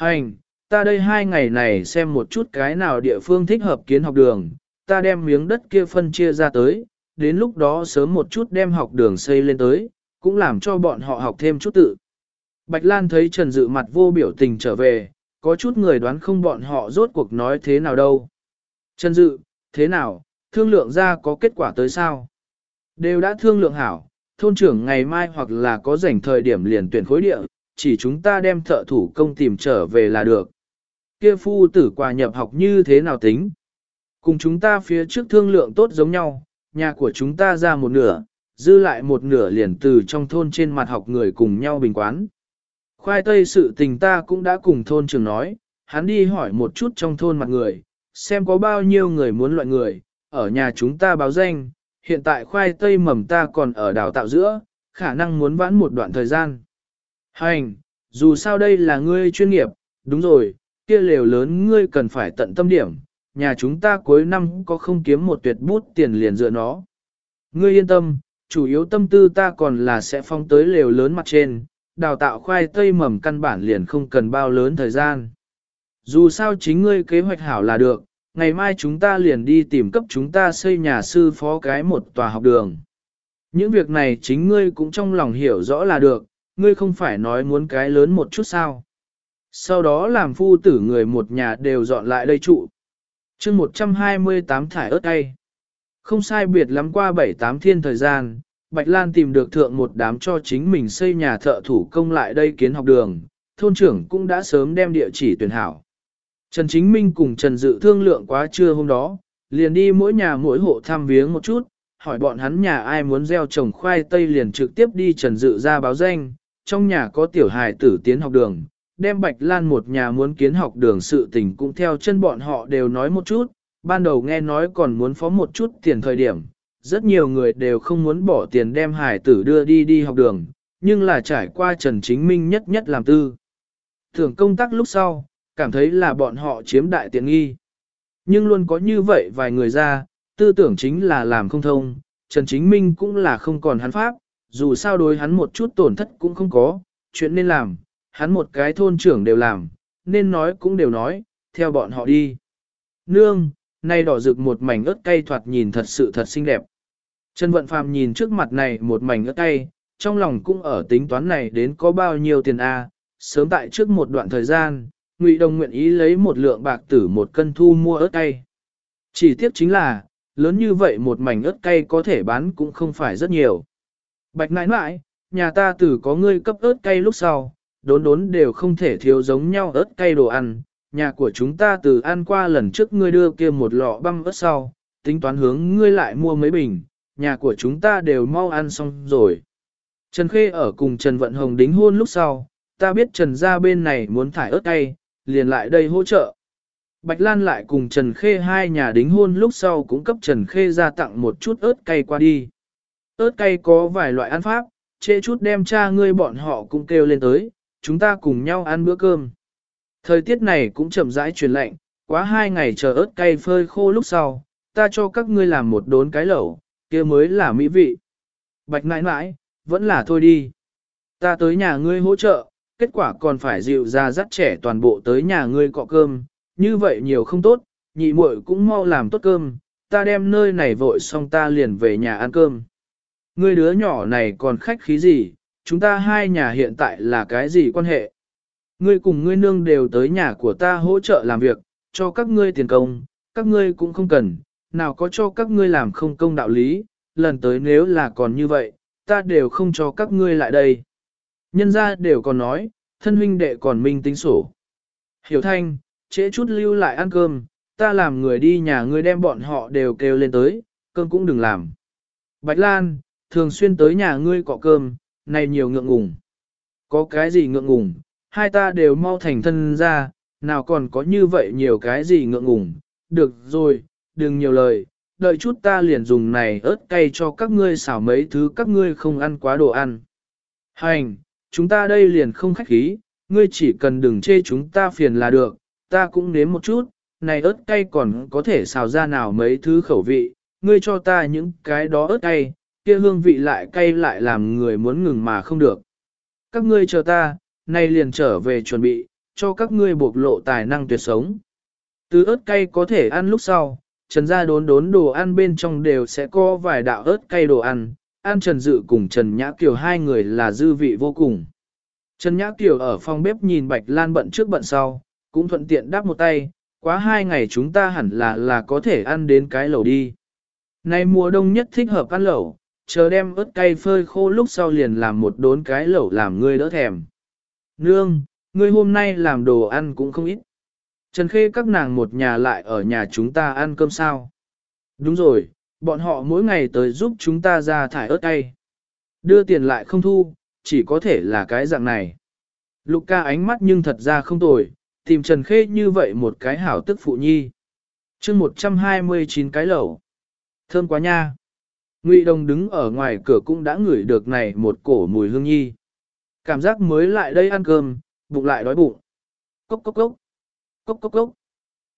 Hành, ta đây hai ngày này xem một chút cái nào địa phương thích hợp kiến học đường, ta đem miếng đất kia phân chia ra tới, đến lúc đó sớm một chút đem học đường xây lên tới, cũng làm cho bọn họ học thêm chút tự. Bạch Lan thấy Trần Dự mặt vô biểu tình trở về, có chút người đoán không bọn họ rốt cuộc nói thế nào đâu. Trần Dự, thế nào, thương lượng ra có kết quả tới sao? Đều đã thương lượng hảo, thôn trưởng ngày mai hoặc là có rảnh thời điểm liền tuyển khối địa, chỉ chúng ta đem thợ thủ công tìm trở về là được. Kia phu tử quà nhập học như thế nào tính? Cùng chúng ta phía trước thương lượng tốt giống nhau, nhà của chúng ta ra một nửa, dư lại một nửa liền từ trong thôn trên mặt học người cùng nhau bình quán. Khoai tây sự tình ta cũng đã cùng thôn trưởng nói, hắn đi hỏi một chút trong thôn mặt người, xem có bao nhiêu người muốn loại người, ở nhà chúng ta báo danh, hiện tại khoai tây mầm ta còn ở đào tạo giữa, khả năng muốn vãn một đoạn thời gian. Hành, dù sao đây là ngươi chuyên nghiệp, đúng rồi, kia lều lớn ngươi cần phải tận tâm điểm, nhà chúng ta cuối năm có không kiếm một tuyệt bút tiền liền dựa nó. Ngươi yên tâm, chủ yếu tâm tư ta còn là sẽ phong tới lều lớn mặt trên, đào tạo khoai tây mầm căn bản liền không cần bao lớn thời gian. Dù sao chính ngươi kế hoạch hảo là được, ngày mai chúng ta liền đi tìm cấp chúng ta xây nhà sư phó cái một tòa học đường. Những việc này chính ngươi cũng trong lòng hiểu rõ là được, ngươi không phải nói muốn cái lớn một chút sao. Sau đó làm phu tử người một nhà đều dọn lại đây trụ. chương 128 thải ớt tay. Không sai biệt lắm qua 7-8 thiên thời gian, Bạch Lan tìm được thượng một đám cho chính mình xây nhà thợ thủ công lại đây kiến học đường, thôn trưởng cũng đã sớm đem địa chỉ tuyển hảo. Trần Chính Minh cùng Trần Dự thương lượng quá trưa hôm đó, liền đi mỗi nhà mỗi hộ thăm viếng một chút, hỏi bọn hắn nhà ai muốn gieo trồng khoai tây liền trực tiếp đi Trần Dự ra báo danh, trong nhà có tiểu hài tử tiến học đường, đem Bạch Lan một nhà muốn kiến học đường sự tình cũng theo chân bọn họ đều nói một chút, ban đầu nghe nói còn muốn phó một chút tiền thời điểm, rất nhiều người đều không muốn bỏ tiền đem hài tử đưa đi đi học đường, nhưng là trải qua Trần Chính Minh nhất nhất làm tư. thưởng công tác lúc sau, cảm thấy là bọn họ chiếm đại tiện nghi. Nhưng luôn có như vậy vài người ra, tư tưởng chính là làm không thông, Trần Chính Minh cũng là không còn hắn pháp, dù sao đối hắn một chút tổn thất cũng không có, chuyện nên làm, hắn một cái thôn trưởng đều làm, nên nói cũng đều nói, theo bọn họ đi. Nương, nay đỏ rực một mảnh ớt cay thoạt nhìn thật sự thật xinh đẹp. Trần Vận Phàm nhìn trước mặt này một mảnh ớt cay, trong lòng cũng ở tính toán này đến có bao nhiêu tiền a. sớm tại trước một đoạn thời gian, Ngụy Đồng nguyện ý lấy một lượng bạc tử một cân thu mua ớt cay. Chỉ tiếc chính là, lớn như vậy một mảnh ớt cay có thể bán cũng không phải rất nhiều. Bạch nãi nãi, nhà ta tử có ngươi cấp ớt cay lúc sau, đốn đốn đều không thể thiếu giống nhau ớt cay đồ ăn. Nhà của chúng ta từ ăn qua lần trước ngươi đưa kia một lọ băm ớt sau, tính toán hướng ngươi lại mua mấy bình, nhà của chúng ta đều mau ăn xong rồi. Trần Khê ở cùng Trần Vận Hồng đính hôn lúc sau, ta biết Trần gia bên này muốn thải ớt cay, liền lại đây hỗ trợ. Bạch Lan lại cùng Trần Khê hai nhà đính hôn lúc sau cũng cấp Trần Khê ra tặng một chút ớt cay qua đi ớt cay có vài loại ăn pháp, trễ chút đem cha ngươi bọn họ cũng kêu lên tới, chúng ta cùng nhau ăn bữa cơm. Thời tiết này cũng chậm rãi truyền lạnh, quá hai ngày chờ ớt cay phơi khô lúc sau, ta cho các ngươi làm một đốn cái lẩu, kia mới là mỹ vị. Bạch nãi nãi, vẫn là thôi đi. Ta tới nhà ngươi hỗ trợ, kết quả còn phải dịu ra dắt trẻ toàn bộ tới nhà ngươi cọ cơm, như vậy nhiều không tốt, nhị muội cũng mau làm tốt cơm, ta đem nơi này vội xong ta liền về nhà ăn cơm. Ngươi đứa nhỏ này còn khách khí gì, chúng ta hai nhà hiện tại là cái gì quan hệ? Ngươi cùng ngươi nương đều tới nhà của ta hỗ trợ làm việc, cho các ngươi tiền công, các ngươi cũng không cần, nào có cho các ngươi làm không công đạo lý, lần tới nếu là còn như vậy, ta đều không cho các ngươi lại đây. Nhân ra đều còn nói, thân huynh đệ còn minh tính sổ. Hiểu thanh, trễ chút lưu lại ăn cơm, ta làm người đi nhà ngươi đem bọn họ đều kêu lên tới, cơm cũng đừng làm. Bạch Lan, thường xuyên tới nhà ngươi cọ cơm, này nhiều ngượng ngùng. Có cái gì ngượng ngùng, hai ta đều mau thành thân ra, nào còn có như vậy nhiều cái gì ngượng ngùng. Được rồi, đừng nhiều lời, đợi chút ta liền dùng này ớt cay cho các ngươi xảo mấy thứ các ngươi không ăn quá đồ ăn. Hành, chúng ta đây liền không khách khí, ngươi chỉ cần đừng chê chúng ta phiền là được, ta cũng nếm một chút, này ớt cay còn có thể xào ra nào mấy thứ khẩu vị, ngươi cho ta những cái đó ớt cay, kia hương vị lại cay lại làm người muốn ngừng mà không được. Các ngươi chờ ta, nay liền trở về chuẩn bị, cho các ngươi bộc lộ tài năng tuyệt sống. Từ ớt cay có thể ăn lúc sau, Trần gia đốn đốn đồ ăn bên trong đều sẽ có vài đạo ớt cay đồ ăn, ăn Trần Dự cùng Trần Nhã Kiều hai người là dư vị vô cùng. Trần Nhã Kiều ở phòng bếp nhìn Bạch Lan bận trước bận sau, cũng thuận tiện đáp một tay, quá hai ngày chúng ta hẳn là là có thể ăn đến cái lẩu đi. Nay mùa đông nhất thích hợp ăn lẩu, chờ đem ớt cay phơi khô lúc sau liền làm một đốn cái lẩu làm ngươi đỡ thèm. Nương, ngươi hôm nay làm đồ ăn cũng không ít. Trần Khê các nàng một nhà lại ở nhà chúng ta ăn cơm sao. Đúng rồi, bọn họ mỗi ngày tới giúp chúng ta ra thải ớt cay. Đưa tiền lại không thu, chỉ có thể là cái dạng này. Lục ca ánh mắt nhưng thật ra không tồi, tìm Trần Khê như vậy một cái hảo tức phụ nhi. chương 129 cái lẩu. Thơm quá nha. Ngụy Đồng đứng ở ngoài cửa cũng đã ngửi được này một cổ mùi hương nhi. Cảm giác mới lại đây ăn cơm, bụng lại đói bụng. Cốc cốc cốc. Cốc cốc cốc.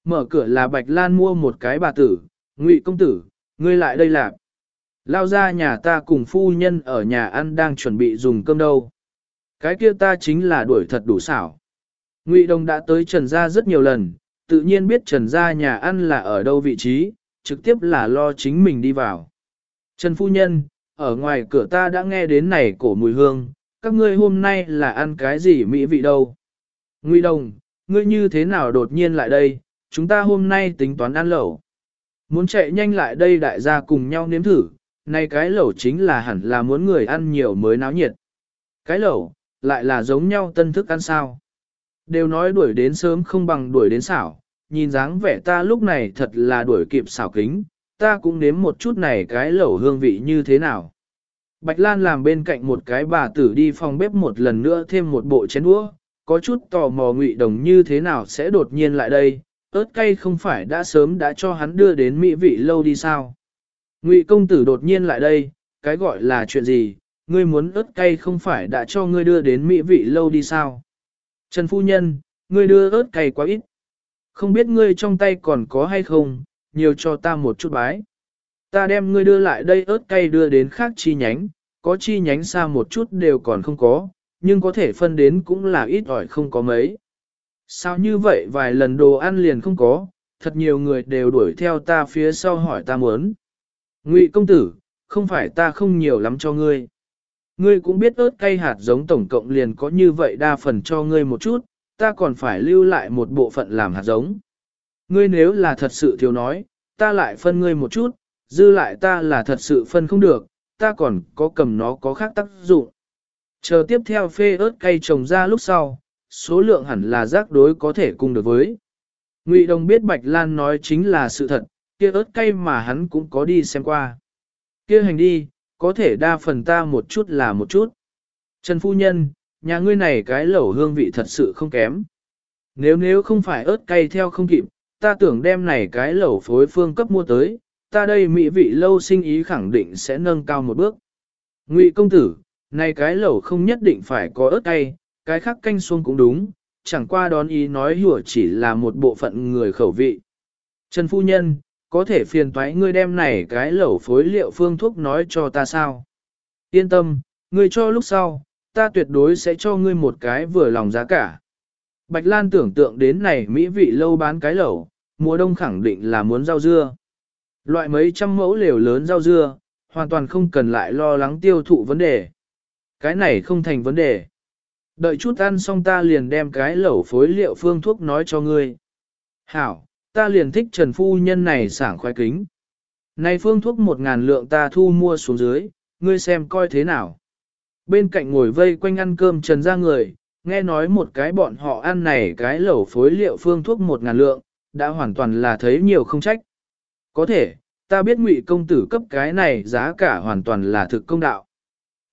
Mở cửa là Bạch Lan mua một cái bà tử, Ngụy công tử, ngươi lại đây làm. Lao ra nhà ta cùng phu nhân ở nhà ăn đang chuẩn bị dùng cơm đâu. Cái kia ta chính là đuổi thật đủ xảo. Ngụy Đồng đã tới Trần Gia rất nhiều lần, tự nhiên biết Trần Gia nhà ăn là ở đâu vị trí, trực tiếp là lo chính mình đi vào. Trần Phu Nhân, ở ngoài cửa ta đã nghe đến này cổ mùi hương, các ngươi hôm nay là ăn cái gì mỹ vị đâu. Ngụy Đồng, ngươi như thế nào đột nhiên lại đây, chúng ta hôm nay tính toán ăn lẩu. Muốn chạy nhanh lại đây đại gia cùng nhau nếm thử, này cái lẩu chính là hẳn là muốn người ăn nhiều mới náo nhiệt. Cái lẩu, lại là giống nhau tân thức ăn sao. Đều nói đuổi đến sớm không bằng đuổi đến xảo, nhìn dáng vẻ ta lúc này thật là đuổi kịp xảo kính, ta cũng nếm một chút này cái lẩu hương vị như thế nào. Bạch Lan làm bên cạnh một cái bà tử đi phòng bếp một lần nữa thêm một bộ chén đũa, có chút tò mò ngụy đồng như thế nào sẽ đột nhiên lại đây, ớt cay không phải đã sớm đã cho hắn đưa đến mỹ vị lâu đi sao. Ngụy công tử đột nhiên lại đây, cái gọi là chuyện gì, ngươi muốn ớt cay không phải đã cho ngươi đưa đến mỹ vị lâu đi sao. Trần Phu Nhân, ngươi đưa ớt cay quá ít. Không biết ngươi trong tay còn có hay không, nhiều cho ta một chút bái. Ta đem ngươi đưa lại đây ớt cay đưa đến khác chi nhánh, có chi nhánh xa một chút đều còn không có, nhưng có thể phân đến cũng là ít ỏi không có mấy. Sao như vậy vài lần đồ ăn liền không có, thật nhiều người đều đuổi theo ta phía sau hỏi ta muốn. Ngụy công tử, không phải ta không nhiều lắm cho ngươi. Ngươi cũng biết ớt cay hạt giống tổng cộng liền có như vậy đa phần cho ngươi một chút, ta còn phải lưu lại một bộ phận làm hạt giống. Ngươi nếu là thật sự thiếu nói, ta lại phân ngươi một chút, dư lại ta là thật sự phân không được, ta còn có cầm nó có khác tác dụng. Chờ tiếp theo phê ớt cây trồng ra lúc sau, số lượng hẳn là rác đối có thể cùng được với. Ngụy Đồng biết Bạch Lan nói chính là sự thật, kia ớt cây mà hắn cũng có đi xem qua. Kia hành đi, có thể đa phần ta một chút là một chút. Trần Phu Nhân, nhà ngươi này cái lẩu hương vị thật sự không kém. Nếu nếu không phải ớt cay theo không kịp, ta tưởng đem này cái lẩu phối phương cấp mua tới, ta đây mỹ vị lâu sinh ý khẳng định sẽ nâng cao một bước. Ngụy công tử, này cái lẩu không nhất định phải có ớt cay, cái khác canh xuông cũng đúng, chẳng qua đón ý nói hùa chỉ là một bộ phận người khẩu vị. Trần Phu Nhân, có thể phiền toái ngươi đem này cái lẩu phối liệu phương thuốc nói cho ta sao? Yên tâm, ngươi cho lúc sau, ta tuyệt đối sẽ cho ngươi một cái vừa lòng giá cả. Bạch Lan tưởng tượng đến này mỹ vị lâu bán cái lẩu, mùa đông khẳng định là muốn rau dưa. Loại mấy trăm mẫu lều lớn rau dưa, hoàn toàn không cần lại lo lắng tiêu thụ vấn đề. Cái này không thành vấn đề. Đợi chút ăn xong ta liền đem cái lẩu phối liệu phương thuốc nói cho ngươi. Hảo, ta liền thích Trần Phu Nhân này sảng khoái kính. Này phương thuốc một ngàn lượng ta thu mua xuống dưới, ngươi xem coi thế nào. Bên cạnh ngồi vây quanh ăn cơm Trần ra người, nghe nói một cái bọn họ ăn này cái lẩu phối liệu phương thuốc một ngàn lượng, đã hoàn toàn là thấy nhiều không trách. Có thể, ta biết ngụy công tử cấp cái này giá cả hoàn toàn là thực công đạo.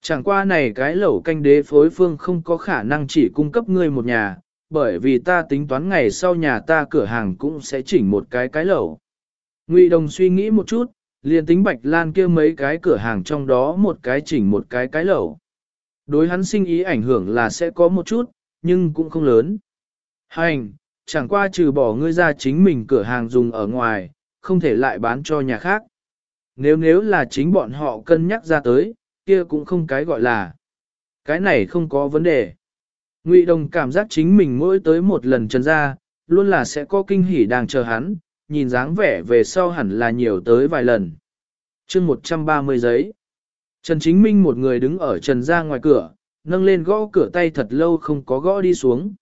Chẳng qua này cái lẩu canh đế phối phương không có khả năng chỉ cung cấp ngươi một nhà, bởi vì ta tính toán ngày sau nhà ta cửa hàng cũng sẽ chỉnh một cái cái lẩu. Ngụy Đồng suy nghĩ một chút, liền tính Bạch Lan kia mấy cái cửa hàng trong đó một cái chỉnh một cái cái lẩu. Đối hắn sinh ý ảnh hưởng là sẽ có một chút, nhưng cũng không lớn. Hành, chẳng qua trừ bỏ ngươi ra chính mình cửa hàng dùng ở ngoài, không thể lại bán cho nhà khác. Nếu nếu là chính bọn họ cân nhắc ra tới, kia cũng không cái gọi là. Cái này không có vấn đề. Ngụy Đồng cảm giác chính mình mỗi tới một lần trần ra, luôn là sẽ có kinh hỉ đang chờ hắn, nhìn dáng vẻ về sau hẳn là nhiều tới vài lần. chương 130 giấy. Trần Chính Minh một người đứng ở trần ra ngoài cửa, nâng lên gõ cửa tay thật lâu không có gõ đi xuống.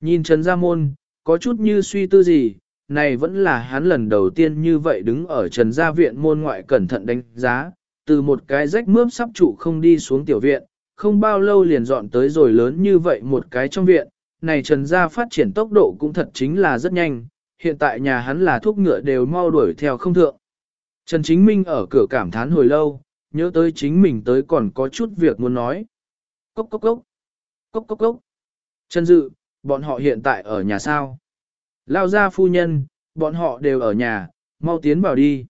Nhìn trần ra môn, có chút như suy tư gì, này vẫn là hắn lần đầu tiên như vậy đứng ở trần gia viện môn ngoại cẩn thận đánh giá, từ một cái rách mướp sắp trụ không đi xuống tiểu viện, không bao lâu liền dọn tới rồi lớn như vậy một cái trong viện, này trần gia phát triển tốc độ cũng thật chính là rất nhanh, hiện tại nhà hắn là thuốc ngựa đều mau đuổi theo không thượng. Trần Chính Minh ở cửa cảm thán hồi lâu, nhớ tới chính mình tới còn có chút việc muốn nói. Cốc cốc cốc, cốc cốc cốc. Trần Dự, bọn họ hiện tại ở nhà sao? Lao ra phu nhân, bọn họ đều ở nhà, mau tiến vào đi.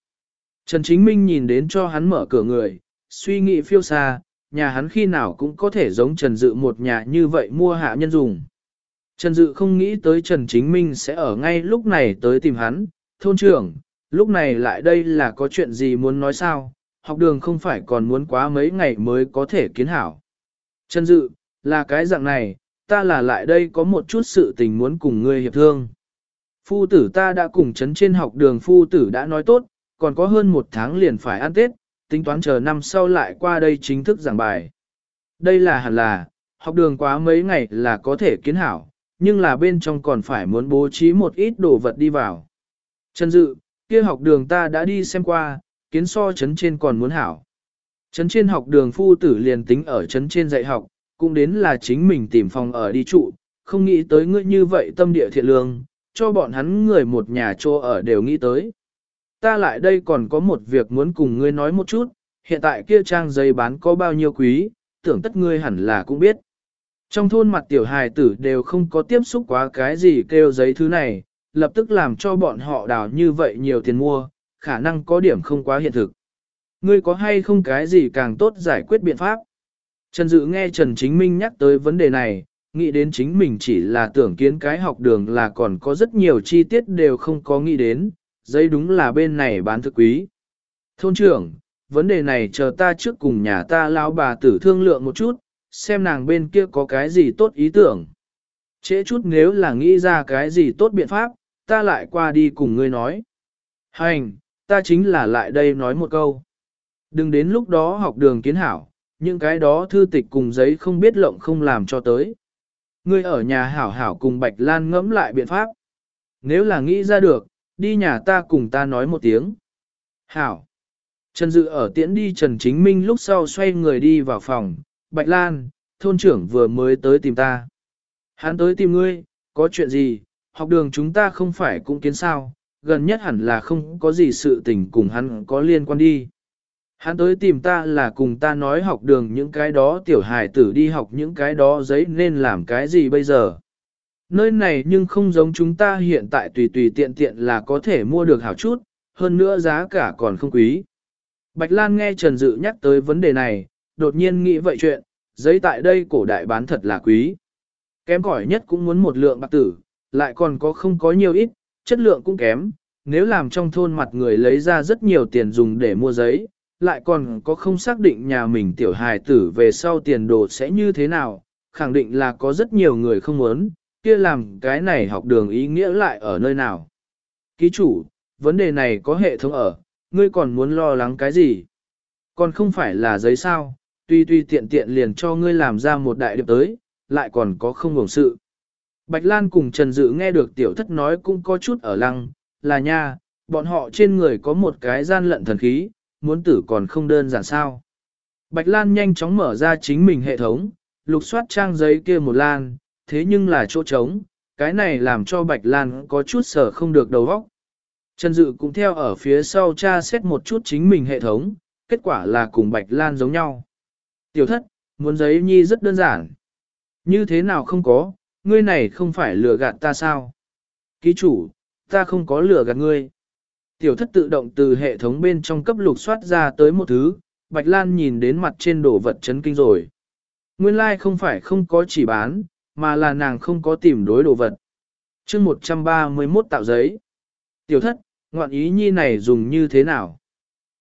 Trần Chính Minh nhìn đến cho hắn mở cửa người, suy nghĩ phiêu xa, nhà hắn khi nào cũng có thể giống Trần Dự một nhà như vậy mua hạ nhân dùng. Trần Dự không nghĩ tới Trần Chính Minh sẽ ở ngay lúc này tới tìm hắn, thôn trưởng, lúc này lại đây là có chuyện gì muốn nói sao, học đường không phải còn muốn quá mấy ngày mới có thể kiến hảo. Trần Dự, là cái dạng này, ta là lại đây có một chút sự tình muốn cùng ngươi hiệp thương. Phu tử ta đã cùng chấn trên học đường phu tử đã nói tốt, còn có hơn một tháng liền phải ăn Tết, tính toán chờ năm sau lại qua đây chính thức giảng bài. Đây là hẳn là, học đường quá mấy ngày là có thể kiến hảo, nhưng là bên trong còn phải muốn bố trí một ít đồ vật đi vào. Trần Dự, kia học đường ta đã đi xem qua, kiến so chấn trên còn muốn hảo. Chấn trên học đường phu tử liền tính ở chấn trên dạy học, cũng đến là chính mình tìm phòng ở đi trụ, không nghĩ tới ngươi như vậy tâm địa thiện lương, cho bọn hắn người một nhà chỗ ở đều nghĩ tới. Ta lại đây còn có một việc muốn cùng ngươi nói một chút, hiện tại kia trang giấy bán có bao nhiêu quý, tưởng tất ngươi hẳn là cũng biết. Trong thôn mặt tiểu hài tử đều không có tiếp xúc quá cái gì kêu giấy thứ này, lập tức làm cho bọn họ đào như vậy nhiều tiền mua, khả năng có điểm không quá hiện thực. Ngươi có hay không cái gì càng tốt giải quyết biện pháp? Trần Dự nghe Trần Chính Minh nhắc tới vấn đề này, nghĩ đến chính mình chỉ là tưởng kiến cái học đường là còn có rất nhiều chi tiết đều không có nghĩ đến, giấy đúng là bên này bán thực quý. Thôn trưởng, vấn đề này chờ ta trước cùng nhà ta lão bà tử thương lượng một chút, xem nàng bên kia có cái gì tốt ý tưởng. Trễ chút nếu là nghĩ ra cái gì tốt biện pháp, ta lại qua đi cùng ngươi nói. Hành, ta chính là lại đây nói một câu. Đừng đến lúc đó học đường kiến hảo, những cái đó thư tịch cùng giấy không biết lộng không làm cho tới. Ngươi ở nhà hảo hảo cùng Bạch Lan ngẫm lại biện pháp. Nếu là nghĩ ra được, đi nhà ta cùng ta nói một tiếng. Hảo. Trần Dự ở tiễn đi Trần Chính Minh lúc sau xoay người đi vào phòng, Bạch Lan, thôn trưởng vừa mới tới tìm ta. Hắn tới tìm ngươi, có chuyện gì, học đường chúng ta không phải cũng kiến sao, gần nhất hẳn là không có gì sự tình cùng hắn có liên quan đi. Hắn tới tìm ta là cùng ta nói học đường những cái đó tiểu hài tử đi học những cái đó giấy nên làm cái gì bây giờ. Nơi này nhưng không giống chúng ta hiện tại tùy tùy tiện tiện là có thể mua được hảo chút, hơn nữa giá cả còn không quý. Bạch Lan nghe Trần Dự nhắc tới vấn đề này, đột nhiên nghĩ vậy chuyện, giấy tại đây cổ đại bán thật là quý. Kém cỏi nhất cũng muốn một lượng bạc tử, lại còn có không có nhiều ít, chất lượng cũng kém, nếu làm trong thôn mặt người lấy ra rất nhiều tiền dùng để mua giấy, lại còn có không xác định nhà mình tiểu hài tử về sau tiền đồ sẽ như thế nào, khẳng định là có rất nhiều người không muốn, kia làm cái này học đường ý nghĩa lại ở nơi nào. Ký chủ, vấn đề này có hệ thống ở, ngươi còn muốn lo lắng cái gì? Còn không phải là giấy sao, tuy tuy tiện tiện liền cho ngươi làm ra một đại điệp tới, lại còn có không ngủng sự. Bạch Lan cùng Trần Dự nghe được tiểu thất nói cũng có chút ở lăng, là nha, bọn họ trên người có một cái gian lận thần khí, muốn tử còn không đơn giản sao. Bạch Lan nhanh chóng mở ra chính mình hệ thống, lục soát trang giấy kia một lan, thế nhưng là chỗ trống, cái này làm cho Bạch Lan có chút sở không được đầu óc. Trần Dự cũng theo ở phía sau tra xét một chút chính mình hệ thống, kết quả là cùng Bạch Lan giống nhau. Tiểu thất, muốn giấy nhi rất đơn giản. Như thế nào không có, ngươi này không phải lừa gạt ta sao? Ký chủ, ta không có lừa gạt ngươi. Tiểu thất tự động từ hệ thống bên trong cấp lục soát ra tới một thứ, Bạch Lan nhìn đến mặt trên đồ vật chấn kinh rồi. Nguyên lai like không phải không có chỉ bán, mà là nàng không có tìm đối đồ vật. chương 131 tạo giấy. Tiểu thất, ngoạn ý nhi này dùng như thế nào?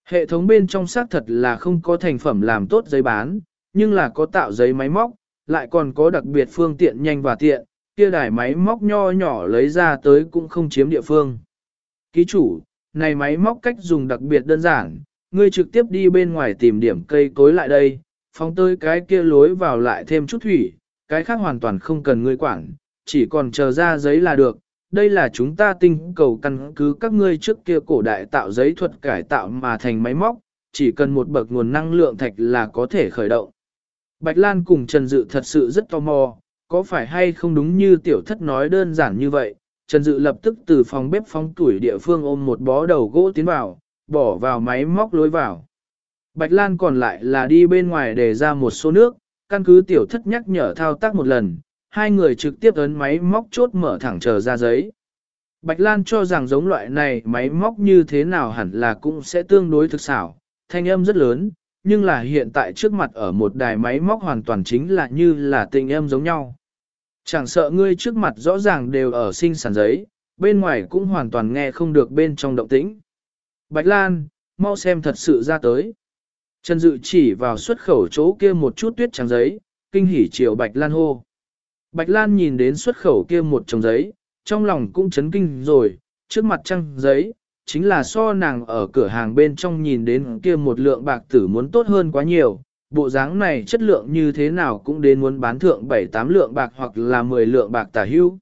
Hệ thống bên trong xác thật là không có thành phẩm làm tốt giấy bán, nhưng là có tạo giấy máy móc, lại còn có đặc biệt phương tiện nhanh và tiện, kia đài máy móc nho nhỏ lấy ra tới cũng không chiếm địa phương. Ký chủ, này máy móc cách dùng đặc biệt đơn giản, ngươi trực tiếp đi bên ngoài tìm điểm cây cối lại đây, phóng tới cái kia lối vào lại thêm chút thủy, cái khác hoàn toàn không cần ngươi quản, chỉ còn chờ ra giấy là được. Đây là chúng ta tinh cầu căn cứ các ngươi trước kia cổ đại tạo giấy thuật cải tạo mà thành máy móc, chỉ cần một bậc nguồn năng lượng thạch là có thể khởi động. Bạch Lan cùng Trần Dự thật sự rất tò mò, có phải hay không đúng như tiểu thất nói đơn giản như vậy, Trần Dự lập tức từ phòng bếp phóng tuổi địa phương ôm một bó đầu gỗ tiến vào, bỏ vào máy móc lối vào. Bạch Lan còn lại là đi bên ngoài để ra một số nước, căn cứ tiểu thất nhắc nhở thao tác một lần, hai người trực tiếp ấn máy móc chốt mở thẳng chờ ra giấy. Bạch Lan cho rằng giống loại này máy móc như thế nào hẳn là cũng sẽ tương đối thực xảo, thanh âm rất lớn, nhưng là hiện tại trước mặt ở một đài máy móc hoàn toàn chính là như là tình âm giống nhau. Chẳng sợ ngươi trước mặt rõ ràng đều ở sinh sản giấy, bên ngoài cũng hoàn toàn nghe không được bên trong động tĩnh. Bạch Lan, mau xem thật sự ra tới. Trần Dự chỉ vào xuất khẩu chỗ kia một chút tuyết trắng giấy, kinh hỉ chiều Bạch Lan hô. Bạch Lan nhìn đến xuất khẩu kia một chồng giấy, trong lòng cũng chấn kinh rồi, trước mặt trăng giấy, chính là so nàng ở cửa hàng bên trong nhìn đến kia một lượng bạc tử muốn tốt hơn quá nhiều, bộ dáng này chất lượng như thế nào cũng đến muốn bán thượng 7-8 lượng bạc hoặc là 10 lượng bạc tả hưu.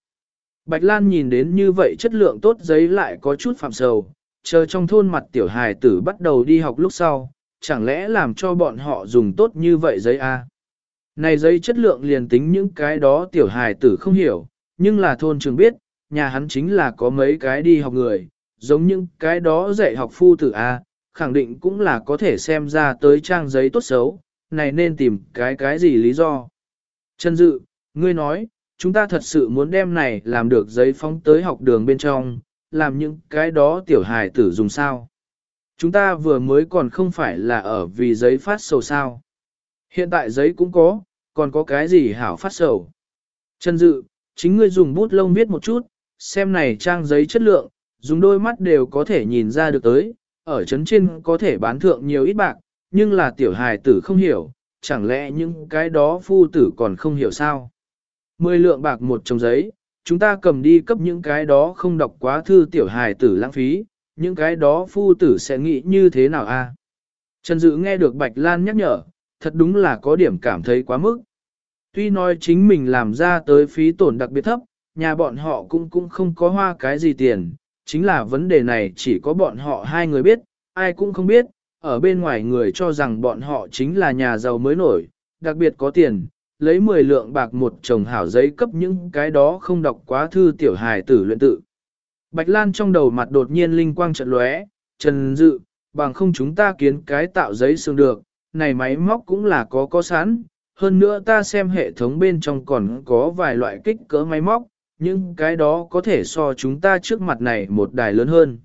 Bạch Lan nhìn đến như vậy chất lượng tốt giấy lại có chút phạm sầu, chờ trong thôn mặt tiểu hài tử bắt đầu đi học lúc sau, chẳng lẽ làm cho bọn họ dùng tốt như vậy giấy A. Này giấy chất lượng liền tính những cái đó tiểu hài tử không hiểu, nhưng là thôn trường biết, nhà hắn chính là có mấy cái đi học người, giống những cái đó dạy học phu tử A, khẳng định cũng là có thể xem ra tới trang giấy tốt xấu, này nên tìm cái cái gì lý do. Trần Dự, ngươi nói, chúng ta thật sự muốn đem này làm được giấy phóng tới học đường bên trong, làm những cái đó tiểu hài tử dùng sao. Chúng ta vừa mới còn không phải là ở vì giấy phát sầu sao. Hiện tại giấy cũng có, còn có cái gì hảo phát sầu. Trần Dự, chính ngươi dùng bút lông viết một chút, xem này trang giấy chất lượng, dùng đôi mắt đều có thể nhìn ra được tới, ở chấn trên có thể bán thượng nhiều ít bạc, nhưng là tiểu hài tử không hiểu, chẳng lẽ những cái đó phu tử còn không hiểu sao. Mười lượng bạc một chồng giấy, chúng ta cầm đi cấp những cái đó không đọc quá thư tiểu hài tử lãng phí, những cái đó phu tử sẽ nghĩ như thế nào a? Trần Dự nghe được Bạch Lan nhắc nhở, thật đúng là có điểm cảm thấy quá mức. Tuy nói chính mình làm ra tới phí tổn đặc biệt thấp, nhà bọn họ cũng cũng không có hoa cái gì tiền, chính là vấn đề này chỉ có bọn họ hai người biết, ai cũng không biết, ở bên ngoài người cho rằng bọn họ chính là nhà giàu mới nổi, đặc biệt có tiền, lấy 10 lượng bạc một chồng hảo giấy cấp những cái đó không đọc quá thư tiểu hài tử luyện tự. Bạch Lan trong đầu mặt đột nhiên linh quang trận lóe, trần dự, bằng không chúng ta kiến cái tạo giấy xương được, này máy móc cũng là có có sẵn, hơn nữa ta xem hệ thống bên trong còn có vài loại kích cỡ máy móc, nhưng cái đó có thể so chúng ta trước mặt này một đài lớn hơn.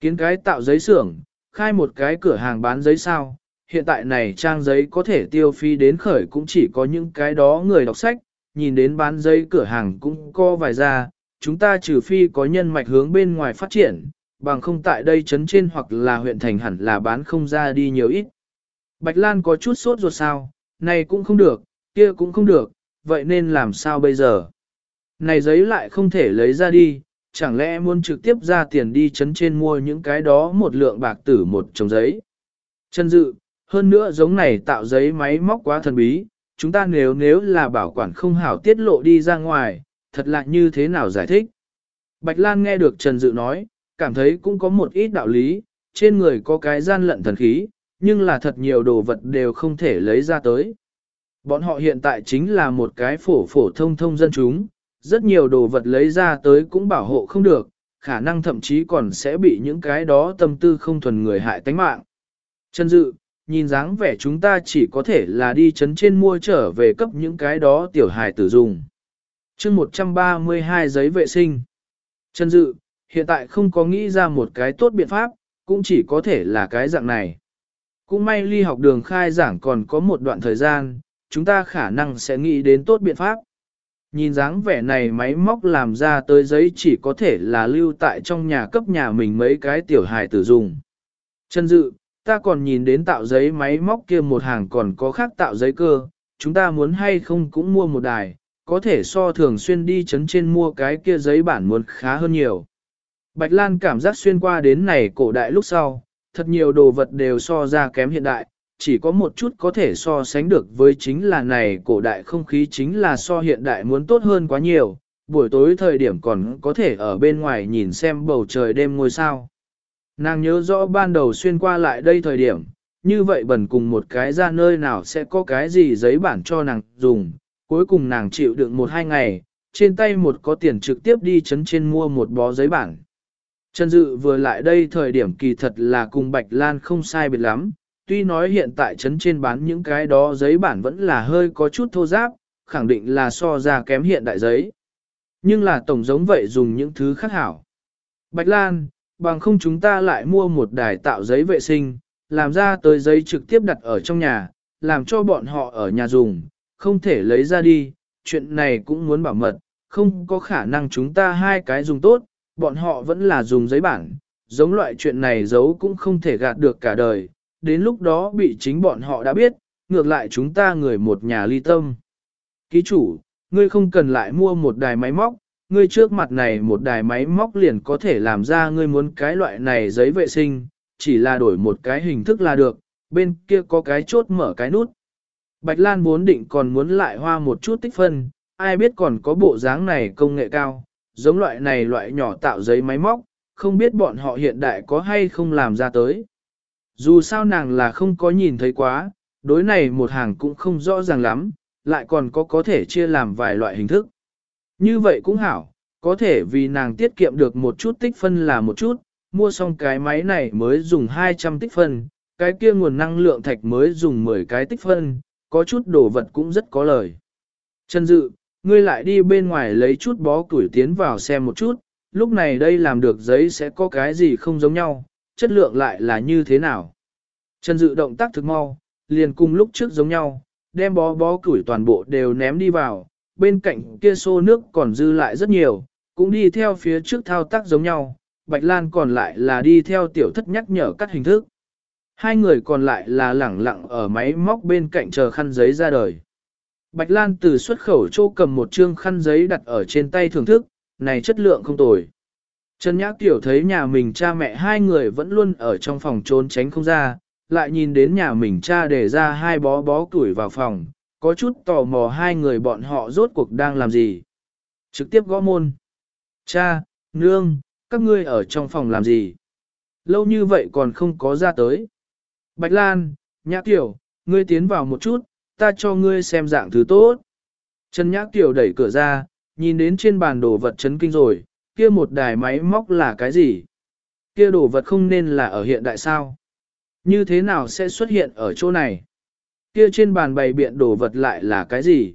Kiến cái tạo giấy xưởng, khai một cái cửa hàng bán giấy sao, hiện tại này trang giấy có thể tiêu phi đến khởi cũng chỉ có những cái đó người đọc sách, nhìn đến bán giấy cửa hàng cũng có vài ra, chúng ta trừ phi có nhân mạch hướng bên ngoài phát triển, bằng không tại đây chấn trên hoặc là huyện thành hẳn là bán không ra đi nhiều ít. Bạch Lan có chút sốt ruột sao, này cũng không được, kia cũng không được, vậy nên làm sao bây giờ? Này giấy lại không thể lấy ra đi, chẳng lẽ muốn trực tiếp ra tiền đi chấn trên mua những cái đó một lượng bạc tử một chồng giấy. Chân dự, hơn nữa giống này tạo giấy máy móc quá thần bí, chúng ta nếu nếu là bảo quản không hảo tiết lộ đi ra ngoài, thật lạ như thế nào giải thích. Bạch Lan nghe được Trần Dự nói, cảm thấy cũng có một ít đạo lý, trên người có cái gian lận thần khí, nhưng là thật nhiều đồ vật đều không thể lấy ra tới. Bọn họ hiện tại chính là một cái phổ phổ thông thông dân chúng, rất nhiều đồ vật lấy ra tới cũng bảo hộ không được, khả năng thậm chí còn sẽ bị những cái đó tâm tư không thuần người hại tánh mạng. Trần Dự, nhìn dáng vẻ chúng ta chỉ có thể là đi chấn trên mua trở về cấp những cái đó tiểu hài tử dùng. chương 132 giấy vệ sinh. Trần Dự, hiện tại không có nghĩ ra một cái tốt biện pháp, cũng chỉ có thể là cái dạng này. Cũng may ly học đường khai giảng còn có một đoạn thời gian, chúng ta khả năng sẽ nghĩ đến tốt biện pháp. Nhìn dáng vẻ này máy móc làm ra tới giấy chỉ có thể là lưu tại trong nhà cấp nhà mình mấy cái tiểu hài tử dùng. Chân dự, ta còn nhìn đến tạo giấy máy móc kia một hàng còn có khác tạo giấy cơ, chúng ta muốn hay không cũng mua một đài, có thể so thường xuyên đi chấn trên mua cái kia giấy bản muốn khá hơn nhiều. Bạch Lan cảm giác xuyên qua đến này cổ đại lúc sau, thật nhiều đồ vật đều so ra kém hiện đại, chỉ có một chút có thể so sánh được với chính là này cổ đại không khí chính là so hiện đại muốn tốt hơn quá nhiều, buổi tối thời điểm còn có thể ở bên ngoài nhìn xem bầu trời đêm ngôi sao. Nàng nhớ rõ ban đầu xuyên qua lại đây thời điểm, như vậy bẩn cùng một cái ra nơi nào sẽ có cái gì giấy bản cho nàng dùng, cuối cùng nàng chịu đựng một hai ngày, trên tay một có tiền trực tiếp đi chấn trên mua một bó giấy bản. Trần Dự vừa lại đây thời điểm kỳ thật là cùng Bạch Lan không sai biệt lắm, tuy nói hiện tại chấn trên bán những cái đó giấy bản vẫn là hơi có chút thô giáp, khẳng định là so ra kém hiện đại giấy. Nhưng là tổng giống vậy dùng những thứ khác hảo. Bạch Lan, bằng không chúng ta lại mua một đài tạo giấy vệ sinh, làm ra tới giấy trực tiếp đặt ở trong nhà, làm cho bọn họ ở nhà dùng, không thể lấy ra đi, chuyện này cũng muốn bảo mật, không có khả năng chúng ta hai cái dùng tốt, bọn họ vẫn là dùng giấy bản, giống loại chuyện này giấu cũng không thể gạt được cả đời, đến lúc đó bị chính bọn họ đã biết, ngược lại chúng ta người một nhà ly tâm. Ký chủ, ngươi không cần lại mua một đài máy móc, ngươi trước mặt này một đài máy móc liền có thể làm ra ngươi muốn cái loại này giấy vệ sinh, chỉ là đổi một cái hình thức là được, bên kia có cái chốt mở cái nút. Bạch Lan vốn định còn muốn lại hoa một chút tích phân, ai biết còn có bộ dáng này công nghệ cao, giống loại này loại nhỏ tạo giấy máy móc, không biết bọn họ hiện đại có hay không làm ra tới. Dù sao nàng là không có nhìn thấy quá, đối này một hàng cũng không rõ ràng lắm, lại còn có có thể chia làm vài loại hình thức. Như vậy cũng hảo, có thể vì nàng tiết kiệm được một chút tích phân là một chút, mua xong cái máy này mới dùng 200 tích phân, cái kia nguồn năng lượng thạch mới dùng 10 cái tích phân, có chút đồ vật cũng rất có lời. Trần Dự, ngươi lại đi bên ngoài lấy chút bó củi tiến vào xem một chút, lúc này đây làm được giấy sẽ có cái gì không giống nhau, chất lượng lại là như thế nào. Trần Dự động tác thực mau, liền cùng lúc trước giống nhau, đem bó bó củi toàn bộ đều ném đi vào, bên cạnh kia xô nước còn dư lại rất nhiều, cũng đi theo phía trước thao tác giống nhau, Bạch Lan còn lại là đi theo tiểu thất nhắc nhở các hình thức. Hai người còn lại là lẳng lặng ở máy móc bên cạnh chờ khăn giấy ra đời. Bạch Lan từ xuất khẩu chỗ cầm một trương khăn giấy đặt ở trên tay thưởng thức, này chất lượng không tồi. Trần Nhã Tiểu thấy nhà mình cha mẹ hai người vẫn luôn ở trong phòng trốn tránh không ra, lại nhìn đến nhà mình cha để ra hai bó bó tuổi vào phòng, có chút tò mò hai người bọn họ rốt cuộc đang làm gì. Trực tiếp gõ môn. Cha, nương, các ngươi ở trong phòng làm gì? Lâu như vậy còn không có ra tới. Bạch Lan, Nhã Tiểu, ngươi tiến vào một chút, ta cho ngươi xem dạng thứ tốt. Trần Nhã Tiểu đẩy cửa ra, nhìn đến trên bàn đồ vật chấn kinh rồi, kia một đài máy móc là cái gì? Kia đồ vật không nên là ở hiện đại sao? Như thế nào sẽ xuất hiện ở chỗ này? Kia trên bàn bày biện đồ vật lại là cái gì?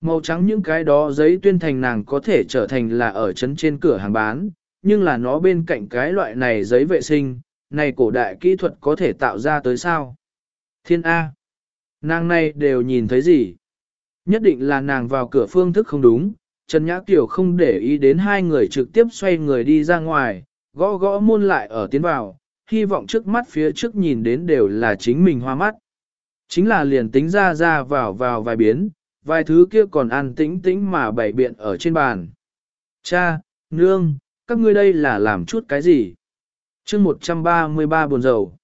Màu trắng những cái đó giấy tuyên thành nàng có thể trở thành là ở chấn trên cửa hàng bán, nhưng là nó bên cạnh cái loại này giấy vệ sinh, này cổ đại kỹ thuật có thể tạo ra tới sao? Thiên A. Nàng này đều nhìn thấy gì? Nhất định là nàng vào cửa phương thức không đúng, Trần Nhã Kiều không để ý đến hai người trực tiếp xoay người đi ra ngoài, gõ gõ môn lại ở tiến vào, hy vọng trước mắt phía trước nhìn đến đều là chính mình hoa mắt. Chính là liền tính ra ra vào vào vài biến, vài thứ kia còn ăn tĩnh tĩnh mà bày biện ở trên bàn. Cha, nương, các ngươi đây là làm chút cái gì? chương 133 buồn dầu.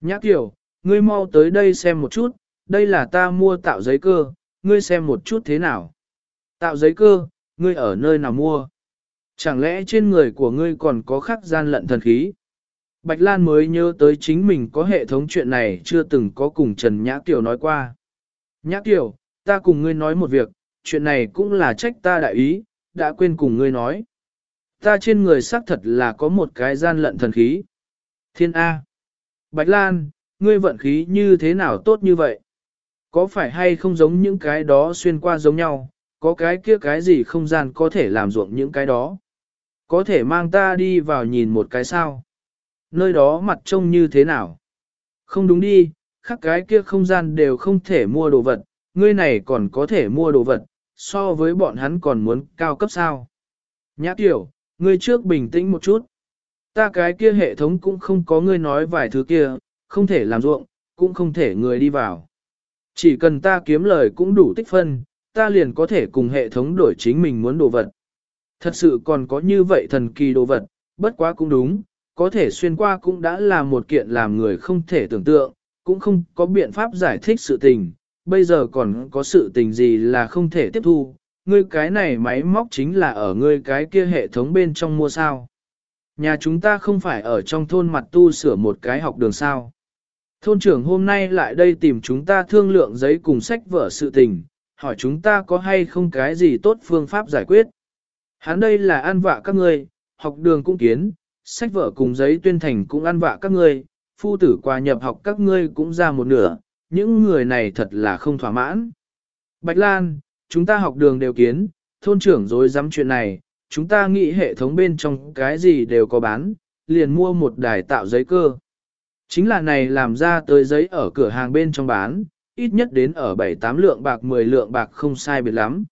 Nhã Kiều, ngươi mau tới đây xem một chút, đây là ta mua tạo giấy cơ, ngươi xem một chút thế nào. Tạo giấy cơ, ngươi ở nơi nào mua? Chẳng lẽ trên người của ngươi còn có khắc gian lận thần khí? Bạch Lan mới nhớ tới chính mình có hệ thống chuyện này chưa từng có cùng Trần Nhã Kiều nói qua. Nhã Kiều, ta cùng ngươi nói một việc, chuyện này cũng là trách ta đại ý, đã quên cùng ngươi nói. Ta trên người xác thật là có một cái gian lận thần khí. Thiên A. Bạch Lan, ngươi vận khí như thế nào tốt như vậy? Có phải hay không giống những cái đó xuyên qua giống nhau, có cái kia cái gì không gian có thể làm ruộng những cái đó? Có thể mang ta đi vào nhìn một cái sao? Nơi đó mặt trông như thế nào? Không đúng đi, khắc cái kia không gian đều không thể mua đồ vật, ngươi này còn có thể mua đồ vật, so với bọn hắn còn muốn cao cấp sao? Nhã tiểu, ngươi trước bình tĩnh một chút. Ta cái kia hệ thống cũng không có ngươi nói vài thứ kia, không thể làm ruộng, cũng không thể người đi vào. Chỉ cần ta kiếm lời cũng đủ tích phân, ta liền có thể cùng hệ thống đổi chính mình muốn đồ vật. Thật sự còn có như vậy thần kỳ đồ vật, bất quá cũng đúng, có thể xuyên qua cũng đã là một kiện làm người không thể tưởng tượng, cũng không có biện pháp giải thích sự tình, bây giờ còn có sự tình gì là không thể tiếp thu, ngươi cái này máy móc chính là ở ngươi cái kia hệ thống bên trong mua sao. Nhà chúng ta không phải ở trong thôn mặt tu sửa một cái học đường sao. Thôn trưởng hôm nay lại đây tìm chúng ta thương lượng giấy cùng sách vở sự tình, hỏi chúng ta có hay không cái gì tốt phương pháp giải quyết. Hắn đây là ăn vạ các ngươi, học đường cũng kiến, sách vở cùng giấy tuyên thành cũng ăn vạ các ngươi, phu tử qua nhập học các ngươi cũng ra một nửa, những người này thật là không thỏa mãn. Bạch Lan, chúng ta học đường đều kiến, thôn trưởng dối dám chuyện này, chúng ta nghĩ hệ thống bên trong cái gì đều có bán, liền mua một đài tạo giấy cơ. Chính là này làm ra tới giấy ở cửa hàng bên trong bán, ít nhất đến ở 7-8 lượng bạc 10 lượng bạc không sai biệt lắm.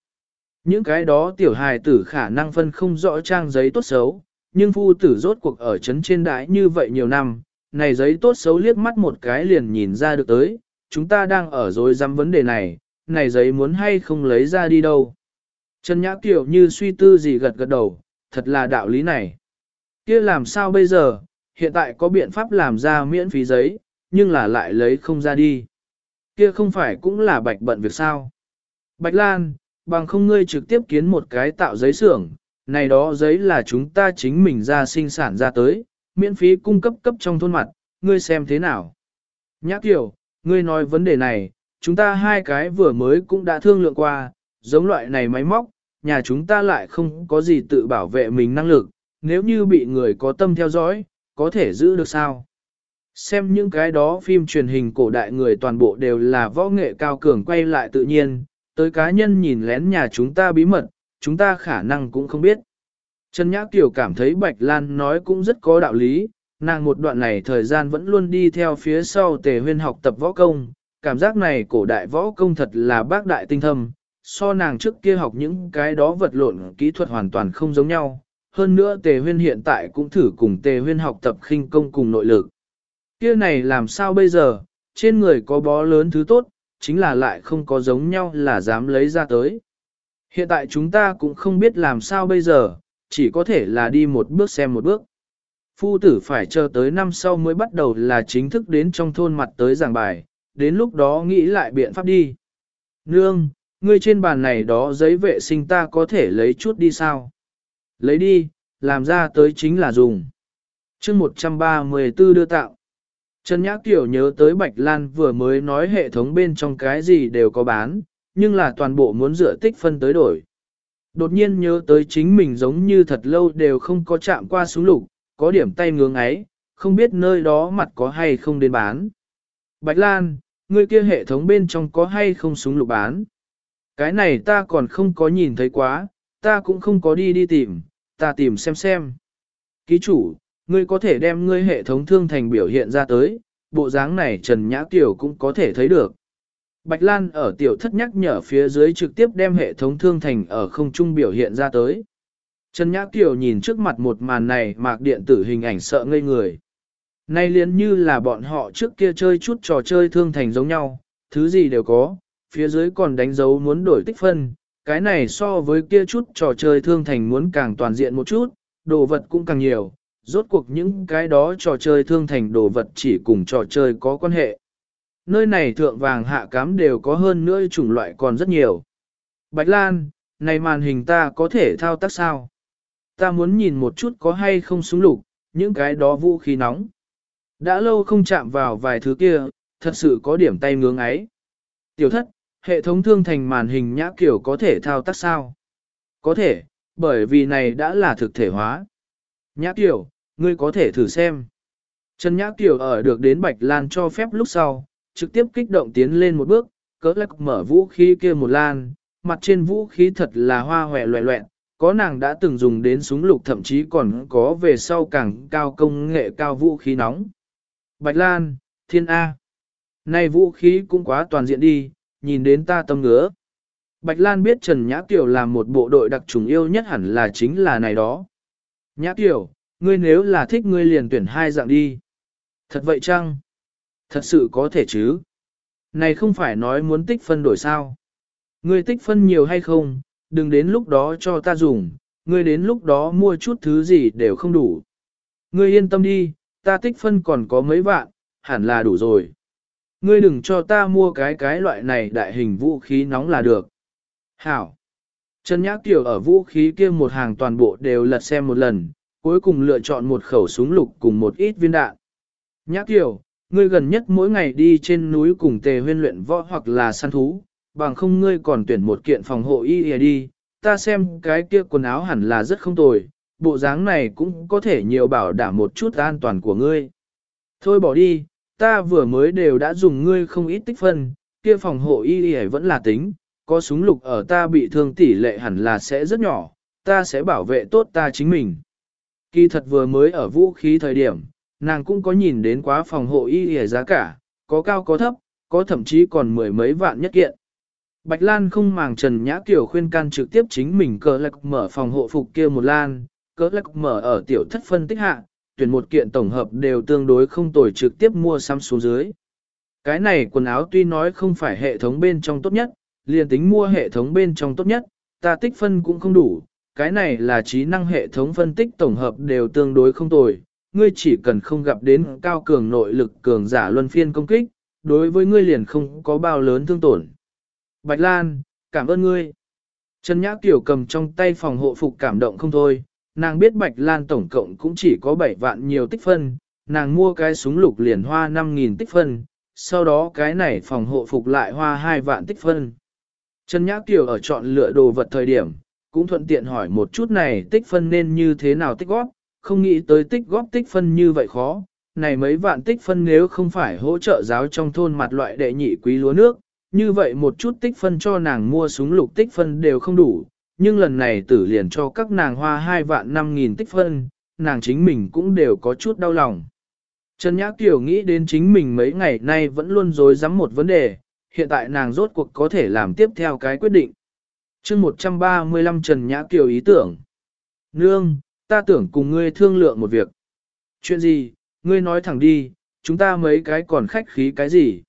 Những cái đó tiểu hài tử khả năng phân không rõ trang giấy tốt xấu, nhưng phu tử rốt cuộc ở chấn trên đái như vậy nhiều năm, này giấy tốt xấu liếc mắt một cái liền nhìn ra được tới, chúng ta đang ở dối dám vấn đề này, này giấy muốn hay không lấy ra đi đâu. Trần Nhã Kiều như suy tư gì gật gật đầu, thật là đạo lý này. kia làm sao bây giờ, hiện tại có biện pháp làm ra miễn phí giấy, nhưng là lại lấy không ra đi. Kia không phải cũng là bạch bận việc sao. Bạch Lan, bằng không ngươi trực tiếp kiến một cái tạo giấy xưởng, này đó giấy là chúng ta chính mình ra sinh sản ra tới, miễn phí cung cấp cấp trong thôn mặt, ngươi xem thế nào. Nhã Kiều, ngươi nói vấn đề này, chúng ta hai cái vừa mới cũng đã thương lượng qua, giống loại này máy móc, nhà chúng ta lại không có gì tự bảo vệ mình năng lực, nếu như bị người có tâm theo dõi, có thể giữ được sao? Xem những cái đó phim truyền hình cổ đại người toàn bộ đều là võ nghệ cao cường quay lại tự nhiên, tới cá nhân nhìn lén nhà chúng ta bí mật, chúng ta khả năng cũng không biết. Trần Nhã Kiều cảm thấy Bạch Lan nói cũng rất có đạo lý, nàng một đoạn này thời gian vẫn luôn đi theo phía sau tề huyên học tập võ công, cảm giác này cổ đại võ công thật là bác đại tinh thâm, so nàng trước kia học những cái đó vật lộn kỹ thuật hoàn toàn không giống nhau. Hơn nữa tề huyên hiện tại cũng thử cùng tề huyên học tập khinh công cùng nội lực. Kia này làm sao bây giờ, trên người có bó lớn thứ tốt, chính là lại không có giống nhau là dám lấy ra tới. Hiện tại chúng ta cũng không biết làm sao bây giờ, chỉ có thể là đi một bước xem một bước. Phu tử phải chờ tới năm sau mới bắt đầu là chính thức đến trong thôn mặt tới giảng bài, đến lúc đó nghĩ lại biện pháp đi. Nương, ngươi trên bàn này đó giấy vệ sinh ta có thể lấy chút đi sao? Lấy đi, làm ra tới chính là dùng. chương 134 đưa tạo. Trần Nhã Kiều nhớ tới Bạch Lan vừa mới nói hệ thống bên trong cái gì đều có bán, nhưng là toàn bộ muốn dựa tích phân tới đổi. Đột nhiên nhớ tới chính mình giống như thật lâu đều không có chạm qua súng lục, có điểm tay ngưỡng ấy, không biết nơi đó mặt có hay không đến bán. Bạch Lan, ngươi kia hệ thống bên trong có hay không súng lục bán? Cái này ta còn không có nhìn thấy quá, ta cũng không có đi đi tìm, ta tìm xem xem. Ký chủ, ngươi có thể đem ngươi hệ thống thương thành biểu hiện ra tới, bộ dáng này Trần Nhã Kiều cũng có thể thấy được. Bạch Lan ở tiểu thất nhắc nhở phía dưới trực tiếp đem hệ thống thương thành ở không trung biểu hiện ra tới. Trần Nhã Kiều nhìn trước mặt một màn này mạc điện tử hình ảnh sợ ngây người. Nay liền như là bọn họ trước kia chơi chút trò chơi thương thành giống nhau, thứ gì đều có, phía dưới còn đánh dấu muốn đổi tích phân, cái này so với kia chút trò chơi thương thành muốn càng toàn diện một chút, đồ vật cũng càng nhiều, rốt cuộc những cái đó trò chơi thương thành đồ vật chỉ cùng trò chơi có quan hệ. Nơi này thượng vàng hạ cám đều có hơn nữa chủng loại còn rất nhiều. Bạch Lan, này màn hình ta có thể thao tác sao? Ta muốn nhìn một chút có hay không súng lục, những cái đó vũ khí nóng. Đã lâu không chạm vào vài thứ kia, thật sự có điểm tay ngưỡng ấy. Tiểu thất, hệ thống thương thành màn hình nhã kiểu có thể thao tác sao? Có thể, bởi vì này đã là thực thể hóa. Nhã kiểu, ngươi có thể thử xem. Trần Nhã Kiều ở được đến Bạch Lan cho phép lúc sau, trực tiếp kích động tiến lên một bước, cỡ lắc mở vũ khí kia một lan, mặt trên vũ khí thật là hoa hòe loẹ loẹn, có nàng đã từng dùng đến súng lục thậm chí còn có về sau càng cao công nghệ cao vũ khí nóng. Bạch Lan, Thiên A. Này vũ khí cũng quá toàn diện đi, nhìn đến ta tâm ngứa. Bạch Lan biết Trần Nhã Kiều làm một bộ đội đặc trùng yêu nhất hẳn là chính là này đó. Nhã Kiều, ngươi nếu là thích ngươi liền tuyển hai dạng đi. Thật vậy chăng? Thật sự có thể chứ? Này không phải nói muốn tích phân đổi sao. Ngươi tích phân nhiều hay không, đừng đến lúc đó cho ta dùng, ngươi đến lúc đó mua chút thứ gì đều không đủ. Ngươi yên tâm đi, ta tích phân còn có mấy vạn, hẳn là đủ rồi. Ngươi đừng cho ta mua cái cái loại này đại hình vũ khí nóng là được. Hảo. Trần Nhã Kiều ở vũ khí kia một hàng toàn bộ đều lật xem một lần, cuối cùng lựa chọn một khẩu súng lục cùng một ít viên đạn. Nhã Kiều, ngươi gần nhất mỗi ngày đi trên núi cùng tề huyên luyện võ hoặc là săn thú, bằng không ngươi còn tuyển một kiện phòng hộ y đi, ta xem cái kia quần áo hẳn là rất không tồi, bộ dáng này cũng có thể nhiều bảo đảm một chút an toàn của ngươi. Thôi bỏ đi, ta vừa mới đều đã dùng ngươi không ít tích phân, kia phòng hộ y y vẫn là tính, có súng lục ở ta bị thương tỷ lệ hẳn là sẽ rất nhỏ, ta sẽ bảo vệ tốt ta chính mình. Kỳ thật vừa mới ở vũ khí thời điểm, nàng cũng có nhìn đến quá phòng hộ y hề giá cả, có cao có thấp, có thậm chí còn mười mấy vạn nhất kiện. Bạch Lan không màng Trần Nhã Kiều khuyên can trực tiếp chính mình cờ lạc mở phòng hộ phục kia một lan, cờ lạc mở ở tiểu thất phân tích hạ, tuyển một kiện tổng hợp đều tương đối không tồi trực tiếp mua xăm xuống dưới. Cái này quần áo tuy nói không phải hệ thống bên trong tốt nhất, liền tính mua hệ thống bên trong tốt nhất, ta tích phân cũng không đủ, cái này là trí năng hệ thống phân tích tổng hợp đều tương đối không tồi, ngươi chỉ cần không gặp đến cao cường nội lực cường giả luân phiên công kích, đối với ngươi liền không có bao lớn thương tổn. Bạch Lan, cảm ơn ngươi. Trần Nhã Kiều cầm trong tay phòng hộ phục cảm động không thôi, nàng biết Bạch Lan tổng cộng cũng chỉ có 7 vạn nhiều tích phân, nàng mua cái súng lục liền hoa 5.000 tích phân, sau đó cái này phòng hộ phục lại hoa 2 vạn tích phân. Trần Nhã Kiều ở chọn lựa đồ vật thời điểm, cũng thuận tiện hỏi một chút này tích phân nên như thế nào tích góp, không nghĩ tới tích góp tích phân như vậy khó. Này mấy vạn tích phân nếu không phải hỗ trợ giáo trong thôn mặt loại đệ nhị quý lúa nước, như vậy một chút tích phân cho nàng mua súng lục tích phân đều không đủ, nhưng lần này tử liền cho các nàng hoa 2 vạn 5 nghìn tích phân, nàng chính mình cũng đều có chút đau lòng. Trần Nhã Kiều nghĩ đến chính mình mấy ngày nay vẫn luôn dối rắm một vấn đề, hiện tại nàng rốt cuộc có thể làm tiếp theo cái quyết định chương 135 Trần Nhã Kiều ý tưởng. Nương, ta tưởng cùng ngươi thương lượng một việc. Chuyện gì, ngươi nói thẳng đi, chúng ta mấy cái còn khách khí cái gì?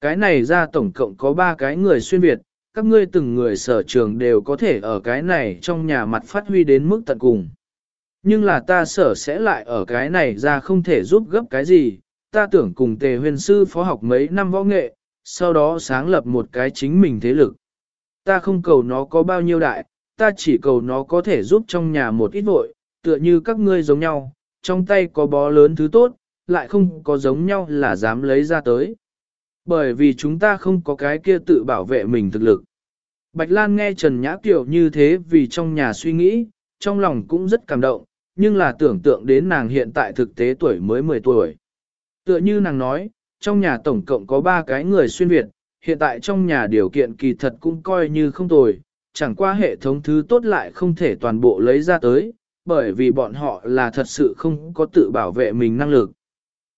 Cái này ra tổng cộng có ba cái người xuyên Việt, các ngươi từng người sở trường đều có thể ở cái này trong nhà mặt phát huy đến mức tận cùng. Nhưng là ta sở sẽ lại ở cái này ra không thể giúp gấp cái gì, ta tưởng cùng tề huyền sư phó học mấy năm võ nghệ, sau đó sáng lập một cái chính mình thế lực. Ta không cầu nó có bao nhiêu đại, ta chỉ cầu nó có thể giúp trong nhà một ít vội, tựa như các ngươi giống nhau, trong tay có bó lớn thứ tốt, lại không có giống nhau là dám lấy ra tới. Bởi vì chúng ta không có cái kia tự bảo vệ mình thực lực. Bạch Lan nghe Trần Nhã Kiều như thế vì trong nhà suy nghĩ, trong lòng cũng rất cảm động, nhưng là tưởng tượng đến nàng hiện tại thực tế tuổi mới 10 tuổi. Tựa như nàng nói, trong nhà tổng cộng có 3 cái người xuyên Việt, hiện tại trong nhà điều kiện kỳ thật cũng coi như không tồi, chẳng qua hệ thống thứ tốt lại không thể toàn bộ lấy ra tới, bởi vì bọn họ là thật sự không có tự bảo vệ mình năng lực.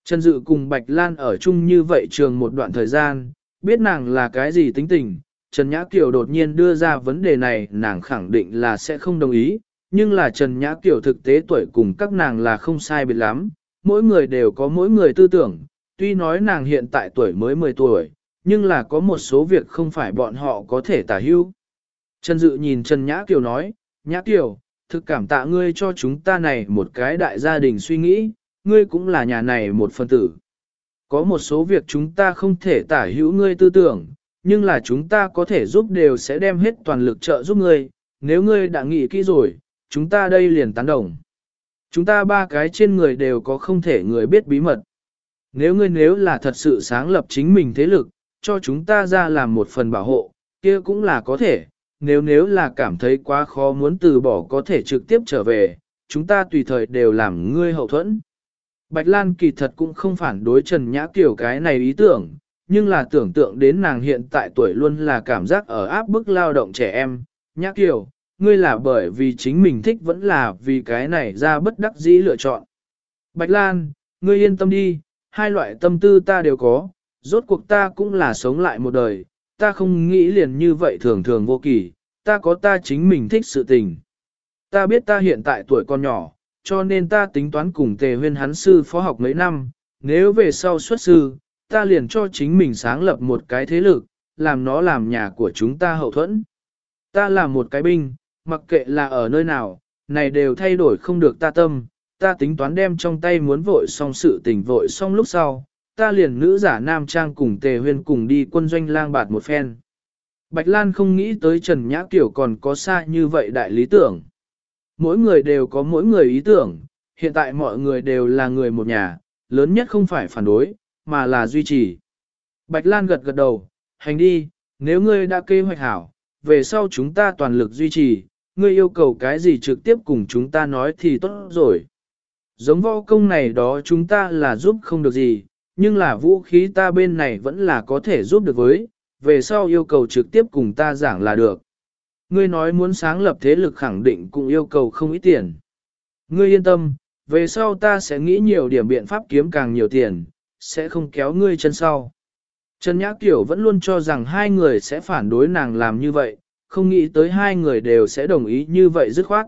Trần Dự cùng Bạch Lan ở chung như vậy trường một đoạn thời gian, biết nàng là cái gì tính tình, Trần Nhã Kiều đột nhiên đưa ra vấn đề này nàng khẳng định là sẽ không đồng ý, nhưng là Trần Nhã Kiều thực tế tuổi cùng các nàng là không sai biệt lắm, mỗi người đều có mỗi người tư tưởng, tuy nói nàng hiện tại tuổi mới 10 tuổi, nhưng là có một số việc không phải bọn họ có thể tả hưu. Trần Dự nhìn Trần Nhã Kiều nói, Nhã Kiều, thực cảm tạ ngươi cho chúng ta này một cái đại gia đình suy nghĩ, ngươi cũng là nhà này một phần tử. Có một số việc chúng ta không thể tả hữu ngươi tư tưởng, nhưng là chúng ta có thể giúp đều sẽ đem hết toàn lực trợ giúp ngươi, nếu ngươi đã nghĩ kỹ rồi, chúng ta đây liền tán đồng. Chúng ta ba cái trên người đều có không thể người biết bí mật. Nếu ngươi nếu là thật sự sáng lập chính mình thế lực, cho chúng ta ra làm một phần bảo hộ, kia cũng là có thể, nếu nếu là cảm thấy quá khó muốn từ bỏ có thể trực tiếp trở về, chúng ta tùy thời đều làm ngươi hậu thuẫn. Bạch Lan kỳ thật cũng không phản đối Trần Nhã Kiều cái này ý tưởng, nhưng là tưởng tượng đến nàng hiện tại tuổi luôn là cảm giác ở áp bức lao động trẻ em. Nhã Kiều, ngươi là bởi vì chính mình thích vẫn là vì cái này ra bất đắc dĩ lựa chọn. Bạch Lan, ngươi yên tâm đi, hai loại tâm tư ta đều có, rốt cuộc ta cũng là sống lại một đời, ta không nghĩ liền như vậy thường thường vô kỳ, ta có ta chính mình thích sự tình. Ta biết ta hiện tại tuổi còn nhỏ, cho nên ta tính toán cùng tề huyên hắn sư phó học mấy năm, nếu về sau xuất sư, ta liền cho chính mình sáng lập một cái thế lực, làm nó làm nhà của chúng ta hậu thuẫn. Ta là một cái binh, mặc kệ là ở nơi nào, này đều thay đổi không được ta tâm, ta tính toán đem trong tay muốn vội xong sự tình vội xong lúc sau, ta liền nữ giả nam trang cùng tề huyên cùng đi quân doanh lang bạt một phen. Bạch Lan không nghĩ tới Trần Nhã Kiều còn có xa như vậy đại lý tưởng. Mỗi người đều có mỗi người ý tưởng, hiện tại mọi người đều là người một nhà, lớn nhất không phải phản đối, mà là duy trì. Bạch Lan gật gật đầu, hành đi, nếu ngươi đã kế hoạch hảo, về sau chúng ta toàn lực duy trì, ngươi yêu cầu cái gì trực tiếp cùng chúng ta nói thì tốt rồi. Giống võ công này đó chúng ta là giúp không được gì, nhưng là vũ khí ta bên này vẫn là có thể giúp được với, về sau yêu cầu trực tiếp cùng ta giảng là được. Ngươi nói muốn sáng lập thế lực khẳng định cũng yêu cầu không ít tiền. Ngươi yên tâm, về sau ta sẽ nghĩ nhiều điểm biện pháp kiếm càng nhiều tiền, sẽ không kéo ngươi chân sau. Trần Nhã Kiểu vẫn luôn cho rằng hai người sẽ phản đối nàng làm như vậy, không nghĩ tới hai người đều sẽ đồng ý như vậy dứt khoát.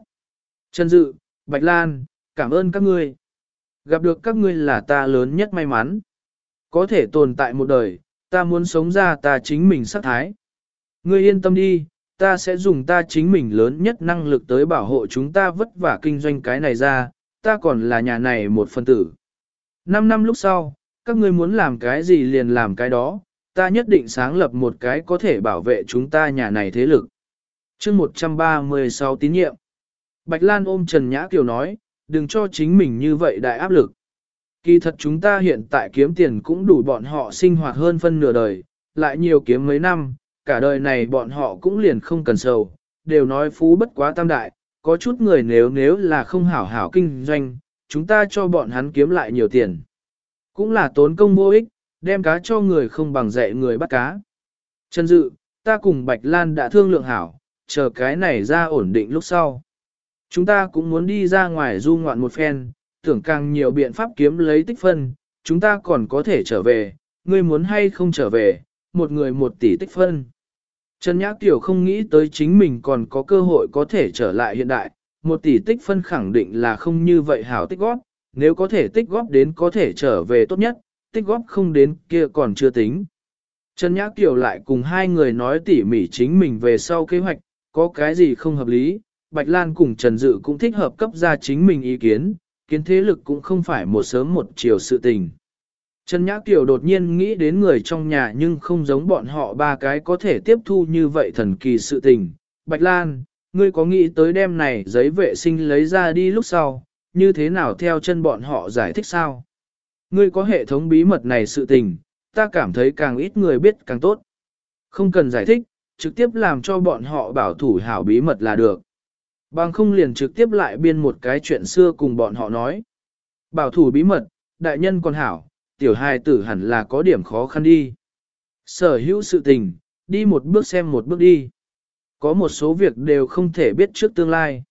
Trần Dự, Bạch Lan, cảm ơn các ngươi. Gặp được các ngươi là ta lớn nhất may mắn. Có thể tồn tại một đời, ta muốn sống ra ta chính mình sắc thái. Ngươi yên tâm đi, ta sẽ dùng ta chính mình lớn nhất năng lực tới bảo hộ chúng ta vất vả kinh doanh cái này ra, ta còn là nhà này một phần tử. Năm năm lúc sau, các ngươi muốn làm cái gì liền làm cái đó, ta nhất định sáng lập một cái có thể bảo vệ chúng ta nhà này thế lực. chương 136 tín nhiệm. Bạch Lan ôm Trần Nhã Kiều nói, đừng cho chính mình như vậy đại áp lực. Kỳ thật chúng ta hiện tại kiếm tiền cũng đủ bọn họ sinh hoạt hơn phân nửa đời, lại nhiều kiếm mấy năm, cả đời này bọn họ cũng liền không cần sầu, đều nói phú bất quá tam đại, có chút người nếu nếu là không hảo hảo kinh doanh, chúng ta cho bọn hắn kiếm lại nhiều tiền. Cũng là tốn công vô ích, đem cá cho người không bằng dạy người bắt cá. Trần Dự, ta cùng Bạch Lan đã thương lượng hảo, chờ cái này ra ổn định lúc sau. Chúng ta cũng muốn đi ra ngoài du ngoạn một phen, tưởng càng nhiều biện pháp kiếm lấy tích phân, chúng ta còn có thể trở về, ngươi muốn hay không trở về, một người một tỷ tích phân. Trần Nhã Kiều không nghĩ tới chính mình còn có cơ hội có thể trở lại hiện đại, một tỷ tích phân khẳng định là không như vậy hảo tích góp, nếu có thể tích góp đến có thể trở về tốt nhất, tích góp không đến kia còn chưa tính. Trần Nhã Kiều lại cùng hai người nói tỉ mỉ chính mình về sau kế hoạch, có cái gì không hợp lý, Bạch Lan cùng Trần Dự cũng thích hợp cấp ra chính mình ý kiến, kiến thế lực cũng không phải một sớm một chiều sự tình. Trần Nhã Kiều đột nhiên nghĩ đến người trong nhà nhưng không giống bọn họ ba cái có thể tiếp thu như vậy thần kỳ sự tình. Bạch Lan, ngươi có nghĩ tới đêm này giấy vệ sinh lấy ra đi lúc sau, như thế nào theo chân bọn họ giải thích sao? Ngươi có hệ thống bí mật này sự tình, ta cảm thấy càng ít người biết càng tốt. Không cần giải thích, trực tiếp làm cho bọn họ bảo thủ hảo bí mật là được. Bằng không liền trực tiếp lại biên một cái chuyện xưa cùng bọn họ nói. Bảo thủ bí mật, đại nhân còn hảo, tiểu hài tử hẳn là có điểm khó khăn đi. Sở hữu sự tình, đi một bước xem một bước đi. Có một số việc đều không thể biết trước tương lai.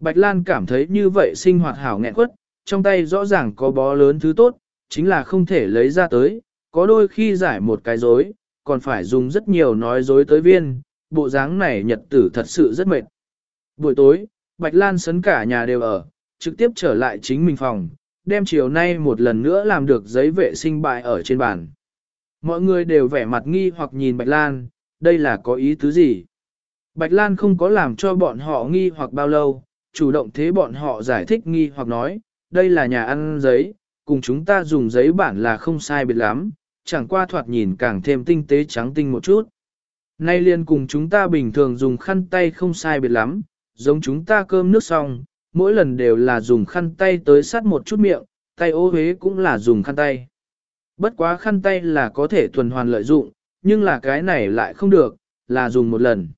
Bạch Lan cảm thấy như vậy sinh hoạt hảo nghẹn quất, trong tay rõ ràng có bó lớn thứ tốt, chính là không thể lấy ra tới, có đôi khi giải một cái dối, còn phải dùng rất nhiều nói dối tới viên, bộ dáng này nhật tử thật sự rất mệt. Buổi tối, Bạch Lan sấn cả nhà đều ở, trực tiếp trở lại chính mình phòng, đem chiều nay một lần nữa làm được giấy vệ sinh bại ở trên bàn. Mọi người đều vẻ mặt nghi hoặc nhìn Bạch Lan, đây là có ý tứ gì? Bạch Lan không có làm cho bọn họ nghi hoặc bao lâu, chủ động thế bọn họ giải thích nghi hoặc nói, đây là nhà ăn giấy, cùng chúng ta dùng giấy bản là không sai biệt lắm, chẳng qua thoạt nhìn càng thêm tinh tế trắng tinh một chút. Nay liền cùng chúng ta bình thường dùng khăn tay không sai biệt lắm, giống chúng ta cơm nước xong, mỗi lần đều là dùng khăn tay tới sát một chút miệng, tay ô huế cũng là dùng khăn tay. Bất quá khăn tay là có thể tuần hoàn lợi dụng, nhưng là cái này lại không được, là dùng một lần.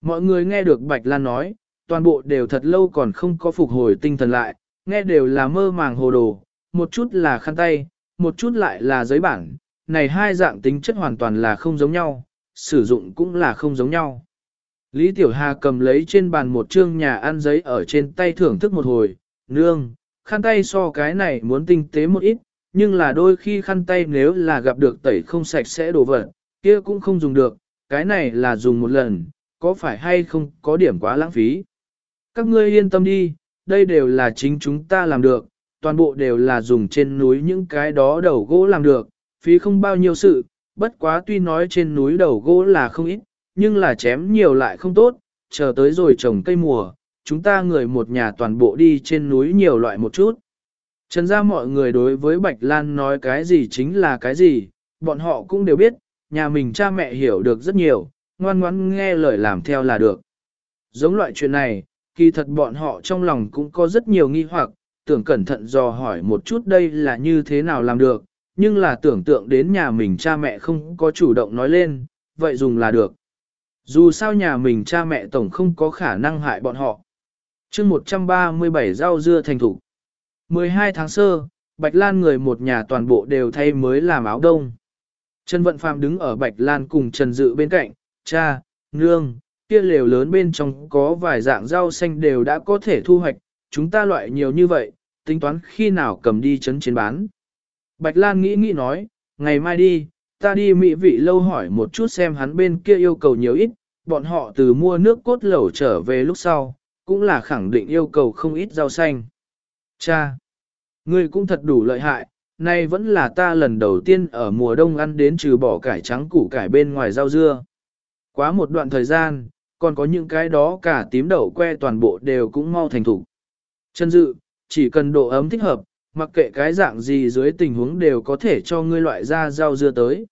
Mọi người nghe được Bạch Lan nói, toàn bộ đều thật lâu còn không có phục hồi tinh thần lại, nghe đều là mơ màng hồ đồ, một chút là khăn tay, một chút lại là giấy bản, này hai dạng tính chất hoàn toàn là không giống nhau, sử dụng cũng là không giống nhau. Lý Tiểu Hà cầm lấy trên bàn một trương nhà ăn giấy ở trên tay thưởng thức một hồi, nương, khăn tay so cái này muốn tinh tế một ít, nhưng là đôi khi khăn tay nếu là gặp được tẩy không sạch sẽ đổ vật, kia cũng không dùng được, cái này là dùng một lần, có phải hay không có điểm quá lãng phí. Các ngươi yên tâm đi, đây đều là chính chúng ta làm được, toàn bộ đều là dùng trên núi những cái đó đầu gỗ làm được, phí không bao nhiêu sự, bất quá tuy nói trên núi đầu gỗ là không ít, nhưng là chém nhiều lại không tốt, chờ tới rồi trồng cây mùa, chúng ta người một nhà toàn bộ đi trên núi nhiều loại một chút. Trần ra mọi người đối với Bạch Lan nói cái gì chính là cái gì, bọn họ cũng đều biết, nhà mình cha mẹ hiểu được rất nhiều, ngoan ngoãn nghe lời làm theo là được. Giống loại chuyện này, kỳ thật bọn họ trong lòng cũng có rất nhiều nghi hoặc, tưởng cẩn thận dò hỏi một chút đây là như thế nào làm được, nhưng là tưởng tượng đến nhà mình cha mẹ không có chủ động nói lên, vậy dùng là được. Dù sao nhà mình cha mẹ tổng không có khả năng hại bọn họ. chương 137 rau dưa thành thủ. 12 tháng sơ, Bạch Lan người một nhà toàn bộ đều thay mới làm áo đông. Trần Vận Phàm đứng ở Bạch Lan cùng Trần Dự bên cạnh, cha, nương, kia lều lớn bên trong có vài dạng rau xanh đều đã có thể thu hoạch, chúng ta loại nhiều như vậy, tính toán khi nào cầm đi chấn chiến bán. Bạch Lan nghĩ nghĩ nói, ngày mai đi, ta đi mỹ vị lâu hỏi một chút xem hắn bên kia yêu cầu nhiều ít, bọn họ từ mua nước cốt lẩu trở về lúc sau, cũng là khẳng định yêu cầu không ít rau xanh. Cha, ngươi cũng thật đủ lợi hại, nay vẫn là ta lần đầu tiên ở mùa đông ăn đến trừ bỏ cải trắng củ cải bên ngoài rau dưa. Quá một đoạn thời gian, còn có những cái đó cả tím đậu que toàn bộ đều cũng mau thành thủ. Chân dự, chỉ cần độ ấm thích hợp, mặc kệ cái dạng gì dưới tình huống đều có thể cho ngươi loại ra rau dưa tới.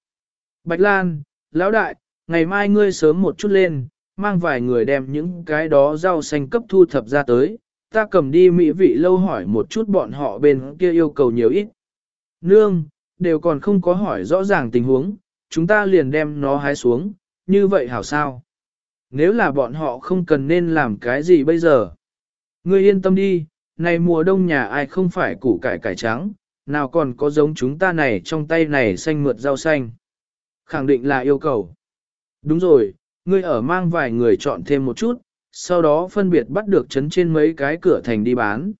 Bạch Lan, Lão Đại, ngày mai ngươi sớm một chút lên, mang vài người đem những cái đó rau xanh cấp thu thập ra tới, ta cầm đi mỹ vị lâu hỏi một chút bọn họ bên kia yêu cầu nhiều ít. Nương, đều còn không có hỏi rõ ràng tình huống, chúng ta liền đem nó hái xuống, như vậy hảo sao? Nếu là bọn họ không cần nên làm cái gì bây giờ? Ngươi yên tâm đi, này mùa đông nhà ai không phải củ cải cải trắng, nào còn có giống chúng ta này trong tay này xanh mượt rau xanh. Khẳng định là yêu cầu. Đúng rồi, ngươi ở mang vài người chọn thêm một chút, sau đó phân biệt bắt được chấn trên mấy cái cửa thành đi bán.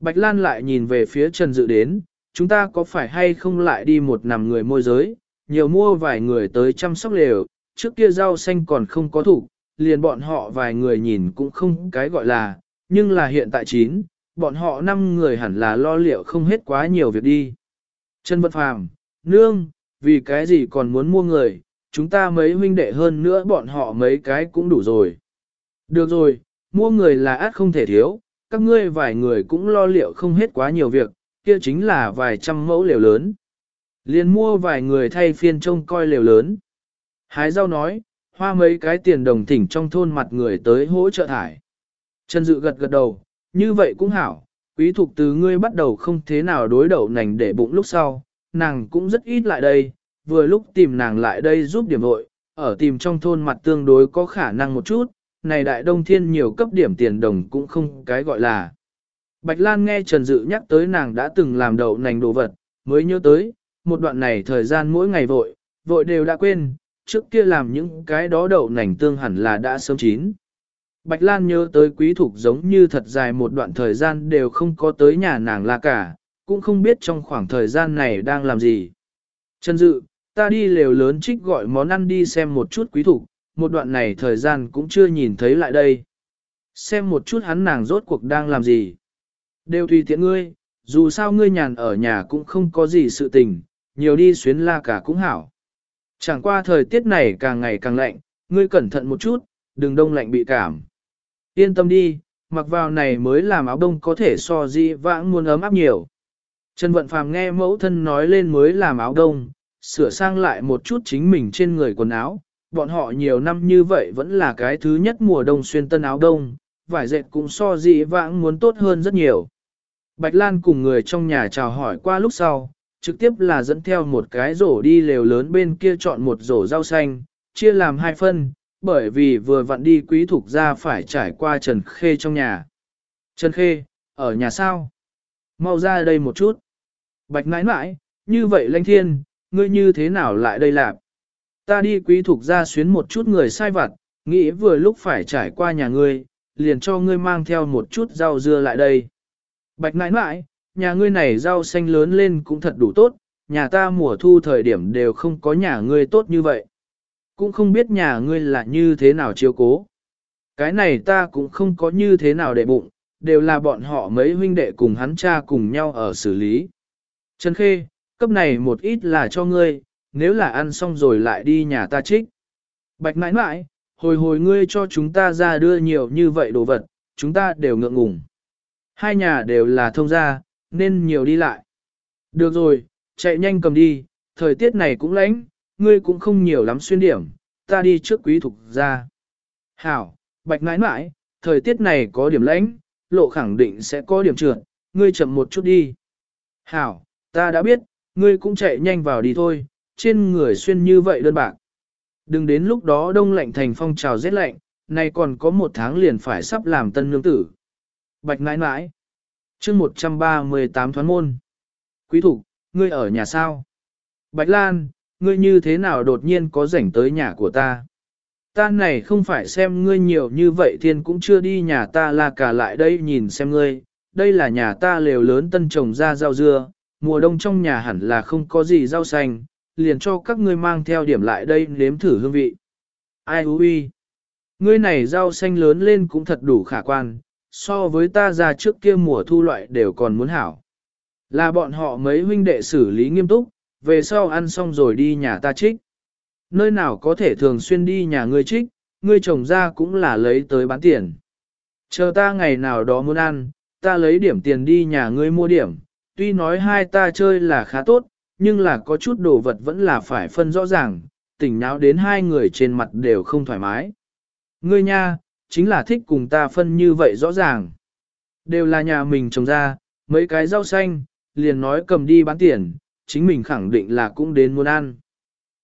Bạch Lan lại nhìn về phía Trần Dự đến, chúng ta có phải hay không lại đi một nằm người môi giới, nhiều mua vài người tới chăm sóc lều, trước kia rau xanh còn không có thủ, liền bọn họ vài người nhìn cũng không cái gọi là, nhưng là hiện tại chín, bọn họ năm người hẳn là lo liệu không hết quá nhiều việc đi. Trần Vật Phàm, nương, vì cái gì còn muốn mua người, chúng ta mấy huynh đệ hơn nữa bọn họ mấy cái cũng đủ rồi. Được rồi, mua người là át không thể thiếu, các ngươi vài người cũng lo liệu không hết quá nhiều việc, kia chính là vài trăm mẫu lều lớn. Liền mua vài người thay phiên trông coi lều lớn. Hái rau nói, hoa mấy cái tiền đồng thỉnh trong thôn mặt người tới hỗ trợ thải. Trần Dự gật gật đầu, như vậy cũng hảo, quý thuộc từ ngươi bắt đầu không thế nào đối đầu nành để bụng lúc sau, nàng cũng rất ít lại đây, vừa lúc tìm nàng lại đây giúp điểm vội, ở tìm trong thôn mặt tương đối có khả năng một chút, này đại đông thiên nhiều cấp điểm tiền đồng cũng không cái gọi là. Bạch Lan nghe Trần Dự nhắc tới nàng đã từng làm đậu nành đồ vật, mới nhớ tới, một đoạn này thời gian mỗi ngày vội, vội đều đã quên, trước kia làm những cái đó đậu nành tương hẳn là đã sớm chín. Bạch Lan nhớ tới quý thục giống như thật dài một đoạn thời gian đều không có tới nhà nàng là cả, cũng không biết trong khoảng thời gian này đang làm gì. Trần Dự, ta đi lều lớn trích gọi món ăn đi xem một chút quý thủ. một đoạn này thời gian cũng chưa nhìn thấy lại đây. Xem một chút hắn nàng rốt cuộc đang làm gì. Đều tùy tiện ngươi, dù sao ngươi nhàn ở nhà cũng không có gì sự tình, nhiều đi xuyến la cả cũng hảo. Chẳng qua thời tiết này càng ngày càng lạnh, ngươi cẩn thận một chút, đừng đông lạnh bị cảm. Yên tâm đi, mặc vào này mới làm áo đông có thể so di vãng muôn ấm áp nhiều. Trần Vận Phàm nghe mẫu thân nói lên mới làm áo đông, sửa sang lại một chút chính mình trên người quần áo. Bọn họ nhiều năm như vậy vẫn là cái thứ nhất mùa đông xuyên tân áo đông, vải dệt cũng so dị vãng muốn tốt hơn rất nhiều. Bạch Lan cùng người trong nhà chào hỏi qua lúc sau, trực tiếp là dẫn theo một cái rổ đi lều lớn bên kia chọn một rổ rau xanh, chia làm hai phân, bởi vì vừa vặn đi quý thuộc ra phải trải qua Trần Khê trong nhà. Trần Khê, ở nhà sao? Mau ra đây một chút. Bạch nãi nãi, như vậy lanh thiên, ngươi như thế nào lại đây làm? Ta đi quý thuộc ra xuyến một chút người sai vặt, nghĩ vừa lúc phải trải qua nhà ngươi, liền cho ngươi mang theo một chút rau dưa lại đây. Bạch nãi nãi, nhà ngươi này rau xanh lớn lên cũng thật đủ tốt, nhà ta mùa thu thời điểm đều không có nhà ngươi tốt như vậy. Cũng không biết nhà ngươi là như thế nào chiếu cố. Cái này ta cũng không có như thế nào để bụng, đều là bọn họ mấy huynh đệ cùng hắn cha cùng nhau ở xử lý. Trần Khê, cấp này một ít là cho ngươi, nếu là ăn xong rồi lại đi nhà ta trích. Bạch nãi nãi, hồi hồi ngươi cho chúng ta ra đưa nhiều như vậy đồ vật, chúng ta đều ngượng ngùng. Hai nhà đều là thông gia, nên nhiều đi lại. Được rồi, chạy nhanh cầm đi, thời tiết này cũng lạnh, ngươi cũng không nhiều lắm xuyên điểm, ta đi trước quý thục ra. Hảo, bạch nãi nãi, thời tiết này có điểm lạnh lộ khẳng định sẽ có điểm trượt, ngươi chậm một chút đi. Hảo, ta đã biết, ngươi cũng chạy nhanh vào đi thôi, trên người xuyên như vậy đơn bạc. Đừng đến lúc đó đông lạnh thành phong trào rét lạnh, nay còn có một tháng liền phải sắp làm tân nương tử. Bạch nãi nãi. chương 138 thoán môn. Quý thục, ngươi ở nhà sao? Bạch Lan, ngươi như thế nào đột nhiên có rảnh tới nhà của ta? Ta này không phải xem ngươi nhiều như vậy thiên cũng chưa đi nhà ta là cả lại đây nhìn xem ngươi. Đây là nhà ta lều lớn tân trồng ra rau dưa, mùa đông trong nhà hẳn là không có gì rau xanh, liền cho các ngươi mang theo điểm lại đây nếm thử hương vị. Ai hú uy? Ngươi này rau xanh lớn lên cũng thật đủ khả quan, so với ta ra trước kia mùa thu loại đều còn muốn hảo. Là bọn họ mấy huynh đệ xử lý nghiêm túc, về sau ăn xong rồi đi nhà ta trích. Nơi nào có thể thường xuyên đi nhà ngươi trích, ngươi trồng ra cũng là lấy tới bán tiền. Chờ ta ngày nào đó muốn ăn, ta lấy điểm tiền đi nhà ngươi mua điểm, tuy nói hai ta chơi là khá tốt, nhưng là có chút đồ vật vẫn là phải phân rõ ràng, tỉnh nháo đến hai người trên mặt đều không thoải mái. Ngươi nha, chính là thích cùng ta phân như vậy rõ ràng. Đều là nhà mình trồng ra, mấy cái rau xanh, liền nói cầm đi bán tiền, chính mình khẳng định là cũng đến muốn ăn.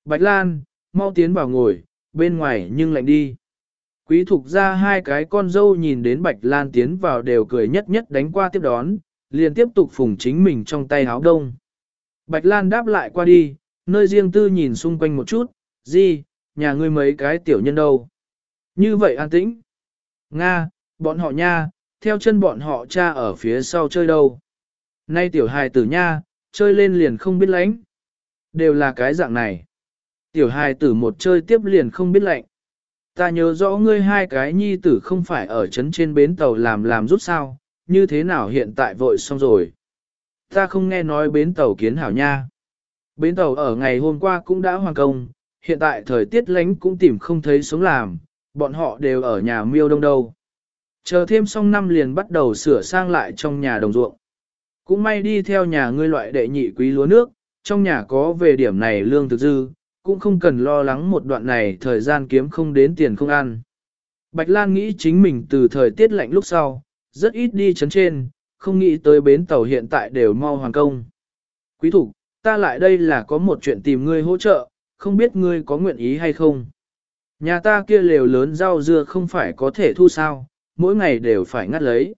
Bạch Lan, mau tiến vào ngồi, bên ngoài nhưng lạnh đi. Quý thục ra hai cái con dâu nhìn đến Bạch Lan tiến vào đều cười nhất nhất đánh qua tiếp đón, liền tiếp tục phùng chính mình trong tay áo đông. Bạch Lan đáp lại qua đi, nơi riêng tư nhìn xung quanh một chút, gì, nhà ngươi mấy cái tiểu nhân đâu. Như vậy an tĩnh. Nga, bọn họ nha, theo chân bọn họ cha ở phía sau chơi đâu. Nay tiểu hài tử nha, chơi lên liền không biết lánh. Đều là cái dạng này. Tiểu hài tử một chơi tiếp liền không biết lạnh. Ta nhớ rõ ngươi hai cái nhi tử không phải ở trấn trên bến tàu làm làm rút sao, như thế nào hiện tại vội xong rồi. Ta không nghe nói bến tàu kiến hảo nha. Bến tàu ở ngày hôm qua cũng đã hoàn công, hiện tại thời tiết lánh cũng tìm không thấy sống làm, bọn họ đều ở nhà miêu đông đâu. Chờ thêm xong năm liền bắt đầu sửa sang lại trong nhà đồng ruộng. Cũng may đi theo nhà ngươi loại đệ nhị quý lúa nước, trong nhà có về điểm này lương thực dư, cũng không cần lo lắng một đoạn này thời gian kiếm không đến tiền không ăn. Bạch Lan nghĩ chính mình từ thời tiết lạnh lúc sau, rất ít đi chấn trên, không nghĩ tới bến tàu hiện tại đều mau hoàn công. Quý thủ, ta lại đây là có một chuyện tìm ngươi hỗ trợ, không biết ngươi có nguyện ý hay không. Nhà ta kia lều lớn rau dưa không phải có thể thu sao, mỗi ngày đều phải ngắt lấy.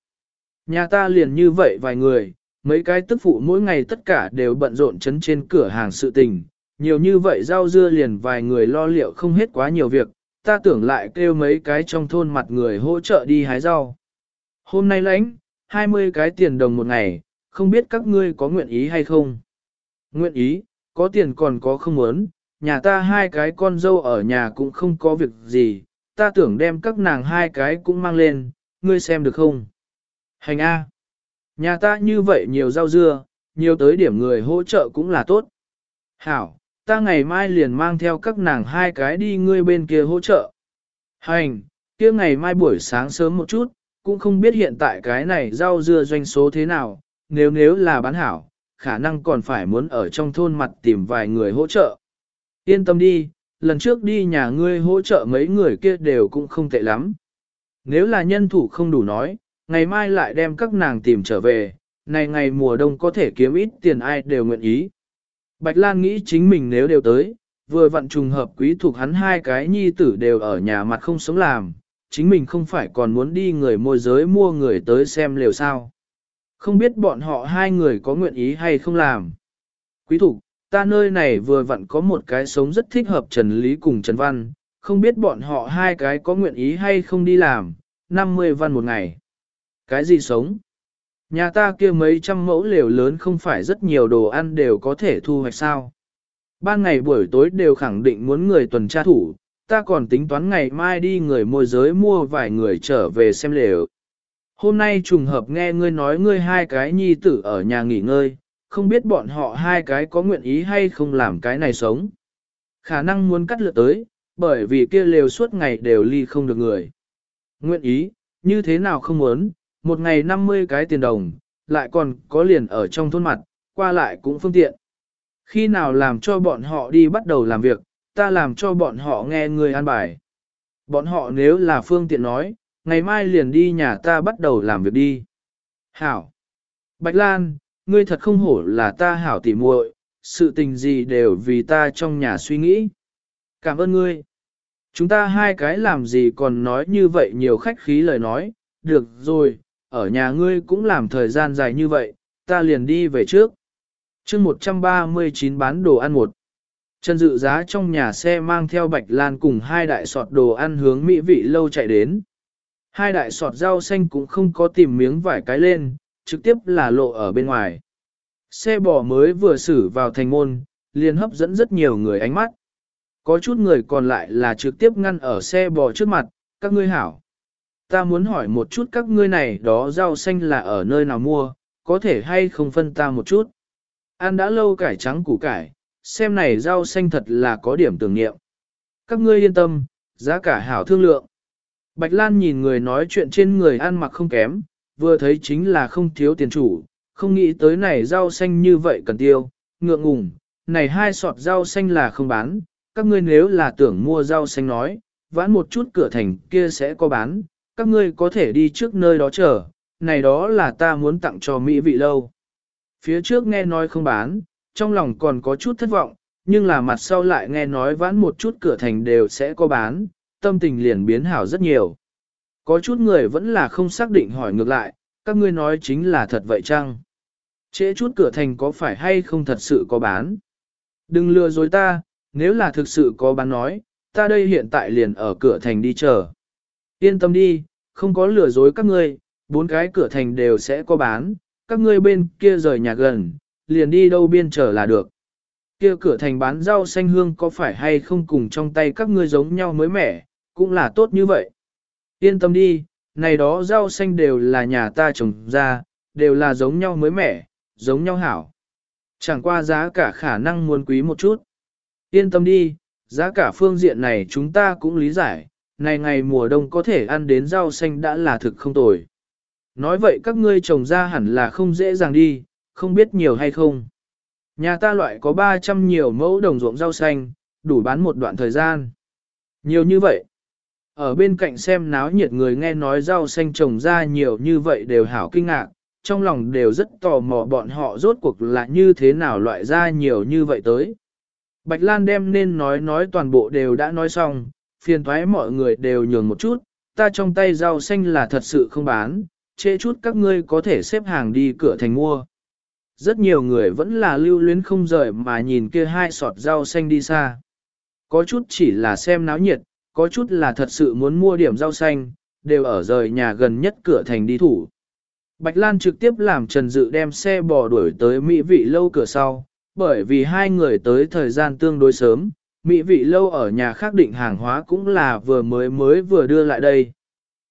Nhà ta liền như vậy vài người, mấy cái tức phụ mỗi ngày tất cả đều bận rộn chấn trên cửa hàng sự tình, nhiều như vậy rau dưa liền vài người lo liệu không hết quá nhiều việc, ta tưởng lại kêu mấy cái trong thôn mặt người hỗ trợ đi hái rau. Hôm nay lãnh, 20 cái tiền đồng một ngày, không biết các ngươi có nguyện ý hay không? Nguyện ý, có tiền còn có không muốn, nhà ta hai cái con dâu ở nhà cũng không có việc gì, ta tưởng đem các nàng hai cái cũng mang lên, ngươi xem được không? Hành A. Nhà ta như vậy nhiều rau dưa, nhiều tới điểm người hỗ trợ cũng là tốt. Hảo, ta ngày mai liền mang theo các nàng hai cái đi ngươi bên kia hỗ trợ. Hành, kia ngày mai buổi sáng sớm một chút, cũng không biết hiện tại cái này rau dưa doanh số thế nào, nếu nếu là bán hảo, khả năng còn phải muốn ở trong thôn mặt tìm vài người hỗ trợ. Yên tâm đi, lần trước đi nhà ngươi hỗ trợ mấy người kia đều cũng không tệ lắm. Nếu là nhân thủ không đủ nói, ngày mai lại đem các nàng tìm trở về, này ngày mùa đông có thể kiếm ít tiền ai đều nguyện ý. Bạch Lan nghĩ chính mình nếu đều tới, vừa vặn trùng hợp quý thuộc hắn hai cái nhi tử đều ở nhà mặt không sống làm, chính mình không phải còn muốn đi người môi giới mua người tới xem liều sao. Không biết bọn họ hai người có nguyện ý hay không làm. Quý thục, ta nơi này vừa vặn có một cái sống rất thích hợp Trần Lý cùng Trần Văn, không biết bọn họ hai cái có nguyện ý hay không đi làm, 50 văn một ngày. Cái gì sống? Nhà ta kia mấy trăm mẫu lều lớn không phải rất nhiều đồ ăn đều có thể thu hoạch sao. Ban ngày buổi tối đều khẳng định muốn người tuần tra thủ, ta còn tính toán ngày mai đi người môi giới mua vài người trở về xem lều. Hôm nay trùng hợp nghe ngươi nói ngươi hai cái nhi tử ở nhà nghỉ ngơi, không biết bọn họ hai cái có nguyện ý hay không làm cái này sống. Khả năng muốn cắt lượt tới, bởi vì kia lều suốt ngày đều ly không được người. Nguyện ý, như thế nào không muốn, một ngày 50 cái tiền đồng, lại còn có liền ở trong thôn mặt, qua lại cũng phương tiện. Khi nào làm cho bọn họ đi bắt đầu làm việc, ta làm cho bọn họ nghe người an bài. Bọn họ nếu là phương tiện nói, ngày mai liền đi nhà ta bắt đầu làm việc đi. Hảo! Bạch Lan, ngươi thật không hổ là ta hảo tỉ muội, sự tình gì đều vì ta trong nhà suy nghĩ. Cảm ơn ngươi. Chúng ta hai cái làm gì còn nói như vậy nhiều khách khí lời nói, được rồi, ở nhà ngươi cũng làm thời gian dài như vậy, ta liền đi về trước. chương 139 bán đồ ăn một. Trần dự giá trong nhà xe mang theo bạch lan cùng hai đại sọt đồ ăn hướng mỹ vị lâu chạy đến. Hai đại sọt rau xanh cũng không có tìm miếng vải cái lên, trực tiếp là lộ ở bên ngoài. Xe bò mới vừa xử vào thành môn, liền hấp dẫn rất nhiều người ánh mắt. Có chút người còn lại là trực tiếp ngăn ở xe bò trước mặt, các ngươi hảo. Ta muốn hỏi một chút các ngươi này đó rau xanh là ở nơi nào mua, có thể hay không phân ta một chút. Ăn đã lâu cải trắng củ cải, xem này rau xanh thật là có điểm tưởng niệm. Các ngươi yên tâm, giá cả hảo thương lượng. Bạch Lan nhìn người nói chuyện trên người ăn mặc không kém, vừa thấy chính là không thiếu tiền chủ, không nghĩ tới này rau xanh như vậy cần tiêu, ngượng ngùng, này hai sọt rau xanh là không bán, các ngươi nếu là tưởng mua rau xanh nói, vãn một chút cửa thành kia sẽ có bán, các ngươi có thể đi trước nơi đó chờ, này đó là ta muốn tặng cho Mỹ vị lâu. Phía trước nghe nói không bán, trong lòng còn có chút thất vọng, nhưng là mặt sau lại nghe nói vãn một chút cửa thành đều sẽ có bán, tâm tình liền biến hảo rất nhiều. Có chút người vẫn là không xác định hỏi ngược lại, các ngươi nói chính là thật vậy chăng? Trễ chút cửa thành có phải hay không thật sự có bán? Đừng lừa dối ta, nếu là thực sự có bán nói, ta đây hiện tại liền ở cửa thành đi chờ. Yên tâm đi, không có lừa dối các ngươi, bốn cái cửa thành đều sẽ có bán, các ngươi bên kia rời nhà gần, liền đi đâu biên trở là được. Kia cửa thành bán rau xanh hương có phải hay không cùng trong tay các ngươi giống nhau mới mẻ, cũng là tốt như vậy. Yên tâm đi, này đó rau xanh đều là nhà ta trồng ra, đều là giống nhau mới mẻ, giống nhau hảo. Chẳng qua giá cả khả năng muốn quý một chút. Yên tâm đi, giá cả phương diện này chúng ta cũng lý giải, này ngày mùa đông có thể ăn đến rau xanh đã là thực không tồi. Nói vậy các ngươi trồng ra hẳn là không dễ dàng đi, không biết nhiều hay không. Nhà ta loại có 300 nhiều mẫu đồng ruộng rau xanh, đủ bán một đoạn thời gian. Nhiều như vậy. Ở bên cạnh xem náo nhiệt người nghe nói rau xanh trồng ra nhiều như vậy đều hảo kinh ngạc, trong lòng đều rất tò mò bọn họ rốt cuộc là như thế nào loại ra nhiều như vậy tới. Bạch Lan đem nên nói nói toàn bộ đều đã nói xong, phiền thoái mọi người đều nhường một chút, ta trong tay rau xanh là thật sự không bán, trễ chút các ngươi có thể xếp hàng đi cửa thành mua. Rất nhiều người vẫn là lưu luyến không rời mà nhìn kia hai sọt rau xanh đi xa. Có chút chỉ là xem náo nhiệt, có chút là thật sự muốn mua điểm rau xanh, đều ở rời nhà gần nhất cửa thành đi thủ. Bạch Lan trực tiếp làm Trần Dự đem xe bò đuổi tới Mỹ vị lâu cửa sau, bởi vì hai người tới thời gian tương đối sớm, Mỹ vị lâu ở nhà khác định hàng hóa cũng là vừa mới mới vừa đưa lại đây.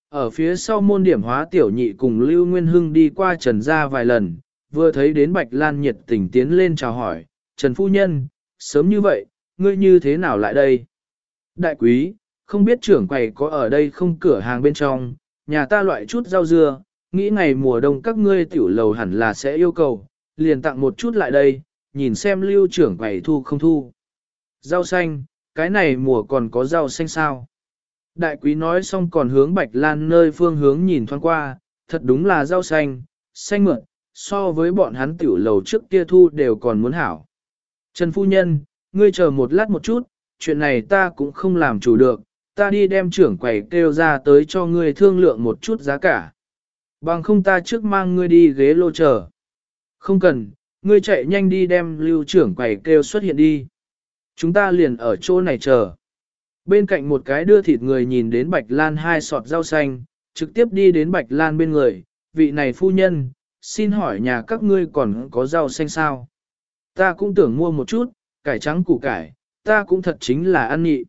Ở phía sau môn điểm hóa tiểu nhị cùng Lưu Nguyên Hưng đi qua Trần ra vài lần, vừa thấy đến Bạch Lan nhiệt tình tiến lên chào hỏi, Trần Phu Nhân, sớm như vậy, ngươi như thế nào lại đây? Đại quý, không biết trưởng quầy có ở đây không cửa hàng bên trong, nhà ta loại chút rau dưa, nghĩ ngày mùa đông các ngươi tiểu lầu hẳn là sẽ yêu cầu, liền tặng một chút lại đây, nhìn xem lưu trưởng quầy thu không thu. Rau xanh, cái này mùa còn có rau xanh sao? Đại quý nói xong còn hướng Bạch Lan nơi phương hướng nhìn thoáng qua, thật đúng là rau xanh, xanh mượn, so với bọn hắn tiểu lầu trước kia thu đều còn muốn hảo. Trần Phu Nhân, ngươi chờ một lát một chút, chuyện này ta cũng không làm chủ được, ta đi đem trưởng quầy kêu ra tới cho ngươi thương lượng một chút giá cả. Bằng không ta trước mang ngươi đi ghế lô chờ. Không cần, ngươi chạy nhanh đi đem lưu trưởng quầy kêu xuất hiện đi. Chúng ta liền ở chỗ này chờ. Bên cạnh một cái đưa thịt người nhìn đến Bạch Lan hai sọt rau xanh, trực tiếp đi đến Bạch Lan bên người, vị này phu nhân, xin hỏi nhà các ngươi còn có rau xanh sao? Ta cũng tưởng mua một chút, cải trắng củ cải, ta cũng thật chính là ăn nhị.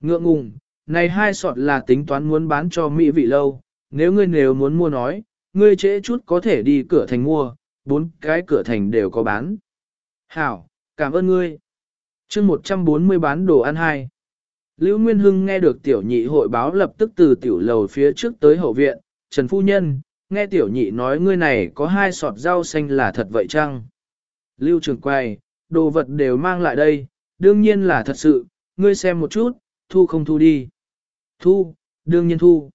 Ngượng ngùng, này hai sọt là tính toán muốn bán cho mỹ vị lâu, nếu ngươi nếu muốn mua nói, ngươi trễ chút có thể đi cửa thành mua, bốn cái cửa thành đều có bán. Hảo, cảm ơn ngươi. chương 140 bán đồ ăn hai. Lưu Nguyên Hưng nghe được tiểu nhị hội báo lập tức từ tiểu lầu phía trước tới hậu viện, Trần Phu Nhân, nghe tiểu nhị nói ngươi này có hai sọt rau xanh là thật vậy chăng? Lưu Trường quay, đồ vật đều mang lại đây, đương nhiên là thật sự, ngươi xem một chút, thu không thu đi. Thu, đương nhiên thu.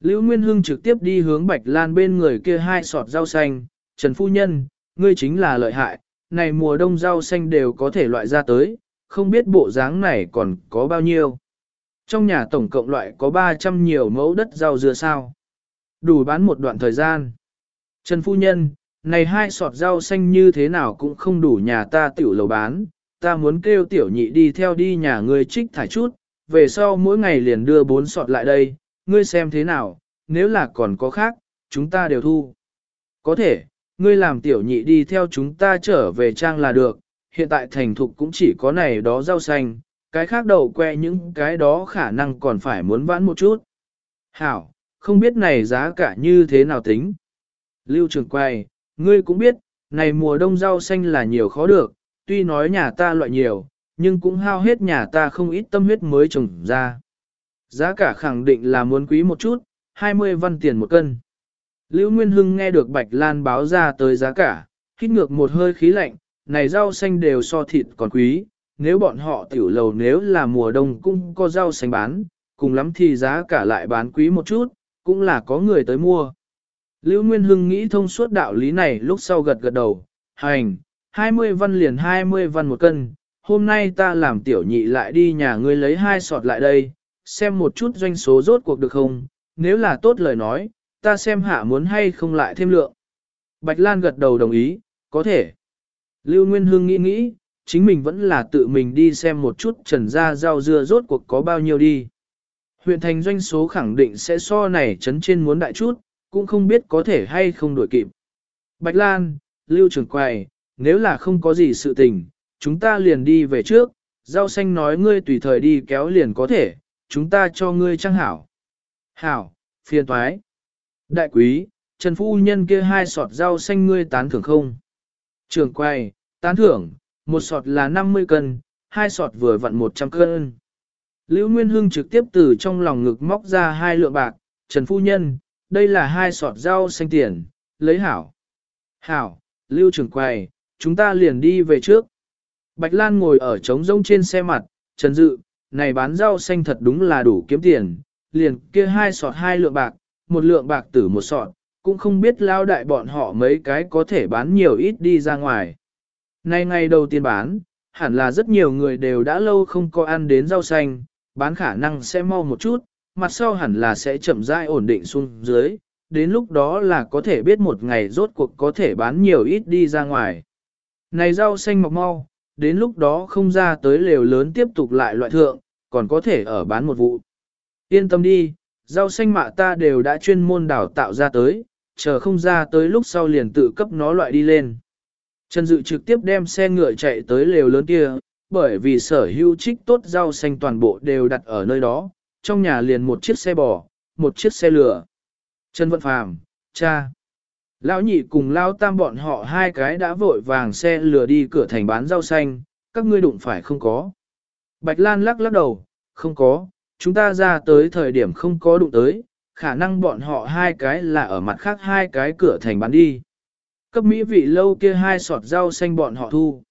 Lưu Nguyên Hưng trực tiếp đi hướng Bạch Lan bên người kia hai sọt rau xanh, Trần Phu Nhân, ngươi chính là lợi hại, này mùa đông rau xanh đều có thể loại ra tới, không biết bộ dáng này còn có bao nhiêu. Trong nhà tổng cộng loại có 300 nhiều mẫu đất rau dưa sao. Đủ bán một đoạn thời gian. Trần Phu Nhân, này hai sọt rau xanh như thế nào cũng không đủ nhà ta tiểu lầu bán, ta muốn kêu tiểu nhị đi theo đi nhà ngươi trích thải chút, về sau mỗi ngày liền đưa bốn sọt lại đây, ngươi xem thế nào, nếu là còn có khác, chúng ta đều thu. Có thể, ngươi làm tiểu nhị đi theo chúng ta trở về trang là được, hiện tại thành thục cũng chỉ có này đó rau xanh, cái khác đầu que những cái đó khả năng còn phải muốn vãn một chút. Hảo, không biết này giá cả như thế nào tính. Lưu trường quay, ngươi cũng biết, này mùa đông rau xanh là nhiều khó được, tuy nói nhà ta loại nhiều, nhưng cũng hao hết nhà ta không ít tâm huyết mới trồng ra. Giá cả khẳng định là muốn quý một chút, 20 văn tiền một cân. Lưu Nguyên Hưng nghe được Bạch Lan báo ra tới giá cả, hít ngược một hơi khí lạnh, này rau xanh đều so thịt còn quý, nếu bọn họ tiểu lầu nếu là mùa đông cũng có rau xanh bán, cùng lắm thì giá cả lại bán quý một chút, cũng là có người tới mua. Lưu Nguyên Hưng nghĩ thông suốt đạo lý này lúc sau gật gật đầu, hành, 20 văn liền 20 văn một cân, hôm nay ta làm tiểu nhị lại đi nhà ngươi lấy hai sọt lại đây, xem một chút doanh số rốt cuộc được không, nếu là tốt lời nói, ta xem hạ muốn hay không lại thêm lượng. Bạch Lan gật đầu đồng ý, có thể. Lưu Nguyên Hưng nghĩ nghĩ, chính mình vẫn là tự mình đi xem một chút trần ra rau dưa rốt cuộc có bao nhiêu đi. Huyện thành doanh số khẳng định sẽ so này chấn trên muốn đại chút, cũng không biết có thể hay không đuổi kịp. Bạch Lan, Lưu Trường Quài, nếu là không có gì sự tình, chúng ta liền đi về trước, rau xanh nói ngươi tùy thời đi kéo liền có thể, chúng ta cho ngươi trang hảo. Hảo, phiền toái. Đại quý, Trần Phu Nhân kia hai sọt rau xanh ngươi tán thưởng không? Trường quay, tán thưởng, một sọt là 50 cân, hai sọt vừa vặn 100 cân. Lưu Nguyên Hưng trực tiếp từ trong lòng ngực móc ra hai lượng bạc, Trần Phu Nhân, đây là hai sọt rau xanh tiền, lấy hảo. Hảo, Lưu Trường quay, chúng ta liền đi về trước. Bạch Lan ngồi ở trống rông trên xe mặt, Trần Dự, này bán rau xanh thật đúng là đủ kiếm tiền, liền kia hai sọt hai lượng bạc, một lượng bạc tử một sọt, cũng không biết lao đại bọn họ mấy cái có thể bán nhiều ít đi ra ngoài. Nay ngày đầu tiên bán, hẳn là rất nhiều người đều đã lâu không có ăn đến rau xanh, bán khả năng sẽ mau một chút, mặt sau hẳn là sẽ chậm rãi ổn định xuống dưới, đến lúc đó là có thể biết một ngày rốt cuộc có thể bán nhiều ít đi ra ngoài. Này rau xanh mọc mau, đến lúc đó không ra tới lều lớn tiếp tục lại loại thượng, còn có thể ở bán một vụ. Yên tâm đi, rau xanh mạ ta đều đã chuyên môn đào tạo ra tới, chờ không ra tới lúc sau liền tự cấp nó loại đi lên. Trần Dự trực tiếp đem xe ngựa chạy tới lều lớn kia, bởi vì sở hữu trích tốt rau xanh toàn bộ đều đặt ở nơi đó, trong nhà liền một chiếc xe bò, một chiếc xe lửa. Trần Vận Phàm, cha. Lão nhị cùng Lão tam bọn họ hai cái đã vội vàng xe lửa đi cửa thành bán rau xanh, các ngươi đụng phải không có. Bạch Lan lắc lắc đầu, không có, chúng ta ra tới thời điểm không có đụng tới, khả năng bọn họ hai cái là ở mặt khác hai cái cửa thành bán đi. Cấp mỹ vị lâu kia hai sọt rau xanh bọn họ thu.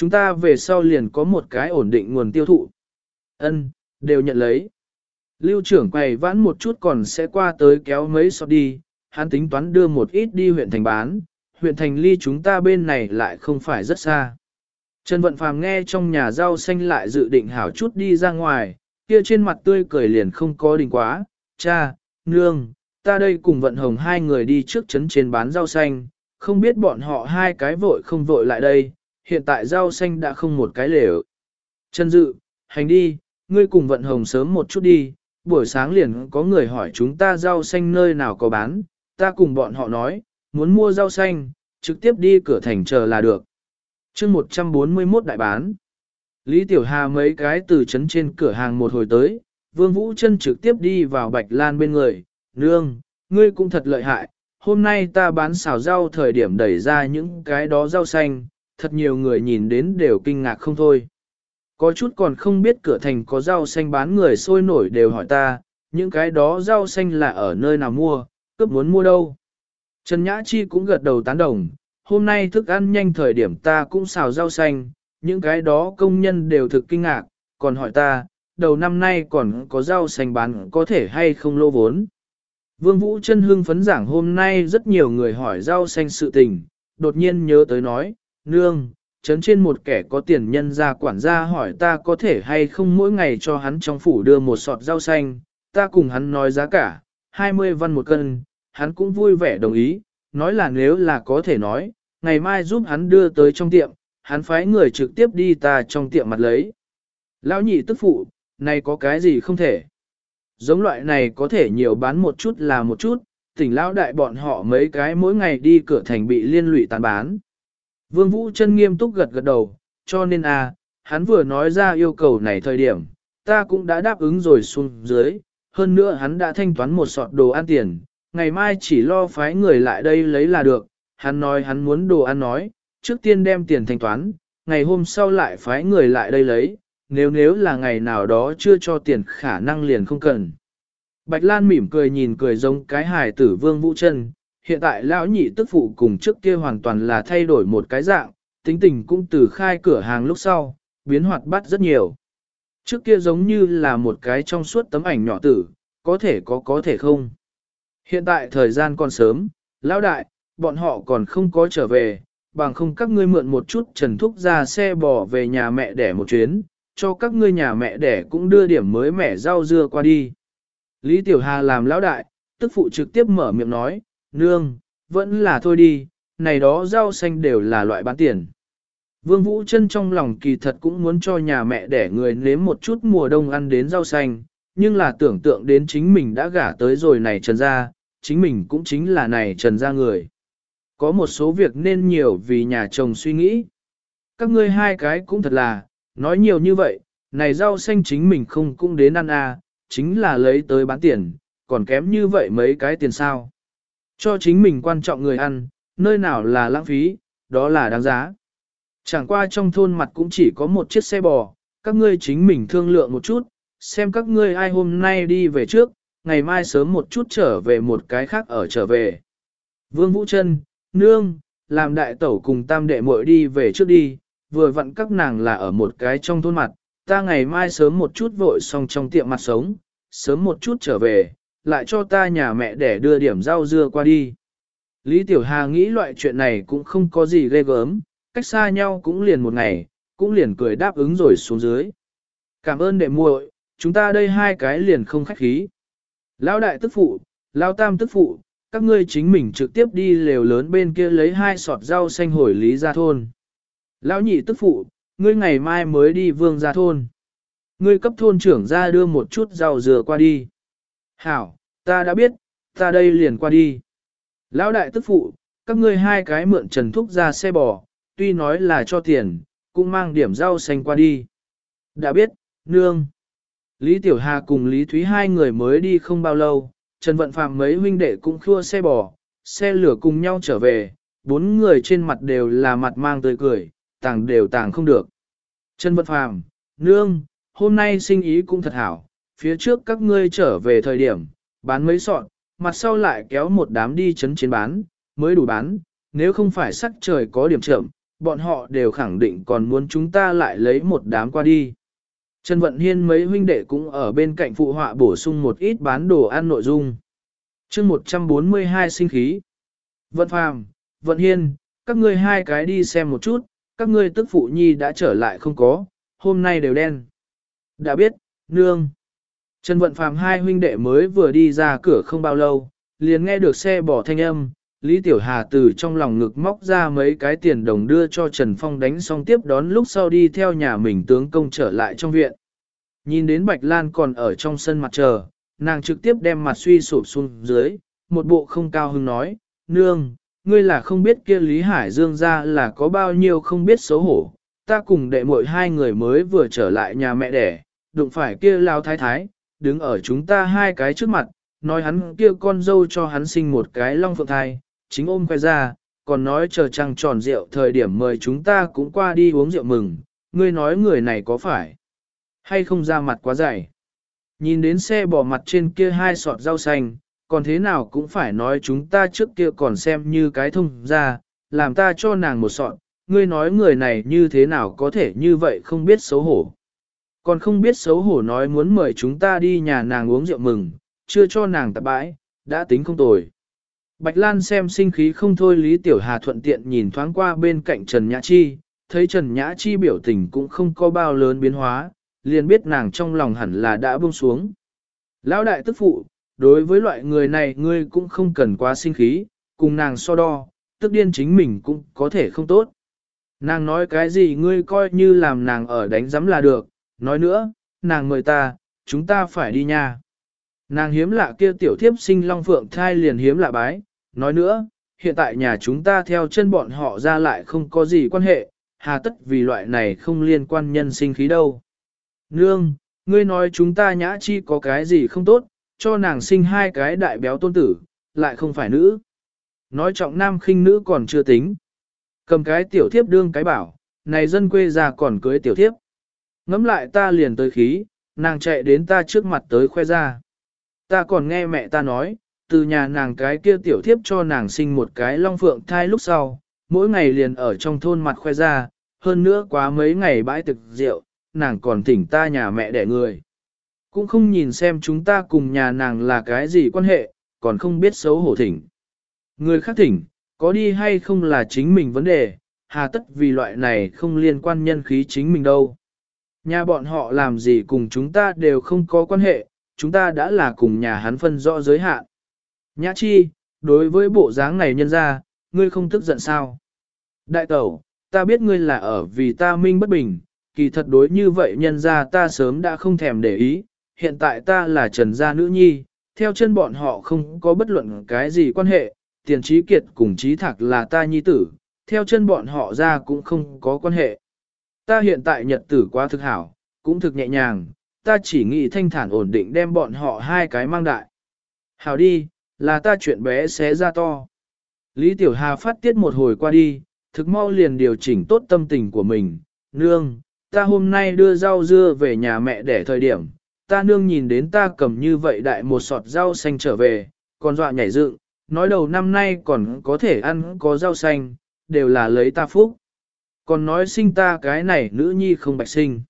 Chúng ta về sau liền có một cái ổn định nguồn tiêu thụ. Ân, đều nhận lấy. Lưu trưởng quầy vãn một chút còn sẽ qua tới kéo mấy sọt đi, hắn tính toán đưa một ít đi huyện thành bán, huyện thành ly chúng ta bên này lại không phải rất xa. Trần Vận Phàm nghe trong nhà rau xanh lại dự định hảo chút đi ra ngoài, kia trên mặt tươi cười liền không có đình quá, cha, nương, ta đây cùng Vận Hồng hai người đi trước trấn trên bán rau xanh, không biết bọn họ hai cái vội không vội lại đây, hiện tại rau xanh đã không một cái lều. Trần Dự, hành đi, ngươi cùng Vận Hồng sớm một chút đi, buổi sáng liền có người hỏi chúng ta rau xanh nơi nào có bán, ta cùng bọn họ nói, muốn mua rau xanh, trực tiếp đi cửa thành chờ là được chương 141 đại bán. Lý Tiểu Hà mấy cái từ trấn trên cửa hàng một hồi tới, Vương Vũ chân trực tiếp đi vào Bạch Lan bên người, nương, ngươi cũng thật lợi hại, hôm nay ta bán xào rau thời điểm đẩy ra những cái đó rau xanh, thật nhiều người nhìn đến đều kinh ngạc không thôi. Có chút còn không biết cửa thành có rau xanh bán người sôi nổi đều hỏi ta, những cái đó rau xanh là ở nơi nào mua, cướp muốn mua đâu. Trần Nhã Chi cũng gật đầu tán đồng, hôm nay thức ăn nhanh thời điểm ta cũng xào rau xanh, những cái đó công nhân đều thực kinh ngạc, còn hỏi ta, đầu năm nay còn có rau xanh bán có thể hay không lô vốn. Vương Vũ chân hương phấn giảng hôm nay rất nhiều người hỏi rau xanh sự tình, đột nhiên nhớ tới nói, nương, chấn trên một kẻ có tiền nhân ra quản gia hỏi ta có thể hay không mỗi ngày cho hắn trong phủ đưa một sọt rau xanh, ta cùng hắn nói giá cả, 20 văn một cân, hắn cũng vui vẻ đồng ý, nói là nếu là có thể nói, ngày mai giúp hắn đưa tới trong tiệm, hắn phái người trực tiếp đi ta trong tiệm mặt lấy. Lão nhị tức phụ, này có cái gì không thể? Giống loại này có thể nhiều bán một chút là một chút, tỉnh lão đại bọn họ mấy cái mỗi ngày đi cửa thành bị liên lụy tàn bán. Vương Vũ chân nghiêm túc gật gật đầu, cho nên a, à, hắn vừa nói ra yêu cầu này thời điểm, ta cũng đã đáp ứng rồi xuống dưới, hơn nữa hắn đã thanh toán một sọt đồ ăn tiền, ngày mai chỉ lo phái người lại đây lấy là được, hắn nói hắn muốn đồ ăn nói, trước tiên đem tiền thanh toán, ngày hôm sau lại phái người lại đây lấy, nếu nếu là ngày nào đó chưa cho tiền khả năng liền không cần. Bạch Lan mỉm cười nhìn cười giống cái hài tử vương vũ chân, hiện tại lão nhị tức phụ cùng trước kia hoàn toàn là thay đổi một cái dạng, tính tình cũng từ khai cửa hàng lúc sau, biến hoạt bát rất nhiều. Trước kia giống như là một cái trong suốt tấm ảnh nhỏ tử, có thể có có thể không. Hiện tại thời gian còn sớm, lão đại, bọn họ còn không có trở về, bằng không các ngươi mượn một chút trần thúc ra xe bò về nhà mẹ đẻ một chuyến, cho các ngươi nhà mẹ đẻ cũng đưa điểm mới mẻ rau dưa qua đi. Lý Tiểu Hà làm lão đại, tức phụ trực tiếp mở miệng nói, nương, vẫn là thôi đi, này đó rau xanh đều là loại bán tiền. Vương Vũ chân trong lòng kỳ thật cũng muốn cho nhà mẹ đẻ người nếm một chút mùa đông ăn đến rau xanh, nhưng là tưởng tượng đến chính mình đã gả tới rồi này trần ra, chính mình cũng chính là này trần ra người. Có một số việc nên nhiều vì nhà chồng suy nghĩ. Các ngươi hai cái cũng thật là, nói nhiều như vậy, này rau xanh chính mình không cũng đến ăn à, chính là lấy tới bán tiền, còn kém như vậy mấy cái tiền sao. Cho chính mình quan trọng người ăn, nơi nào là lãng phí, đó là đáng giá. Chẳng qua trong thôn mặt cũng chỉ có một chiếc xe bò, các ngươi chính mình thương lượng một chút, xem các ngươi ai hôm nay đi về trước, ngày mai sớm một chút trở về một cái khác ở trở về. Vương Vũ Trân, Nương, làm đại tẩu cùng tam đệ muội đi về trước đi, vừa vặn các nàng là ở một cái trong thôn mặt, ta ngày mai sớm một chút vội xong trong tiệm mặt sống, sớm một chút trở về, lại cho ta nhà mẹ để đưa điểm rau dưa qua đi. Lý Tiểu Hà nghĩ loại chuyện này cũng không có gì ghê gớm, cách xa nhau cũng liền một ngày, cũng liền cười đáp ứng rồi xuống dưới. Cảm ơn đệ muội, chúng ta đây hai cái liền không khách khí. Lão đại tức phụ, lão tam tức phụ, các ngươi chính mình trực tiếp đi lều lớn bên kia lấy hai sọt rau xanh hồi lý gia thôn. Lão nhị tức phụ, ngươi ngày mai mới đi vương gia thôn. Ngươi cấp thôn trưởng ra đưa một chút rau dừa qua đi. Hảo, ta đã biết, ta đây liền qua đi. Lão đại tức phụ, các ngươi hai cái mượn trần thúc ra xe bò, tuy nói là cho tiền, cũng mang điểm rau xanh qua đi. Đã biết, nương. Lý Tiểu Hà cùng Lý Thúy hai người mới đi không bao lâu, Trần Vận Phạm mấy huynh đệ cũng khua xe bò, xe lửa cùng nhau trở về, bốn người trên mặt đều là mặt mang tươi cười, tàng đều tàng không được. Trần Vận Phạm, nương, hôm nay sinh ý cũng thật hảo, phía trước các ngươi trở về thời điểm, bán mấy sọn, mặt sau lại kéo một đám đi chấn chiến bán, mới đủ bán, nếu không phải sắc trời có điểm chậm, bọn họ đều khẳng định còn muốn chúng ta lại lấy một đám qua đi. Trần Vận Hiên mấy huynh đệ cũng ở bên cạnh phụ họa bổ sung một ít bán đồ ăn nội dung. chương 142 sinh khí. Vận Phàm, Vận Hiên, các ngươi hai cái đi xem một chút, các ngươi tức phụ nhi đã trở lại không có, hôm nay đều đen. Đã biết, nương. Trần Vận Phàm hai huynh đệ mới vừa đi ra cửa không bao lâu, liền nghe được xe bỏ thanh âm, Lý Tiểu Hà từ trong lòng ngực móc ra mấy cái tiền đồng đưa cho Trần Phong đánh xong tiếp đón lúc sau đi theo nhà mình tướng công trở lại trong viện. Nhìn đến Bạch Lan còn ở trong sân mặt chờ, nàng trực tiếp đem mặt suy sụp xuống dưới, một bộ không cao hứng nói, Nương, ngươi là không biết kia Lý Hải Dương ra là có bao nhiêu không biết xấu hổ, ta cùng đệ muội hai người mới vừa trở lại nhà mẹ đẻ, đụng phải kia lao thái thái, đứng ở chúng ta hai cái trước mặt, nói hắn kia con dâu cho hắn sinh một cái long phượng thai, chính ôm khoe ra, còn nói chờ trăng tròn rượu thời điểm mời chúng ta cũng qua đi uống rượu mừng, ngươi nói người này có phải hay không ra mặt quá dày. Nhìn đến xe bỏ mặt trên kia hai sọt rau xanh, còn thế nào cũng phải nói chúng ta trước kia còn xem như cái thông ra, làm ta cho nàng một sọt, ngươi nói người này như thế nào có thể như vậy không biết xấu hổ. Còn không biết xấu hổ nói muốn mời chúng ta đi nhà nàng uống rượu mừng, chưa cho nàng tạp bãi, đã tính không tồi. Bạch Lan xem sinh khí không thôi Lý Tiểu Hà thuận tiện nhìn thoáng qua bên cạnh Trần Nhã Chi, thấy Trần Nhã Chi biểu tình cũng không có bao lớn biến hóa, liền biết nàng trong lòng hẳn là đã buông xuống. Lão đại tức phụ, đối với loại người này ngươi cũng không cần quá sinh khí, cùng nàng so đo, tức điên chính mình cũng có thể không tốt. Nàng nói cái gì ngươi coi như làm nàng ở đánh giấm là được, nói nữa, nàng mời ta, chúng ta phải đi nha. Nàng hiếm lạ kia tiểu thiếp sinh long phượng thai liền hiếm lạ bái, nói nữa, hiện tại nhà chúng ta theo chân bọn họ ra lại không có gì quan hệ, hà tất vì loại này không liên quan nhân sinh khí đâu. Nương, ngươi nói chúng ta nhã chi có cái gì không tốt, cho nàng sinh hai cái đại béo tôn tử, lại không phải nữ. Nói trọng nam khinh nữ còn chưa tính. Cầm cái tiểu thiếp đương cái bảo, này dân quê già còn cưới tiểu thiếp. Ngắm lại ta liền tới khí, nàng chạy đến ta trước mặt tới khoe ra. Ta còn nghe mẹ ta nói, từ nhà nàng cái kia tiểu thiếp cho nàng sinh một cái long phượng thai lúc sau, mỗi ngày liền ở trong thôn mặt khoe ra, hơn nữa quá mấy ngày bãi thực rượu, nàng còn thỉnh ta nhà mẹ đẻ người. Cũng không nhìn xem chúng ta cùng nhà nàng là cái gì quan hệ, còn không biết xấu hổ thỉnh. Người khác thỉnh, có đi hay không là chính mình vấn đề, hà tất vì loại này không liên quan nhân khí chính mình đâu. Nhà bọn họ làm gì cùng chúng ta đều không có quan hệ, chúng ta đã là cùng nhà hắn phân rõ giới hạn. Nhã chi, đối với bộ dáng này nhân ra, ngươi không tức giận sao? Đại tẩu, ta biết ngươi là ở vì ta minh bất bình, kỳ thật đối như vậy nhân ra ta sớm đã không thèm để ý, hiện tại ta là trần gia nữ nhi, theo chân bọn họ không có bất luận cái gì quan hệ, tiền trí kiệt cùng trí thạc là ta nhi tử, theo chân bọn họ ra cũng không có quan hệ. Ta hiện tại nhật tử quá thực hảo, cũng thực nhẹ nhàng, ta chỉ nghĩ thanh thản ổn định đem bọn họ hai cái mang đại. Hảo đi, là ta chuyện bé xé ra to. Lý Tiểu Hà phát tiết một hồi qua đi, thực mau liền điều chỉnh tốt tâm tình của mình. Nương, ta hôm nay đưa rau dưa về nhà mẹ để thời điểm, ta nương nhìn đến ta cầm như vậy đại một sọt rau xanh trở về, còn dọa nhảy dựng, nói đầu năm nay còn có thể ăn có rau xanh, đều là lấy ta phúc. Còn nói sinh ta cái này nữ nhi không bạch sinh.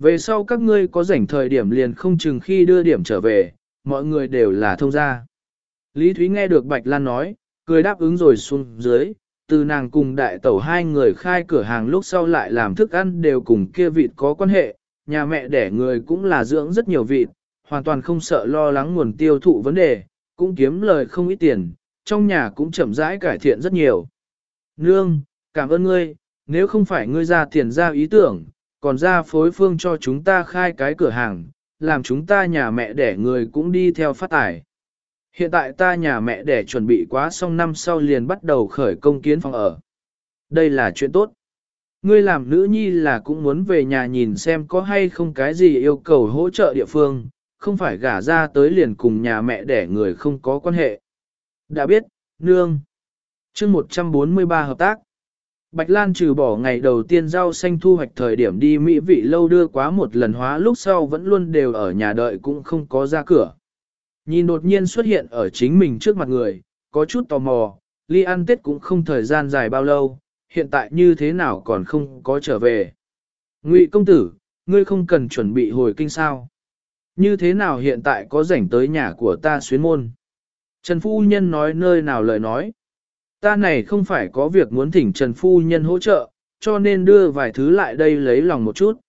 Về sau các ngươi có rảnh thời điểm liền không chừng khi đưa điểm trở về, mọi người đều là thông gia. Lý Thúy nghe được Bạch Lan nói, cười đáp ứng rồi xuống dưới, từ nàng cùng đại tẩu hai người khai cửa hàng lúc sau lại làm thức ăn đều cùng kia vịt có quan hệ, nhà mẹ đẻ người cũng là dưỡng rất nhiều vịt, hoàn toàn không sợ lo lắng nguồn tiêu thụ vấn đề, cũng kiếm lời không ít tiền, trong nhà cũng chậm rãi cải thiện rất nhiều. Nương, cảm ơn ngươi, nếu không phải ngươi ra tiền ra ý tưởng, còn ra phối phương cho chúng ta khai cái cửa hàng, làm chúng ta nhà mẹ đẻ người cũng đi theo phát tải. Hiện tại ta nhà mẹ đẻ chuẩn bị quá xong năm sau liền bắt đầu khởi công kiến phòng ở. Đây là chuyện tốt. Ngươi làm nữ nhi là cũng muốn về nhà nhìn xem có hay không cái gì yêu cầu hỗ trợ địa phương, không phải gả ra tới liền cùng nhà mẹ đẻ người không có quan hệ. Đã biết, nương. chương 143 hợp tác. Bạch Lan trừ bỏ ngày đầu tiên rau xanh thu hoạch thời điểm đi Mỹ vị lâu đưa quá một lần hóa lúc sau vẫn luôn đều ở nhà đợi cũng không có ra cửa. Nhìn đột nhiên xuất hiện ở chính mình trước mặt người, có chút tò mò, ly ăn tết cũng không thời gian dài bao lâu, hiện tại như thế nào còn không có trở về. Ngụy công tử, ngươi không cần chuẩn bị hồi kinh sao. Như thế nào hiện tại có rảnh tới nhà của ta xuyến môn. Trần Phu Nhân nói nơi nào lời nói. Ta này không phải có việc muốn thỉnh Trần Phu Nhân hỗ trợ, cho nên đưa vài thứ lại đây lấy lòng một chút.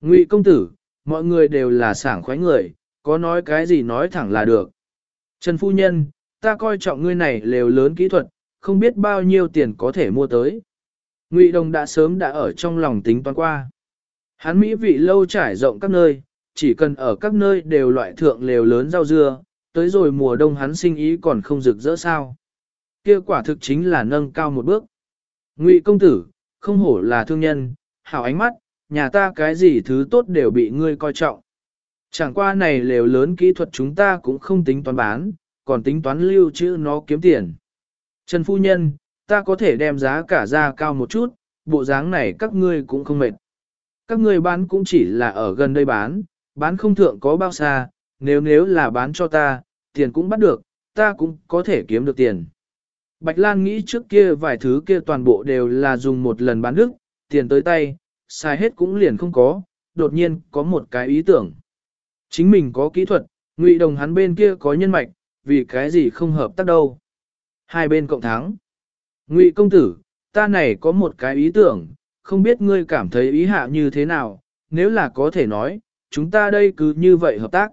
Ngụy công tử, mọi người đều là sảng khoái người, có nói cái gì nói thẳng là được. Trần Phu Nhân, ta coi trọng ngươi này lều lớn kỹ thuật, không biết bao nhiêu tiền có thể mua tới. Ngụy Đồng đã sớm đã ở trong lòng tính toán qua. Hắn Mỹ vị lâu trải rộng các nơi, chỉ cần ở các nơi đều loại thượng lều lớn rau dưa, tới rồi mùa đông hắn sinh ý còn không rực rỡ sao. Kia quả thực chính là nâng cao một bước. Ngụy công tử, không hổ là thương nhân, hảo ánh mắt, nhà ta cái gì thứ tốt đều bị ngươi coi trọng. Chẳng qua này lều lớn kỹ thuật chúng ta cũng không tính toán bán, còn tính toán lưu trữ nó kiếm tiền. Trần Phu Nhân, ta có thể đem giá cả ra cao một chút, bộ dáng này các ngươi cũng không mệt. Các ngươi bán cũng chỉ là ở gần đây bán, bán không thượng có bao xa, nếu nếu là bán cho ta, tiền cũng bắt được, ta cũng có thể kiếm được tiền. Bạch Lan nghĩ trước kia vài thứ kia toàn bộ đều là dùng một lần bán đức, tiền tới tay, xài hết cũng liền không có, đột nhiên có một cái ý tưởng. Chính mình có kỹ thuật, ngụy đồng hắn bên kia có nhân mạch, vì cái gì không hợp tác đâu. Hai bên cộng thắng. Ngụy công tử, ta này có một cái ý tưởng, không biết ngươi cảm thấy ý hạ như thế nào, nếu là có thể nói, chúng ta đây cứ như vậy hợp tác.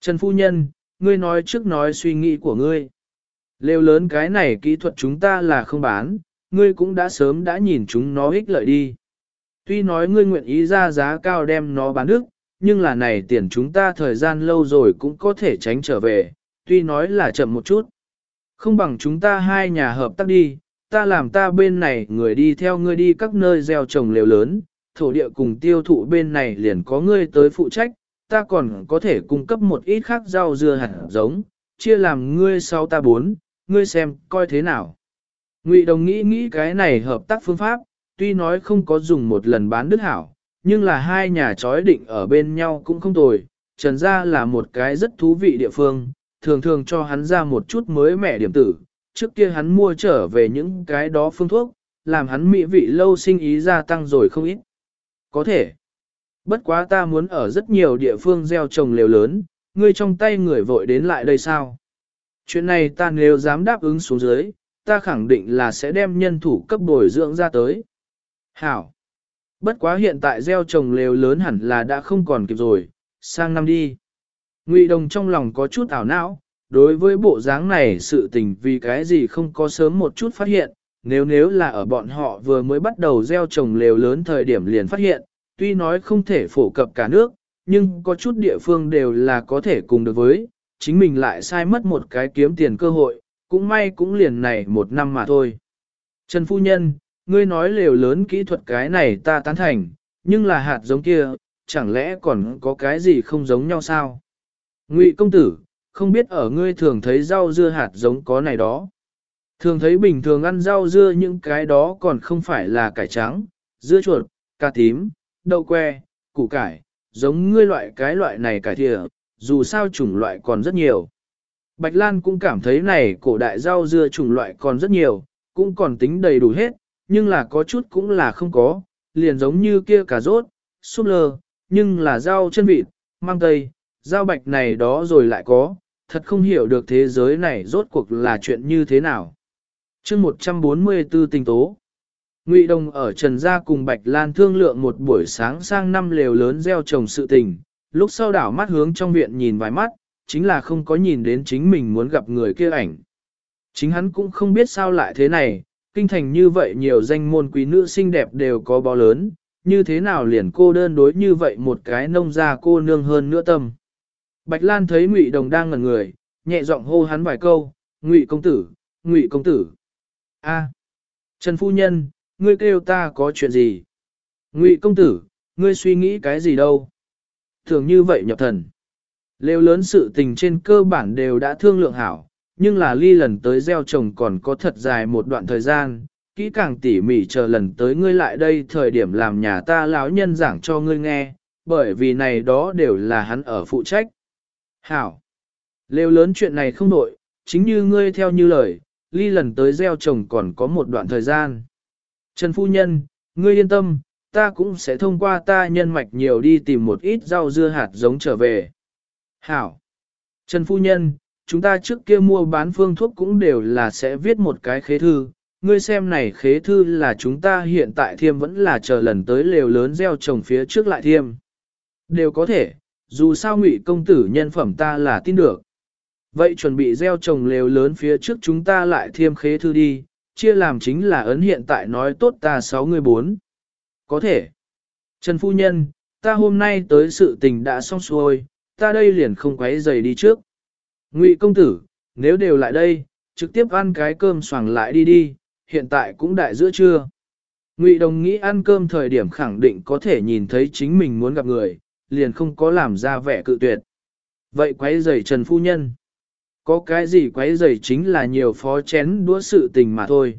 Trần Phu Nhân, ngươi nói trước nói suy nghĩ của ngươi. Lêu lớn cái này kỹ thuật chúng ta là không bán, ngươi cũng đã sớm đã nhìn chúng nó ích lợi đi. Tuy nói ngươi nguyện ý ra giá cao đem nó bán đức, nhưng là này tiền chúng ta thời gian lâu rồi cũng có thể tránh trở về, tuy nói là chậm một chút. Không bằng chúng ta hai nhà hợp tác đi, ta làm ta bên này người đi theo ngươi đi các nơi gieo trồng lều lớn, thổ địa cùng tiêu thụ bên này liền có ngươi tới phụ trách, ta còn có thể cung cấp một ít khác rau dưa hạt giống, chia làm ngươi sau ta bốn, ngươi xem, coi thế nào. Ngụy Đồng nghĩ nghĩ cái này hợp tác phương pháp, tuy nói không có dùng một lần bán đứt hảo, nhưng là hai nhà chói định ở bên nhau cũng không tồi. Trần gia là một cái rất thú vị địa phương, thường thường cho hắn ra một chút mới mẻ điểm tử. Trước kia hắn mua trở về những cái đó phương thuốc, làm hắn mỹ vị lâu sinh ý gia tăng rồi không ít. Có thể. Bất quá ta muốn ở rất nhiều địa phương gieo trồng lều lớn, ngươi trong tay người vội đến lại đây sao? Chuyện này ta nếu dám đáp ứng xuống dưới, ta khẳng định là sẽ đem nhân thủ cấp bồi dưỡng ra tới. Hảo. Bất quá hiện tại gieo trồng lều lớn hẳn là đã không còn kịp rồi, sang năm đi. Ngụy Đồng trong lòng có chút ảo não, đối với bộ dáng này sự tình vì cái gì không có sớm một chút phát hiện, nếu nếu là ở bọn họ vừa mới bắt đầu gieo trồng lều lớn thời điểm liền phát hiện, tuy nói không thể phổ cập cả nước, nhưng có chút địa phương đều là có thể cùng được với, chính mình lại sai mất một cái kiếm tiền cơ hội, cũng may cũng liền này một năm mà thôi. Trần Phu Nhân, ngươi nói lều lớn kỹ thuật cái này ta tán thành, nhưng là hạt giống kia, chẳng lẽ còn có cái gì không giống nhau sao? Ngụy công tử, không biết ở ngươi thường thấy rau dưa hạt giống có này đó. Thường thấy bình thường ăn rau dưa những cái đó còn không phải là cải trắng, dưa chuột, cà tím, đậu que, củ cải, giống ngươi loại cái loại này cải thìa, dù sao chủng loại còn rất nhiều. Bạch Lan cũng cảm thấy này cổ đại rau dưa chủng loại còn rất nhiều, cũng còn tính đầy đủ hết, nhưng là có chút cũng là không có, liền giống như kia cà rốt, súp lơ, nhưng là rau chân vịt, mang tây, rau bạch này đó rồi lại có, thật không hiểu được thế giới này rốt cuộc là chuyện như thế nào. chương 144 tình tố Ngụy Đông ở Trần Gia cùng Bạch Lan thương lượng một buổi sáng sang năm lều lớn gieo trồng sự tình, lúc sau đảo mắt hướng trong viện nhìn vài mắt, chính là không có nhìn đến chính mình muốn gặp người kia ảnh. Chính hắn cũng không biết sao lại thế này, kinh thành như vậy nhiều danh môn quý nữ xinh đẹp đều có bó lớn, như thế nào liền cô đơn đối như vậy một cái nông gia cô nương hơn nữa tâm. Bạch Lan thấy Ngụy Đồng đang ngẩn người, nhẹ giọng hô hắn vài câu, "Ngụy công tử, Ngụy công tử." "A, Trần phu nhân, ngươi kêu ta có chuyện gì?" "Ngụy công tử, ngươi suy nghĩ cái gì đâu?" Thường như vậy nhập thần. Lêu lớn sự tình trên cơ bản đều đã thương lượng hảo, nhưng là ly lần tới gieo trồng còn có thật dài một đoạn thời gian, kỹ càng tỉ mỉ chờ lần tới ngươi lại đây thời điểm làm nhà ta lão nhân giảng cho ngươi nghe, bởi vì này đó đều là hắn ở phụ trách. Hảo! Lêu lớn chuyện này không nội, chính như ngươi theo như lời, ly lần tới gieo trồng còn có một đoạn thời gian. Trần Phu Nhân, ngươi yên tâm, ta cũng sẽ thông qua ta nhân mạch nhiều đi tìm một ít rau dưa hạt giống trở về. Hảo! Trần Phu Nhân, chúng ta trước kia mua bán phương thuốc cũng đều là sẽ viết một cái khế thư. Ngươi xem này khế thư là chúng ta hiện tại thiêm vẫn là chờ lần tới lều lớn gieo trồng phía trước lại thiêm. Đều có thể, dù sao ngụy công tử nhân phẩm ta là tin được. Vậy chuẩn bị gieo trồng lều lớn phía trước chúng ta lại thiêm khế thư đi, chia làm chính là ấn hiện tại nói tốt ta sáu người 4. Có thể. Trần Phu Nhân, ta hôm nay tới sự tình đã xong xuôi, ta đây liền không quấy giày đi trước. Ngụy công tử, nếu đều lại đây, trực tiếp ăn cái cơm xoàng lại đi đi, hiện tại cũng đại giữa trưa. Ngụy đồng nghĩ ăn cơm thời điểm khẳng định có thể nhìn thấy chính mình muốn gặp người, liền không có làm ra vẻ cự tuyệt. Vậy quấy rầy Trần Phu Nhân? Có cái gì quấy rầy chính là nhiều phó chén đũa sự tình mà thôi.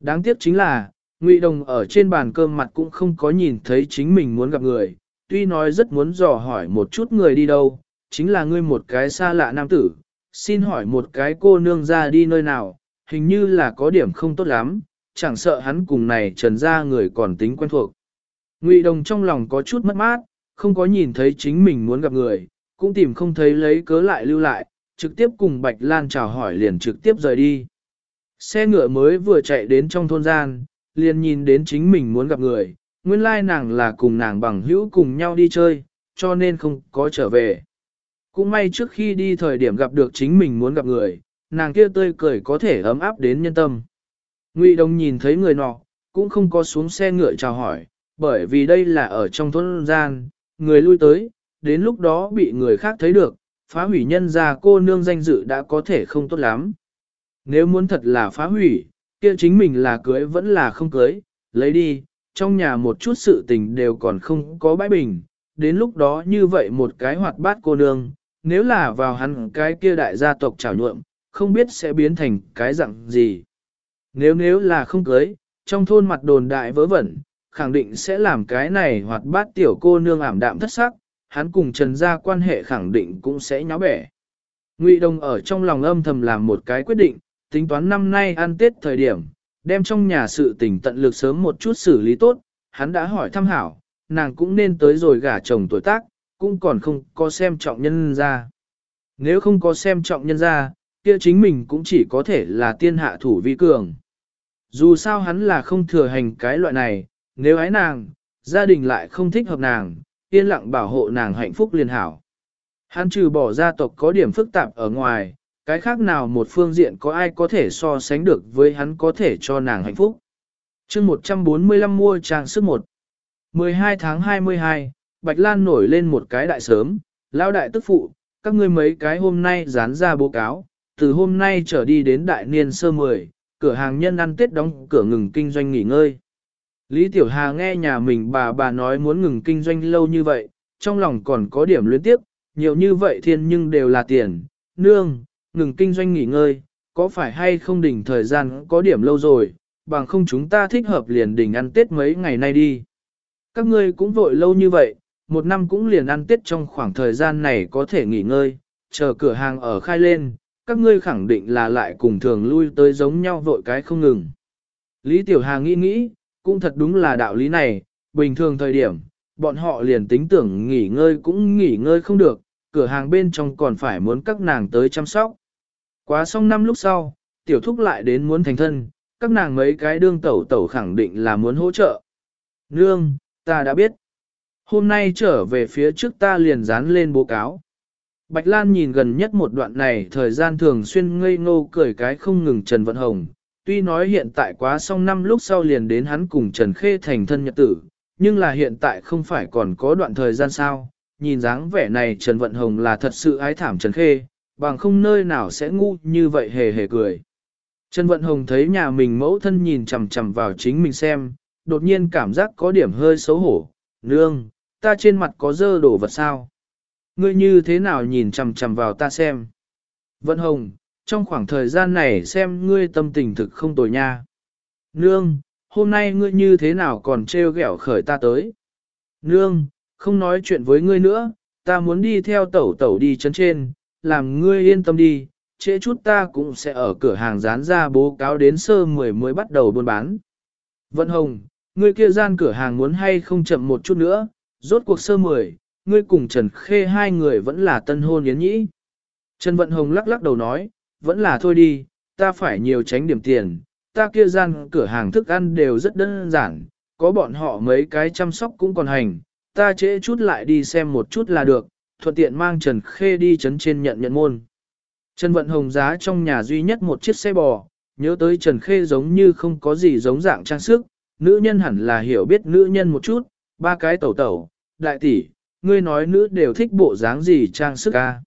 Đáng tiếc chính là, Ngụy Đồng ở trên bàn cơm mặt cũng không có nhìn thấy chính mình muốn gặp người, tuy nói rất muốn dò hỏi một chút người đi đâu, chính là ngươi một cái xa lạ nam tử, xin hỏi một cái cô nương ra đi nơi nào, hình như là có điểm không tốt lắm, chẳng sợ hắn cùng này trần ra người còn tính quen thuộc. Ngụy Đồng trong lòng có chút mất mát, không có nhìn thấy chính mình muốn gặp người, cũng tìm không thấy lấy cớ lại lưu lại, trực tiếp cùng Bạch Lan chào hỏi liền trực tiếp rời đi. Xe ngựa mới vừa chạy đến trong thôn gian, liền nhìn đến chính mình muốn gặp người, nguyên lai nàng là cùng nàng bằng hữu cùng nhau đi chơi, cho nên không có trở về. Cũng may trước khi đi thời điểm gặp được chính mình muốn gặp người, nàng kia tươi cười có thể ấm áp đến nhân tâm. Ngụy Đông nhìn thấy người nọ, cũng không có xuống xe ngựa chào hỏi, bởi vì đây là ở trong thôn gian, người lui tới, đến lúc đó bị người khác thấy được, phá hủy nhân gia cô nương danh dự đã có thể không tốt lắm. Nếu muốn thật là phá hủy, kia chính mình là cưới vẫn là không cưới, lấy đi, trong nhà một chút sự tình đều còn không có bãi bình, đến lúc đó như vậy một cái hoạt bát cô nương, nếu là vào hắn cái kia đại gia tộc trào nhuộm, không biết sẽ biến thành cái dạng gì. Nếu nếu là không cưới, trong thôn mặt đồn đại vớ vẩn, khẳng định sẽ làm cái này hoạt bát tiểu cô nương ảm đạm thất sắc, hắn cùng Trần gia quan hệ khẳng định cũng sẽ nháo bẻ. Ngụy Đông ở trong lòng âm thầm làm một cái quyết định, tính toán năm nay ăn Tết thời điểm, đem trong nhà sự tình tận lực sớm một chút xử lý tốt, hắn đã hỏi thăm hảo, nàng cũng nên tới rồi gả chồng tuổi tác, cũng còn không có xem trọng nhân ra. Nếu không có xem trọng nhân ra, kia chính mình cũng chỉ có thể là tiên hạ thủ vi cường. Dù sao hắn là không thừa hành cái loại này, nếu ái nàng, gia đình lại không thích hợp nàng, yên lặng bảo hộ nàng hạnh phúc liên hảo. Hắn trừ bỏ gia tộc có điểm phức tạp ở ngoài, cái khác nào một phương diện có ai có thể so sánh được với hắn có thể cho nàng hạnh phúc. chương 145 mua trang sức 1 12 tháng 22, Bạch Lan nổi lên một cái đại sớm, lão đại tức phụ, các ngươi mấy cái hôm nay dán ra báo cáo, từ hôm nay trở đi đến đại niên sơ mười, cửa hàng nhân ăn Tết đóng cửa ngừng kinh doanh nghỉ ngơi. Lý Tiểu Hà nghe nhà mình bà bà nói muốn ngừng kinh doanh lâu như vậy, trong lòng còn có điểm luyến tiếp, nhiều như vậy thiên nhưng đều là tiền, nương, ngừng kinh doanh nghỉ ngơi, có phải hay không đỉnh thời gian có điểm lâu rồi, bằng không chúng ta thích hợp liền đỉnh ăn Tết mấy ngày nay đi. Các ngươi cũng vội lâu như vậy, một năm cũng liền ăn Tết trong khoảng thời gian này có thể nghỉ ngơi, chờ cửa hàng ở khai lên, các ngươi khẳng định là lại cùng thường lui tới giống nhau vội cái không ngừng. Lý Tiểu Hà nghĩ nghĩ, cũng thật đúng là đạo lý này, bình thường thời điểm, bọn họ liền tính tưởng nghỉ ngơi cũng nghỉ ngơi không được, cửa hàng bên trong còn phải muốn các nàng tới chăm sóc. Quá xong năm lúc sau, tiểu thúc lại đến muốn thành thân, các nàng mấy cái đương tẩu tẩu khẳng định là muốn hỗ trợ. Nương, ta đã biết. Hôm nay trở về phía trước ta liền dán lên báo cáo. Bạch Lan nhìn gần nhất một đoạn này thời gian thường xuyên ngây ngô cười cái không ngừng Trần Vận Hồng. Tuy nói hiện tại quá xong năm lúc sau liền đến hắn cùng Trần Khê thành thân nhật tử, nhưng là hiện tại không phải còn có đoạn thời gian sao. Nhìn dáng vẻ này Trần Vận Hồng là thật sự ái thảm Trần Khê, bằng không nơi nào sẽ ngu như vậy hề hề cười. Trần Vận Hồng thấy nhà mình mẫu thân nhìn chằm chằm vào chính mình xem, đột nhiên cảm giác có điểm hơi xấu hổ. Nương, ta trên mặt có dơ đổ vật sao? Ngươi như thế nào nhìn chằm chằm vào ta xem? Vận Hồng, trong khoảng thời gian này xem ngươi tâm tình thực không tồi nha. Nương, hôm nay ngươi như thế nào còn trêu ghẹo khởi ta tới? Nương, không nói chuyện với ngươi nữa, ta muốn đi theo tẩu tẩu đi chân trên, làm ngươi yên tâm đi, trễ chút ta cũng sẽ ở cửa hàng dán ra bố cáo đến sơ mười mới bắt đầu buôn bán. Vận Hồng, ngươi kia gian cửa hàng muốn hay không chậm một chút nữa, rốt cuộc sơ mười, ngươi cùng Trần Khê hai người vẫn là tân hôn yến nhĩ. Trần Vận Hồng lắc lắc đầu nói, vẫn là thôi đi, ta phải nhiều tránh điểm tiền, ta kia gian cửa hàng thức ăn đều rất đơn giản, có bọn họ mấy cái chăm sóc cũng còn hành, ta trễ chút lại đi xem một chút là được, thuận tiện mang Trần Khê đi chấn trên nhận nhận môn. Trần Vận Hồng giá trong nhà duy nhất một chiếc xe bò, nhớ tới Trần Khê giống như không có gì giống dạng trang sức, nữ nhân hẳn là hiểu biết nữ nhân một chút, ba cái tẩu tẩu, đại tỷ, ngươi nói nữ đều thích bộ dáng gì trang sức a?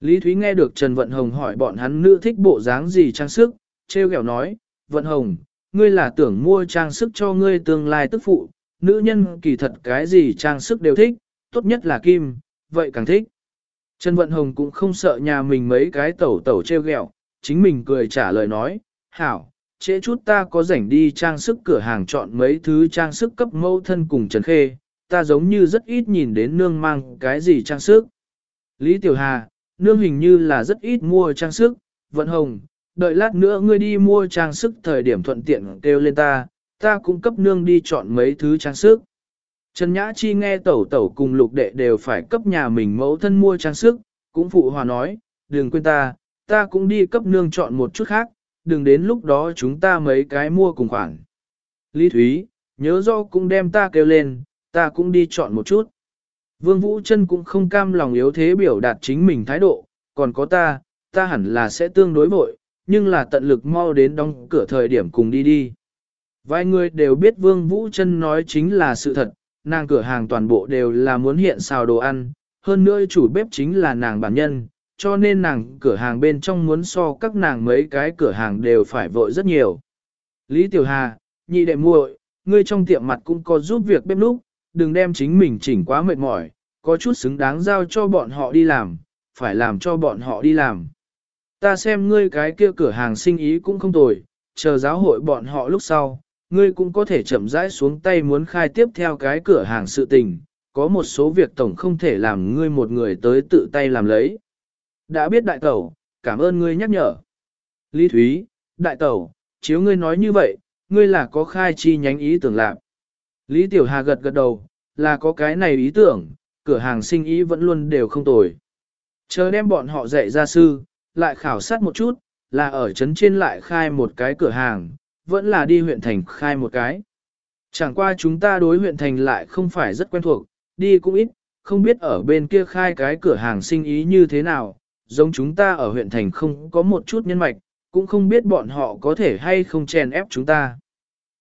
Lý Thúy nghe được Trần Vận Hồng hỏi bọn hắn nữ thích bộ dáng gì trang sức, treo kẹo nói, Vận Hồng, ngươi là tưởng mua trang sức cho ngươi tương lai tức phụ, nữ nhân kỳ thật cái gì trang sức đều thích, tốt nhất là kim, vậy càng thích. Trần Vận Hồng cũng không sợ nhà mình mấy cái tẩu tẩu treo ghẹo, chính mình cười trả lời nói, hảo, trễ chút ta có rảnh đi trang sức cửa hàng chọn mấy thứ trang sức cấp mẫu thân cùng Trần Khê, ta giống như rất ít nhìn đến nương mang cái gì trang sức. Lý Tiểu Hà, nương hình như là rất ít mua trang sức, Vận Hồng, đợi lát nữa ngươi đi mua trang sức thời điểm thuận tiện kêu lên ta, ta cũng cấp nương đi chọn mấy thứ trang sức. Trần Nhã Chi nghe tẩu tẩu cùng lục đệ đều phải cấp nhà mình mẫu thân mua trang sức, cũng phụ hòa nói, đừng quên ta, ta cũng đi cấp nương chọn một chút khác, đừng đến lúc đó chúng ta mấy cái mua cùng khoản. Lý Thúy, nhớ do cũng đem ta kêu lên, ta cũng đi chọn một chút. Vương Vũ Trân cũng không cam lòng yếu thế biểu đạt chính mình thái độ, còn có ta, ta hẳn là sẽ tương đối vội, nhưng là tận lực mau đến đóng cửa thời điểm cùng đi đi. Vài người đều biết Vương Vũ Trân nói chính là sự thật, nàng cửa hàng toàn bộ đều là muốn hiện xào đồ ăn, hơn nữa chủ bếp chính là nàng bản nhân, cho nên nàng cửa hàng bên trong muốn so các nàng mấy cái cửa hàng đều phải vội rất nhiều. Lý Tiểu Hà, nhị đệ muội, ngươi trong tiệm mặt cũng có giúp việc bếp lúc, đừng đem chính mình chỉnh quá mệt mỏi, có chút xứng đáng giao cho bọn họ đi làm, phải làm cho bọn họ đi làm. Ta xem ngươi cái kia cửa hàng sinh ý cũng không tồi, chờ giáo hội bọn họ lúc sau, ngươi cũng có thể chậm rãi xuống tay muốn khai tiếp theo cái cửa hàng sự tình, có một số việc tổng không thể làm ngươi một người tới tự tay làm lấy. Đã biết đại tẩu, cảm ơn ngươi nhắc nhở. Lý Thúy, đại tẩu, chiếu ngươi nói như vậy, ngươi là có khai chi nhánh ý tưởng lạc. Lý Tiểu Hà gật gật đầu, là có cái này ý tưởng, cửa hàng sinh ý vẫn luôn đều không tồi. Chờ đem bọn họ dạy ra sư, lại khảo sát một chút, là ở trấn trên lại khai một cái cửa hàng, vẫn là đi huyện thành khai một cái. Chẳng qua chúng ta đối huyện thành lại không phải rất quen thuộc, đi cũng ít, không biết ở bên kia khai cái cửa hàng sinh ý như thế nào, giống chúng ta ở huyện thành không có một chút nhân mạch, cũng không biết bọn họ có thể hay không chèn ép chúng ta.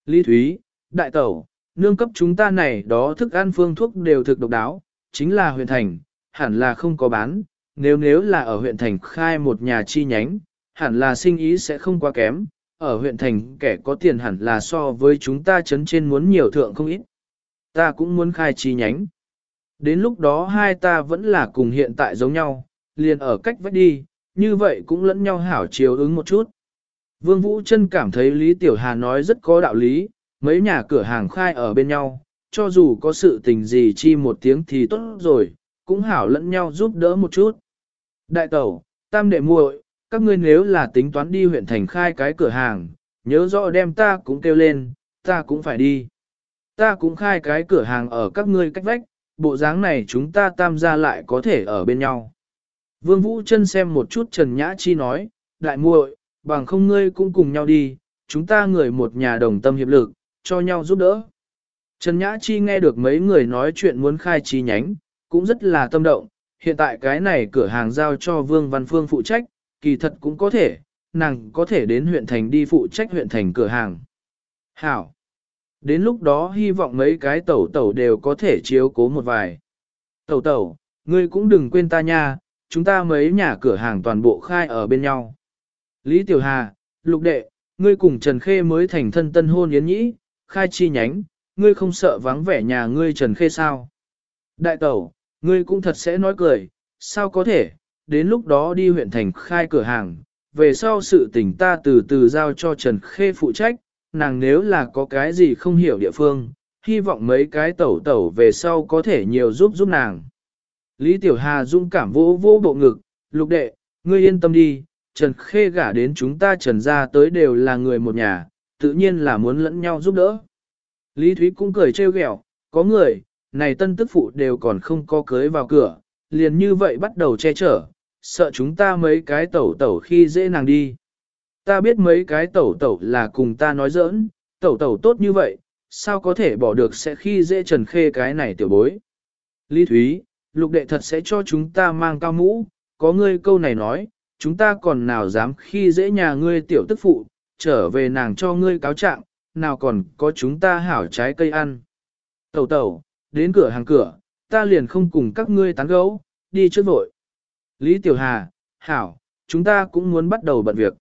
Lý Thúy, Đại Tẩu, nương cấp chúng ta này đó thức ăn phương thuốc đều thực độc đáo, chính là huyện thành, hẳn là không có bán, nếu nếu là ở huyện thành khai một nhà chi nhánh, hẳn là sinh ý sẽ không quá kém, ở huyện thành kẻ có tiền hẳn là so với chúng ta chấn trên muốn nhiều thượng không ít. Ta cũng muốn khai chi nhánh. Đến lúc đó hai ta vẫn là cùng hiện tại giống nhau, liền ở cách vách đi, như vậy cũng lẫn nhau hảo chiều ứng một chút. Vương Vũ Trân cảm thấy Lý Tiểu Hà nói rất có đạo lý, mấy nhà cửa hàng khai ở bên nhau, cho dù có sự tình gì chi một tiếng thì tốt rồi, cũng hảo lẫn nhau giúp đỡ một chút. Đại tẩu, tam đệ muội, các ngươi nếu là tính toán đi huyện thành khai cái cửa hàng, nhớ rõ đem ta cũng kêu lên, ta cũng phải đi. Ta cũng khai cái cửa hàng ở các ngươi cách vách, bộ dáng này chúng ta tam gia lại có thể ở bên nhau. Vương Vũ chân xem một chút Trần Nhã Chi nói, đại muội, bằng không ngươi cũng cùng nhau đi, chúng ta người một nhà đồng tâm hiệp lực, cho nhau giúp đỡ. Trần Nhã Chi nghe được mấy người nói chuyện muốn khai chi nhánh, cũng rất là tâm động, hiện tại cái này cửa hàng giao cho Vương Văn Phương phụ trách, kỳ thật cũng có thể, nàng có thể đến huyện thành đi phụ trách huyện thành cửa hàng. Hảo! Đến lúc đó hy vọng mấy cái tẩu tẩu đều có thể chiếu cố một vài. Tẩu tẩu, ngươi cũng đừng quên ta nha, chúng ta mấy nhà cửa hàng toàn bộ khai ở bên nhau. Lý Tiểu Hà, Lục Đệ, ngươi cùng Trần Khê mới thành thân tân hôn yến nhĩ, khai chi nhánh, ngươi không sợ vắng vẻ nhà ngươi Trần Khê sao? Đại tẩu, ngươi cũng thật sẽ nói cười, sao có thể, đến lúc đó đi huyện thành khai cửa hàng, về sau sự tình ta từ từ giao cho Trần Khê phụ trách, nàng nếu là có cái gì không hiểu địa phương, hy vọng mấy cái tẩu tẩu về sau có thể nhiều giúp giúp nàng. Lý Tiểu Hà dung cảm vô vô bộ ngực, lục đệ, ngươi yên tâm đi, Trần Khê gả đến chúng ta trần ra tới đều là người một nhà, tự nhiên là muốn lẫn nhau giúp đỡ. Lý Thúy cũng cười trêu ghẹo, có người, này tân tức phụ đều còn không có cưới vào cửa, liền như vậy bắt đầu che chở, sợ chúng ta mấy cái tẩu tẩu khi dễ nàng đi. Ta biết mấy cái tẩu tẩu là cùng ta nói giỡn, tẩu tẩu tốt như vậy, sao có thể bỏ được sẽ khi dễ trần khê cái này tiểu bối. Lý Thúy, lục đệ thật sẽ cho chúng ta mang cao mũ, có ngươi câu này nói, chúng ta còn nào dám khi dễ nhà ngươi tiểu tức phụ, trở về nàng cho ngươi cáo trạng, nào còn có chúng ta hảo trái cây ăn. Tẩu tẩu, đến cửa hàng cửa, ta liền không cùng các ngươi tán gấu, đi trước vội. Lý Tiểu Hà, hảo, chúng ta cũng muốn bắt đầu bận việc.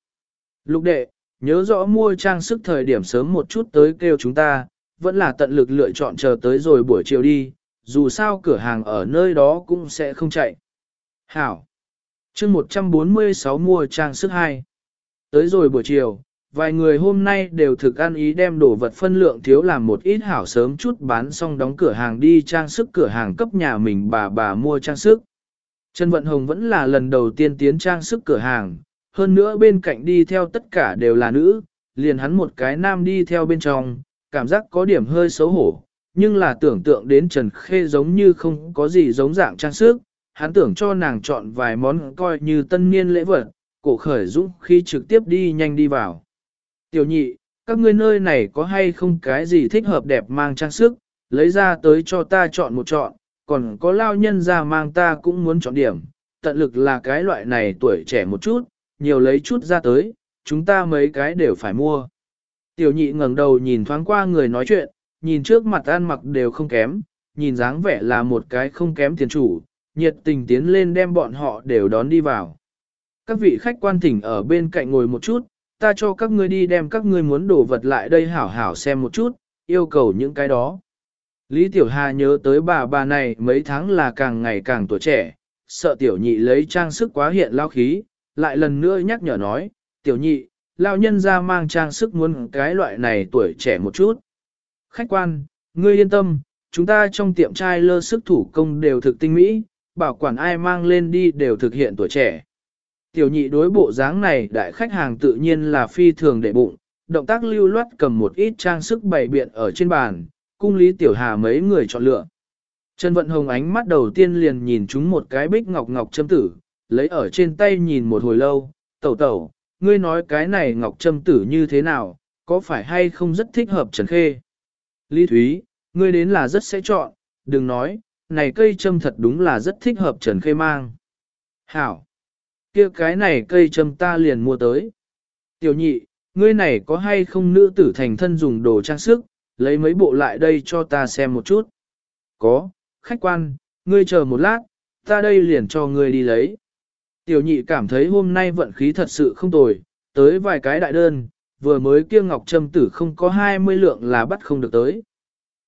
Lục đệ, nhớ rõ mua trang sức thời điểm sớm một chút tới kêu chúng ta, vẫn là tận lực lựa chọn chờ tới rồi buổi chiều đi, dù sao cửa hàng ở nơi đó cũng sẽ không chạy. Hảo. chương 146 mua trang sức 2. Tới rồi buổi chiều, vài người hôm nay đều thực ăn ý đem đồ vật phân lượng thiếu làm một ít hảo sớm chút bán xong đóng cửa hàng đi trang sức cửa hàng cấp nhà mình bà bà mua trang sức. Trần Vận Hồng vẫn là lần đầu tiên tiến trang sức cửa hàng, hơn nữa bên cạnh đi theo tất cả đều là nữ, liền hắn một cái nam đi theo bên trong, cảm giác có điểm hơi xấu hổ, nhưng là tưởng tượng đến Trần Khê giống như không có gì giống dạng trang sức, hắn tưởng cho nàng chọn vài món coi như tân niên lễ vật, cổ khởi dũng khi trực tiếp đi nhanh đi vào. Tiểu nhị, các ngươi nơi này có hay không cái gì thích hợp đẹp mang trang sức, lấy ra tới cho ta chọn một chọn, còn có lao nhân ra mang ta cũng muốn chọn điểm, tận lực là cái loại này tuổi trẻ một chút, nhiều lấy chút ra tới, chúng ta mấy cái đều phải mua. Tiểu nhị ngẩng đầu nhìn thoáng qua người nói chuyện, nhìn trước mặt ăn mặc đều không kém, nhìn dáng vẻ là một cái không kém tiền chủ, nhiệt tình tiến lên đem bọn họ đều đón đi vào. Các vị khách quan thỉnh ở bên cạnh ngồi một chút, ta cho các ngươi đi đem các ngươi muốn đồ vật lại đây hảo hảo xem một chút, yêu cầu những cái đó. Lý Tiểu Hà nhớ tới bà bà này mấy tháng là càng ngày càng tuổi trẻ, sợ Tiểu Nhị lấy trang sức quá hiện lao khí, lại lần nữa nhắc nhở nói, Tiểu Nhị, lao nhân ra mang trang sức muốn cái loại này tuổi trẻ một chút. Khách quan, ngươi yên tâm, chúng ta trong tiệm trai lơ sức thủ công đều thực tinh mỹ, bảo quản ai mang lên đi đều thực hiện tuổi trẻ. Tiểu nhị đối bộ dáng này đại khách hàng tự nhiên là phi thường để bụng, động tác lưu loát cầm một ít trang sức bày biện ở trên bàn, cung lý tiểu hà mấy người chọn lựa. Trần Vận Hồng ánh mắt đầu tiên liền nhìn chúng một cái bích ngọc ngọc châm tử, lấy ở trên tay nhìn một hồi lâu, tẩu tẩu, ngươi nói cái này ngọc châm tử như thế nào, có phải hay không rất thích hợp Trần Khê? Lý Thúy, ngươi đến là rất sẽ chọn, đừng nói, này cây châm thật đúng là rất thích hợp Trần Khê mang. Hảo! kia cái này cây châm ta liền mua tới. Tiểu nhị, ngươi này có hay không nữ tử thành thân dùng đồ trang sức, lấy mấy bộ lại đây cho ta xem một chút. Có, khách quan, ngươi chờ một lát, ta đây liền cho ngươi đi lấy. Tiểu nhị cảm thấy hôm nay vận khí thật sự không tồi, tới vài cái đại đơn, vừa mới kia ngọc trâm tử không có 20 lượng là bắt không được tới.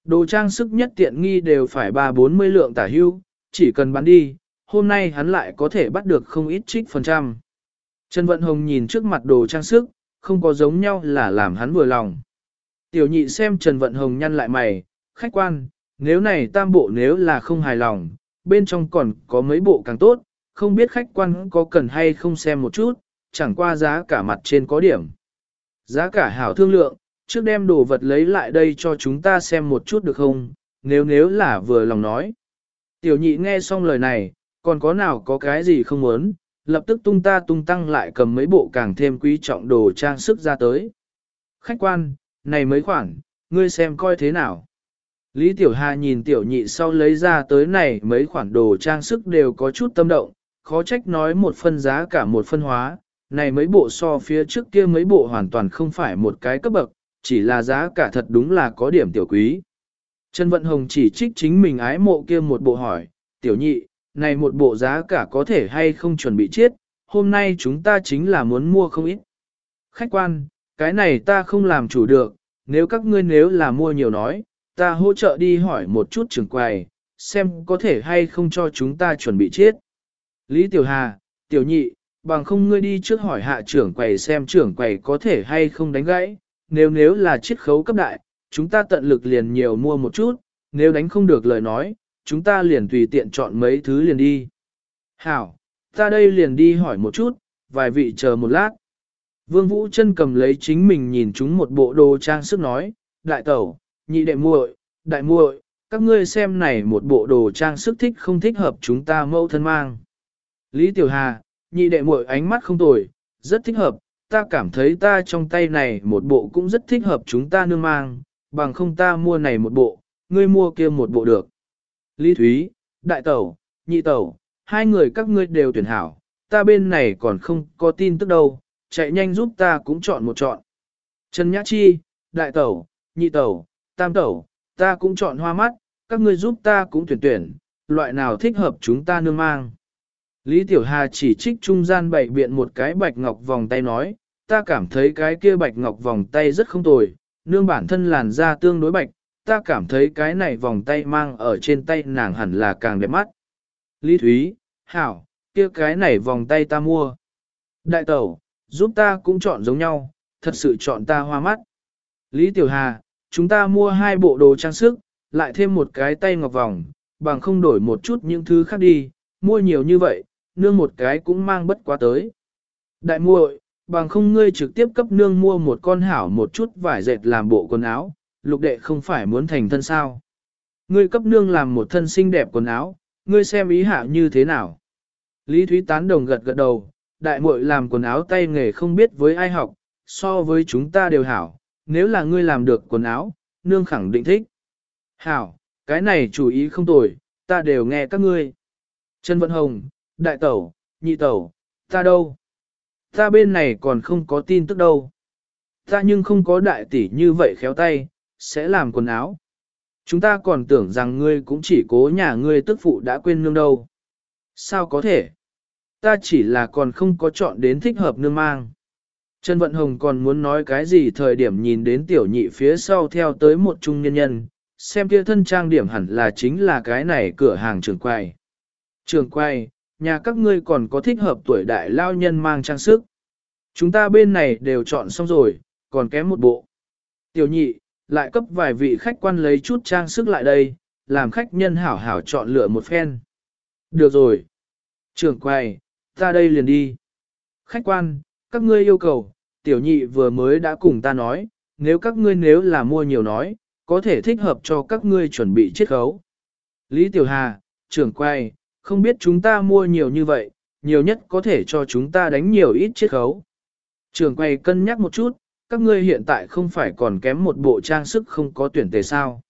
Đồ trang sức nhất tiện nghi đều phải 3-40 lượng tả hưu, chỉ cần bán đi, hôm nay hắn lại có thể bắt được không ít trích phần trăm. Trần Vận Hồng nhìn trước mặt đồ trang sức, không có giống nhau là làm hắn vừa lòng. Tiểu nhị xem Trần Vận Hồng nhăn lại mày, khách quan, nếu này tam bộ nếu là không hài lòng, bên trong còn có mấy bộ càng tốt, không biết khách quan có cần hay không xem một chút, chẳng qua giá cả mặt trên có điểm. Giá cả hảo thương lượng, trước đem đồ vật lấy lại đây cho chúng ta xem một chút được không, nếu nếu là vừa lòng nói. Tiểu nhị nghe xong lời này, còn có nào có cái gì không muốn, lập tức tung ta tung tăng lại cầm mấy bộ càng thêm quý trọng đồ trang sức ra tới. Khách quan, này mấy khoản, ngươi xem coi thế nào. Lý Tiểu Hà nhìn Tiểu Nhị sau lấy ra tới này mấy khoản đồ trang sức đều có chút tâm động, khó trách nói một phân giá cả một phân hóa, này mấy bộ so phía trước kia mấy bộ hoàn toàn không phải một cái cấp bậc, chỉ là giá cả thật đúng là có điểm tiểu quý. Trần Vận Hồng chỉ trích chính mình ái mộ kia một bộ hỏi, Tiểu Nhị, này một bộ giá cả có thể hay không chuẩn bị chết, hôm nay chúng ta chính là muốn mua không ít. Khách quan, cái này ta không làm chủ được, nếu các ngươi nếu là mua nhiều nói, ta hỗ trợ đi hỏi một chút trưởng quầy, xem có thể hay không cho chúng ta chuẩn bị chết. Lý Tiểu Hà, Tiểu Nhị, bằng không ngươi đi trước hỏi hạ trưởng quầy xem trưởng quầy có thể hay không đánh gãy, nếu nếu là chiết khấu cấp đại, chúng ta tận lực liền nhiều mua một chút, nếu đánh không được lời nói, chúng ta liền tùy tiện chọn mấy thứ liền đi. Hảo, ta đây liền đi hỏi một chút, vài vị chờ một lát. Vương Vũ chân cầm lấy chính mình nhìn chúng một bộ đồ trang sức nói, đại tẩu, nhị đệ muội, đại muội, các ngươi xem này một bộ đồ trang sức thích không thích hợp chúng ta mẫu thân mang. Lý Tiểu Hà, nhị đệ muội ánh mắt không tồi, rất thích hợp, ta cảm thấy ta trong tay này một bộ cũng rất thích hợp chúng ta nương mang, bằng không ta mua này một bộ, ngươi mua kia một bộ được. Lý Thúy, Đại Tẩu, Nhị Tẩu, hai người các ngươi đều tuyển hảo, ta bên này còn không có tin tức đâu, chạy nhanh giúp ta cũng chọn một chọn. Trần Nhã Chi, Đại Tẩu, Nhị Tẩu, Tam Tẩu, ta cũng chọn hoa mắt, các ngươi giúp ta cũng tuyển tuyển, loại nào thích hợp chúng ta nương mang. Lý Tiểu Hà chỉ trích trung gian bảy biện một cái bạch ngọc vòng tay nói, ta cảm thấy cái kia bạch ngọc vòng tay rất không tồi, nương bản thân làn da tương đối bạch, ta cảm thấy cái này vòng tay mang ở trên tay nàng hẳn là càng đẹp mắt. Lý Thúy, Hảo, kia cái này vòng tay ta mua. Đại tẩu, giúp ta cũng chọn giống nhau, thật sự chọn ta hoa mắt. Lý Tiểu Hà, chúng ta mua hai bộ đồ trang sức, lại thêm một cái tay ngọc vòng, bằng không đổi một chút những thứ khác đi, mua nhiều như vậy, nương một cái cũng mang bất quá tới. Đại muội, bằng không ngươi trực tiếp cấp nương mua một con hảo một chút vải dệt làm bộ quần áo, lục đệ không phải muốn thành thân sao. Ngươi cấp nương làm một thân xinh đẹp quần áo, ngươi xem ý hạ như thế nào. Lý Thúy tán đồng gật gật đầu, đại muội làm quần áo tay nghề không biết với ai học, so với chúng ta đều hảo, nếu là ngươi làm được quần áo, nương khẳng định thích. Hảo, cái này chủ ý không tồi, ta đều nghe các ngươi. Trần Vận Hồng, đại tẩu, nhị tẩu, ta đâu? Ta bên này còn không có tin tức đâu. Ta nhưng không có đại tỷ như vậy khéo tay, sẽ làm quần áo. Chúng ta còn tưởng rằng ngươi cũng chỉ cố nhà ngươi tức phụ đã quên nương đâu. Sao có thể? Ta chỉ là còn không có chọn đến thích hợp nương mang. Trần Vận Hồng còn muốn nói cái gì thời điểm nhìn đến tiểu nhị phía sau theo tới một trung nhân nhân, xem kia thân trang điểm hẳn là chính là cái này cửa hàng trường quay. Trường quay, nhà các ngươi còn có thích hợp tuổi đại lao nhân mang trang sức. Chúng ta bên này đều chọn xong rồi, còn kém một bộ. Tiểu nhị, lại cấp vài vị khách quan lấy chút trang sức lại đây, làm khách nhân hảo hảo chọn lựa một phen. Được rồi. Trường quay, ta đây liền đi. Khách quan, các ngươi yêu cầu, tiểu nhị vừa mới đã cùng ta nói, nếu các ngươi nếu là mua nhiều nói, có thể thích hợp cho các ngươi chuẩn bị chiết khấu. Lý Tiểu Hà, trưởng quay, không biết chúng ta mua nhiều như vậy, nhiều nhất có thể cho chúng ta đánh nhiều ít chiết khấu. Trưởng quay cân nhắc một chút, các ngươi hiện tại không phải còn kém một bộ trang sức không có tuyển tề sao.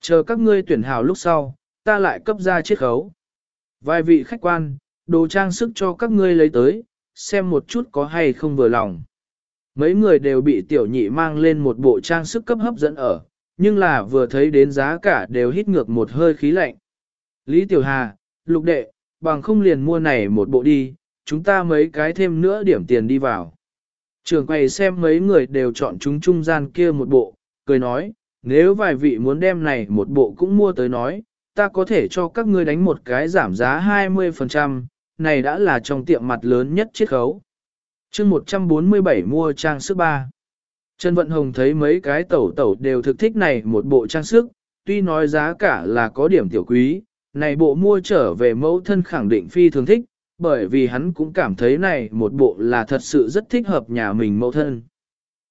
Chờ các ngươi tuyển hào lúc sau, ta lại cấp ra chiết khấu. Vài vị khách quan, đồ trang sức cho các ngươi lấy tới, xem một chút có hay không vừa lòng. Mấy người đều bị tiểu nhị mang lên một bộ trang sức cấp hấp dẫn ở, nhưng là vừa thấy đến giá cả đều hít ngược một hơi khí lạnh. Lý Tiểu Hà, lục đệ, bằng không liền mua này một bộ đi, chúng ta mấy cái thêm nữa điểm tiền đi vào. Trường quầy xem mấy người đều chọn chúng trung gian kia một bộ, cười nói, nếu vài vị muốn đem này một bộ cũng mua tới nói, ta có thể cho các ngươi đánh một cái giảm giá 20%, này đã là trong tiệm mặt lớn nhất chiết khấu. chương 147 mua trang sức ba. Trần Vận Hồng thấy mấy cái tẩu tẩu đều thực thích này một bộ trang sức, tuy nói giá cả là có điểm tiểu quý, này bộ mua trở về mẫu thân khẳng định phi thường thích, bởi vì hắn cũng cảm thấy này một bộ là thật sự rất thích hợp nhà mình mẫu thân.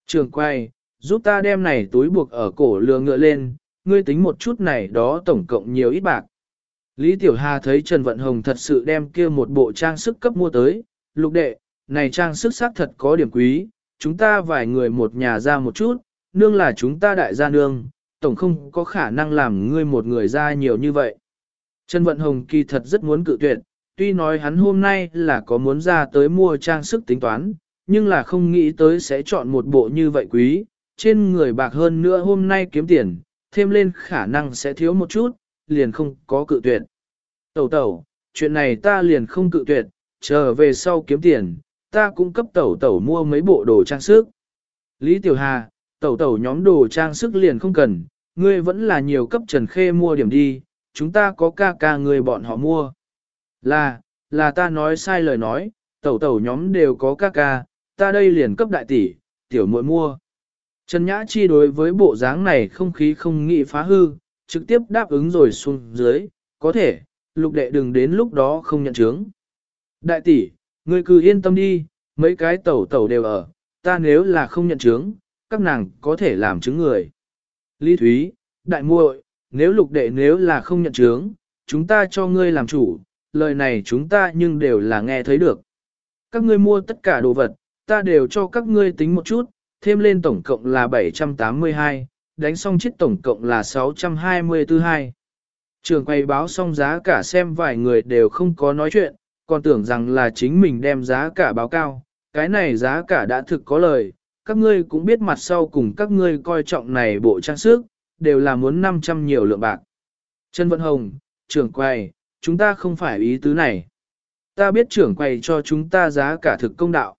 Trường quay, giúp ta đem này túi buộc ở cổ lừa ngựa lên, ngươi tính một chút này đó tổng cộng nhiều ít bạc. Lý Tiểu Hà thấy Trần Vận Hồng thật sự đem kia một bộ trang sức cấp mua tới, lục đệ, này trang sức xác thật có điểm quý, chúng ta vài người một nhà ra một chút, nương là chúng ta đại gia nương, tổng không có khả năng làm ngươi một người ra nhiều như vậy. Trần Vận Hồng kỳ thật rất muốn cự tuyệt, tuy nói hắn hôm nay là có muốn ra tới mua trang sức tính toán, nhưng là không nghĩ tới sẽ chọn một bộ như vậy quý, trên người bạc hơn nữa hôm nay kiếm tiền, thêm lên khả năng sẽ thiếu một chút, liền không có cự tuyệt. Tẩu tẩu, chuyện này ta liền không cự tuyệt, chờ về sau kiếm tiền, ta cũng cấp tẩu tẩu mua mấy bộ đồ trang sức. Lý Tiểu Hà, tẩu tẩu nhóm đồ trang sức liền không cần, ngươi vẫn là nhiều cấp Trần Khê mua điểm đi, chúng ta có ca ca người bọn họ mua. Là, là ta nói sai lời nói, tẩu tẩu nhóm đều có ca ca, ta đây liền cấp đại tỷ, tiểu muội mua. Trần Nhã Chi đối với bộ dáng này không khí không nghĩ phá hư, trực tiếp đáp ứng rồi xuống dưới, có thể, lục đệ đừng đến lúc đó không nhận chứng. Đại tỷ, ngươi cứ yên tâm đi, mấy cái tẩu tẩu đều ở, ta nếu là không nhận chứng, các nàng có thể làm chứng người. Lý Thúy, đại muội, nếu lục đệ nếu là không nhận chứng, chúng ta cho ngươi làm chủ, lời này chúng ta nhưng đều là nghe thấy được. Các ngươi mua tất cả đồ vật, ta đều cho các ngươi tính một chút, thêm lên tổng cộng là 782, đánh xong chiếc tổng cộng là 624 hai. Trường quay báo xong giá cả xem vài người đều không có nói chuyện, còn tưởng rằng là chính mình đem giá cả báo cao, cái này giá cả đã thực có lời, các ngươi cũng biết mặt sau cùng các ngươi coi trọng này bộ trang sức, đều là muốn 500 nhiều lượng bạc. Trần Vận Hồng, trưởng quay, chúng ta không phải ý tứ này. Ta biết trưởng quay cho chúng ta giá cả thực công đạo.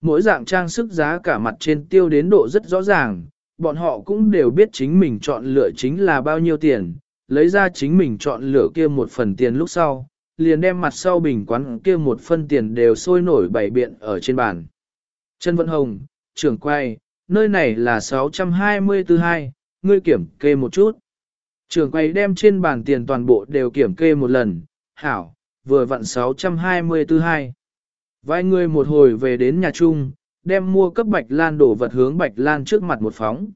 Mỗi dạng trang sức giá cả mặt trên tiêu đến độ rất rõ ràng, bọn họ cũng đều biết chính mình chọn lựa chính là bao nhiêu tiền, lấy ra chính mình chọn lựa kia một phần tiền lúc sau, liền đem mặt sau bình quán kia một phân tiền đều sôi nổi bảy biện ở trên bàn. Trần Vận Hồng, trưởng quay, nơi này là 624 hai, ngươi kiểm kê một chút. Trưởng quay đem trên bàn tiền toàn bộ đều kiểm kê một lần, hảo, vừa vặn 624 hai. Vài người một hồi về đến nhà chung, đem mua cấp Bạch Lan đổ vật hướng Bạch Lan trước mặt một phóng.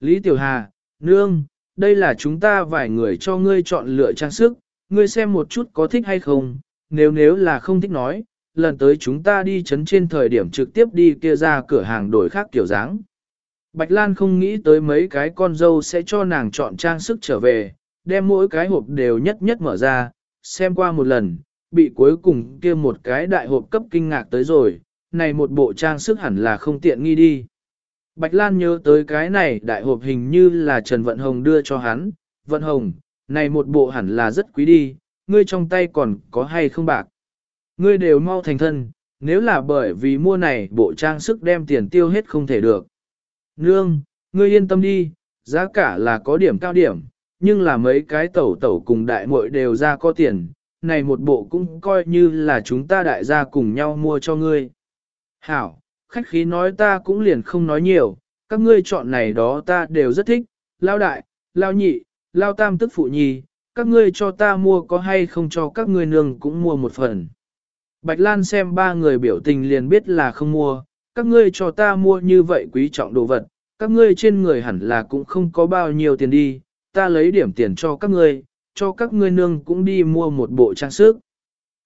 Lý Tiểu Hà, Nương, đây là chúng ta vài người cho ngươi chọn lựa trang sức, ngươi xem một chút có thích hay không, nếu nếu là không thích nói, lần tới chúng ta đi chấn trên thời điểm trực tiếp đi kia ra cửa hàng đổi khác kiểu dáng. Bạch Lan không nghĩ tới mấy cái con dâu sẽ cho nàng chọn trang sức trở về, đem mỗi cái hộp đều nhất nhất mở ra, xem qua một lần, bị cuối cùng kia một cái đại hộp cấp kinh ngạc tới rồi, này một bộ trang sức hẳn là không tiện nghi đi. Bạch Lan nhớ tới cái này đại hộp hình như là Trần Vận Hồng đưa cho hắn, Vận Hồng, này một bộ hẳn là rất quý đi, ngươi trong tay còn có hay không bạc. Ngươi đều mau thành thân, nếu là bởi vì mua này bộ trang sức đem tiền tiêu hết không thể được. Nương, ngươi yên tâm đi, giá cả là có điểm cao điểm, nhưng là mấy cái tẩu tẩu cùng đại muội đều ra có tiền, này một bộ cũng coi như là chúng ta đại gia cùng nhau mua cho ngươi. Hảo, khách khí nói ta cũng liền không nói nhiều, các ngươi chọn này đó ta đều rất thích, lao đại, lao nhị, lao tam tức phụ nhi, các ngươi cho ta mua có hay không cho các ngươi nương cũng mua một phần. Bạch Lan xem ba người biểu tình liền biết là không mua, các ngươi cho ta mua như vậy quý trọng đồ vật, các ngươi trên người hẳn là cũng không có bao nhiêu tiền đi, ta lấy điểm tiền cho các ngươi, cho các ngươi nương cũng đi mua một bộ trang sức.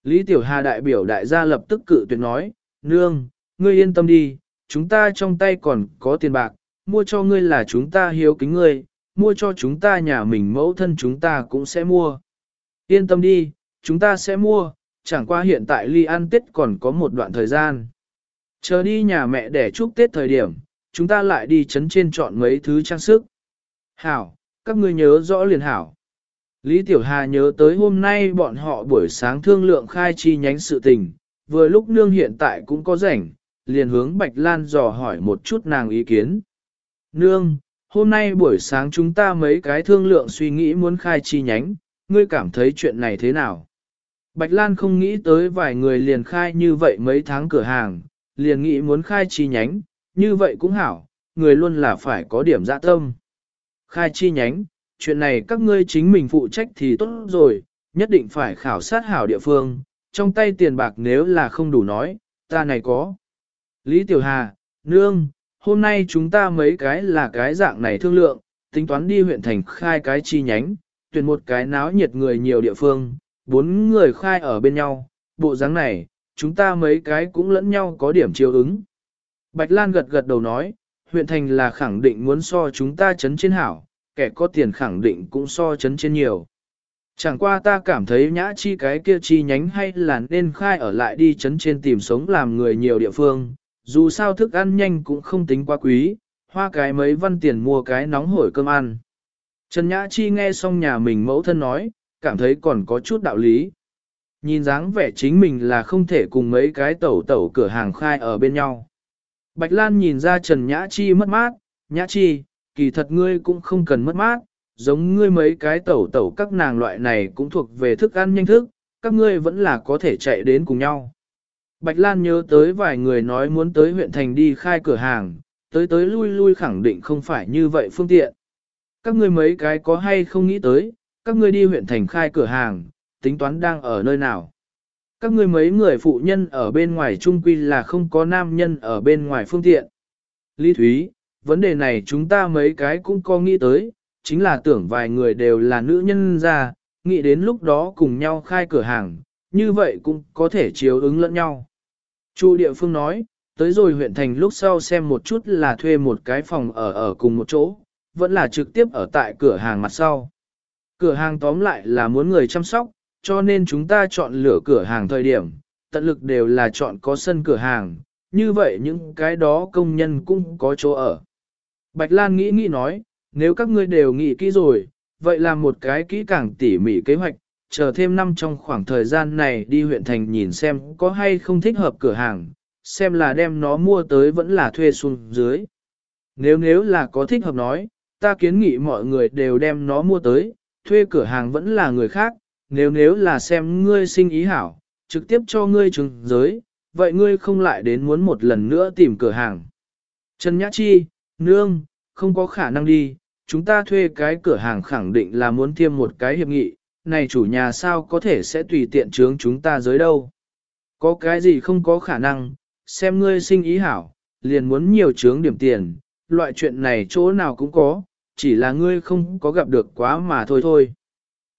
Lý Tiểu Hà đại biểu đại gia lập tức cự tuyệt nói, nương, ngươi yên tâm đi, chúng ta trong tay còn có tiền bạc, mua cho ngươi là chúng ta hiếu kính ngươi, mua cho chúng ta nhà mình mẫu thân chúng ta cũng sẽ mua. Yên tâm đi, chúng ta sẽ mua, chẳng qua hiện tại ly ăn Tết còn có một đoạn thời gian. Chờ đi nhà mẹ để chúc Tết thời điểm, chúng ta lại đi chấn trên chọn mấy thứ trang sức. Hảo, các ngươi nhớ rõ liền hảo. Lý Tiểu Hà nhớ tới hôm nay bọn họ buổi sáng thương lượng khai chi nhánh sự tình, vừa lúc nương hiện tại cũng có rảnh, liền hướng Bạch Lan dò hỏi một chút nàng ý kiến. Nương, hôm nay buổi sáng chúng ta mấy cái thương lượng suy nghĩ muốn khai chi nhánh, ngươi cảm thấy chuyện này thế nào? Bạch Lan không nghĩ tới vài người liền khai như vậy mấy tháng cửa hàng, liền nghĩ muốn khai chi nhánh, như vậy cũng hảo, người luôn là phải có điểm dạ tâm. Khai chi nhánh, chuyện này các ngươi chính mình phụ trách thì tốt rồi, nhất định phải khảo sát hảo địa phương, trong tay tiền bạc nếu là không đủ nói, ta này có. Lý Tiểu Hà, Nương, hôm nay chúng ta mấy cái là cái dạng này thương lượng, tính toán đi huyện thành khai cái chi nhánh, tuyển một cái náo nhiệt người nhiều địa phương, bốn người khai ở bên nhau, bộ dáng này, chúng ta mấy cái cũng lẫn nhau có điểm chiều ứng. Bạch Lan gật gật đầu nói, huyện thành là khẳng định muốn so chúng ta chấn trên hảo, kẻ có tiền khẳng định cũng so chấn trên nhiều. Chẳng qua ta cảm thấy nhã chi cái kia chi nhánh hay là nên khai ở lại đi chấn trên tìm sống làm người nhiều địa phương, dù sao thức ăn nhanh cũng không tính quá quý, hoa cái mấy văn tiền mua cái nóng hổi cơm ăn. Trần Nhã Chi nghe xong nhà mình mẫu thân nói, cảm thấy còn có chút đạo lý. Nhìn dáng vẻ chính mình là không thể cùng mấy cái tẩu tẩu cửa hàng khai ở bên nhau. Bạch Lan nhìn ra Trần Nhã Chi mất mát, Nhã Chi, kỳ thật ngươi cũng không cần mất mát, giống ngươi mấy cái tẩu tẩu các nàng loại này cũng thuộc về thức ăn nhanh thức, các ngươi vẫn là có thể chạy đến cùng nhau. Bạch Lan nhớ tới vài người nói muốn tới huyện thành đi khai cửa hàng, tới tới lui lui khẳng định không phải như vậy phương tiện. Các ngươi mấy cái có hay không nghĩ tới, các ngươi đi huyện thành khai cửa hàng, tính toán đang ở nơi nào. Các ngươi mấy người phụ nhân ở bên ngoài trung quy là không có nam nhân ở bên ngoài phương tiện. Lý Thúy, vấn đề này chúng ta mấy cái cũng có nghĩ tới, chính là tưởng vài người đều là nữ nhân ra, nghĩ đến lúc đó cùng nhau khai cửa hàng, như vậy cũng có thể chiếu ứng lẫn nhau. Chu địa phương nói, tới rồi huyện thành lúc sau xem một chút là thuê một cái phòng ở ở cùng một chỗ, vẫn là trực tiếp ở tại cửa hàng mặt sau. Cửa hàng tóm lại là muốn người chăm sóc, cho nên chúng ta chọn lựa cửa hàng thời điểm, tận lực đều là chọn có sân cửa hàng, như vậy những cái đó công nhân cũng có chỗ ở. Bạch Lan nghĩ nghĩ nói, nếu các ngươi đều nghĩ kỹ rồi, vậy là một cái kỹ càng tỉ mỉ kế hoạch, chờ thêm năm trong khoảng thời gian này đi huyện thành nhìn xem có hay không thích hợp cửa hàng, xem là đem nó mua tới vẫn là thuê xuống dưới. Nếu nếu là có thích hợp nói, ta kiến nghị mọi người đều đem nó mua tới, thuê cửa hàng vẫn là người khác, nếu nếu là xem ngươi sinh ý hảo, trực tiếp cho ngươi trứng giới, vậy ngươi không lại đến muốn một lần nữa tìm cửa hàng. Trần Nhã Chi, nương, không có khả năng đi, chúng ta thuê cái cửa hàng khẳng định là muốn thêm một cái hiệp nghị, này chủ nhà sao có thể sẽ tùy tiện trướng chúng ta giới đâu. Có cái gì không có khả năng, xem ngươi sinh ý hảo, liền muốn nhiều trướng điểm tiền, loại chuyện này chỗ nào cũng có, chỉ là ngươi không có gặp được quá mà thôi thôi.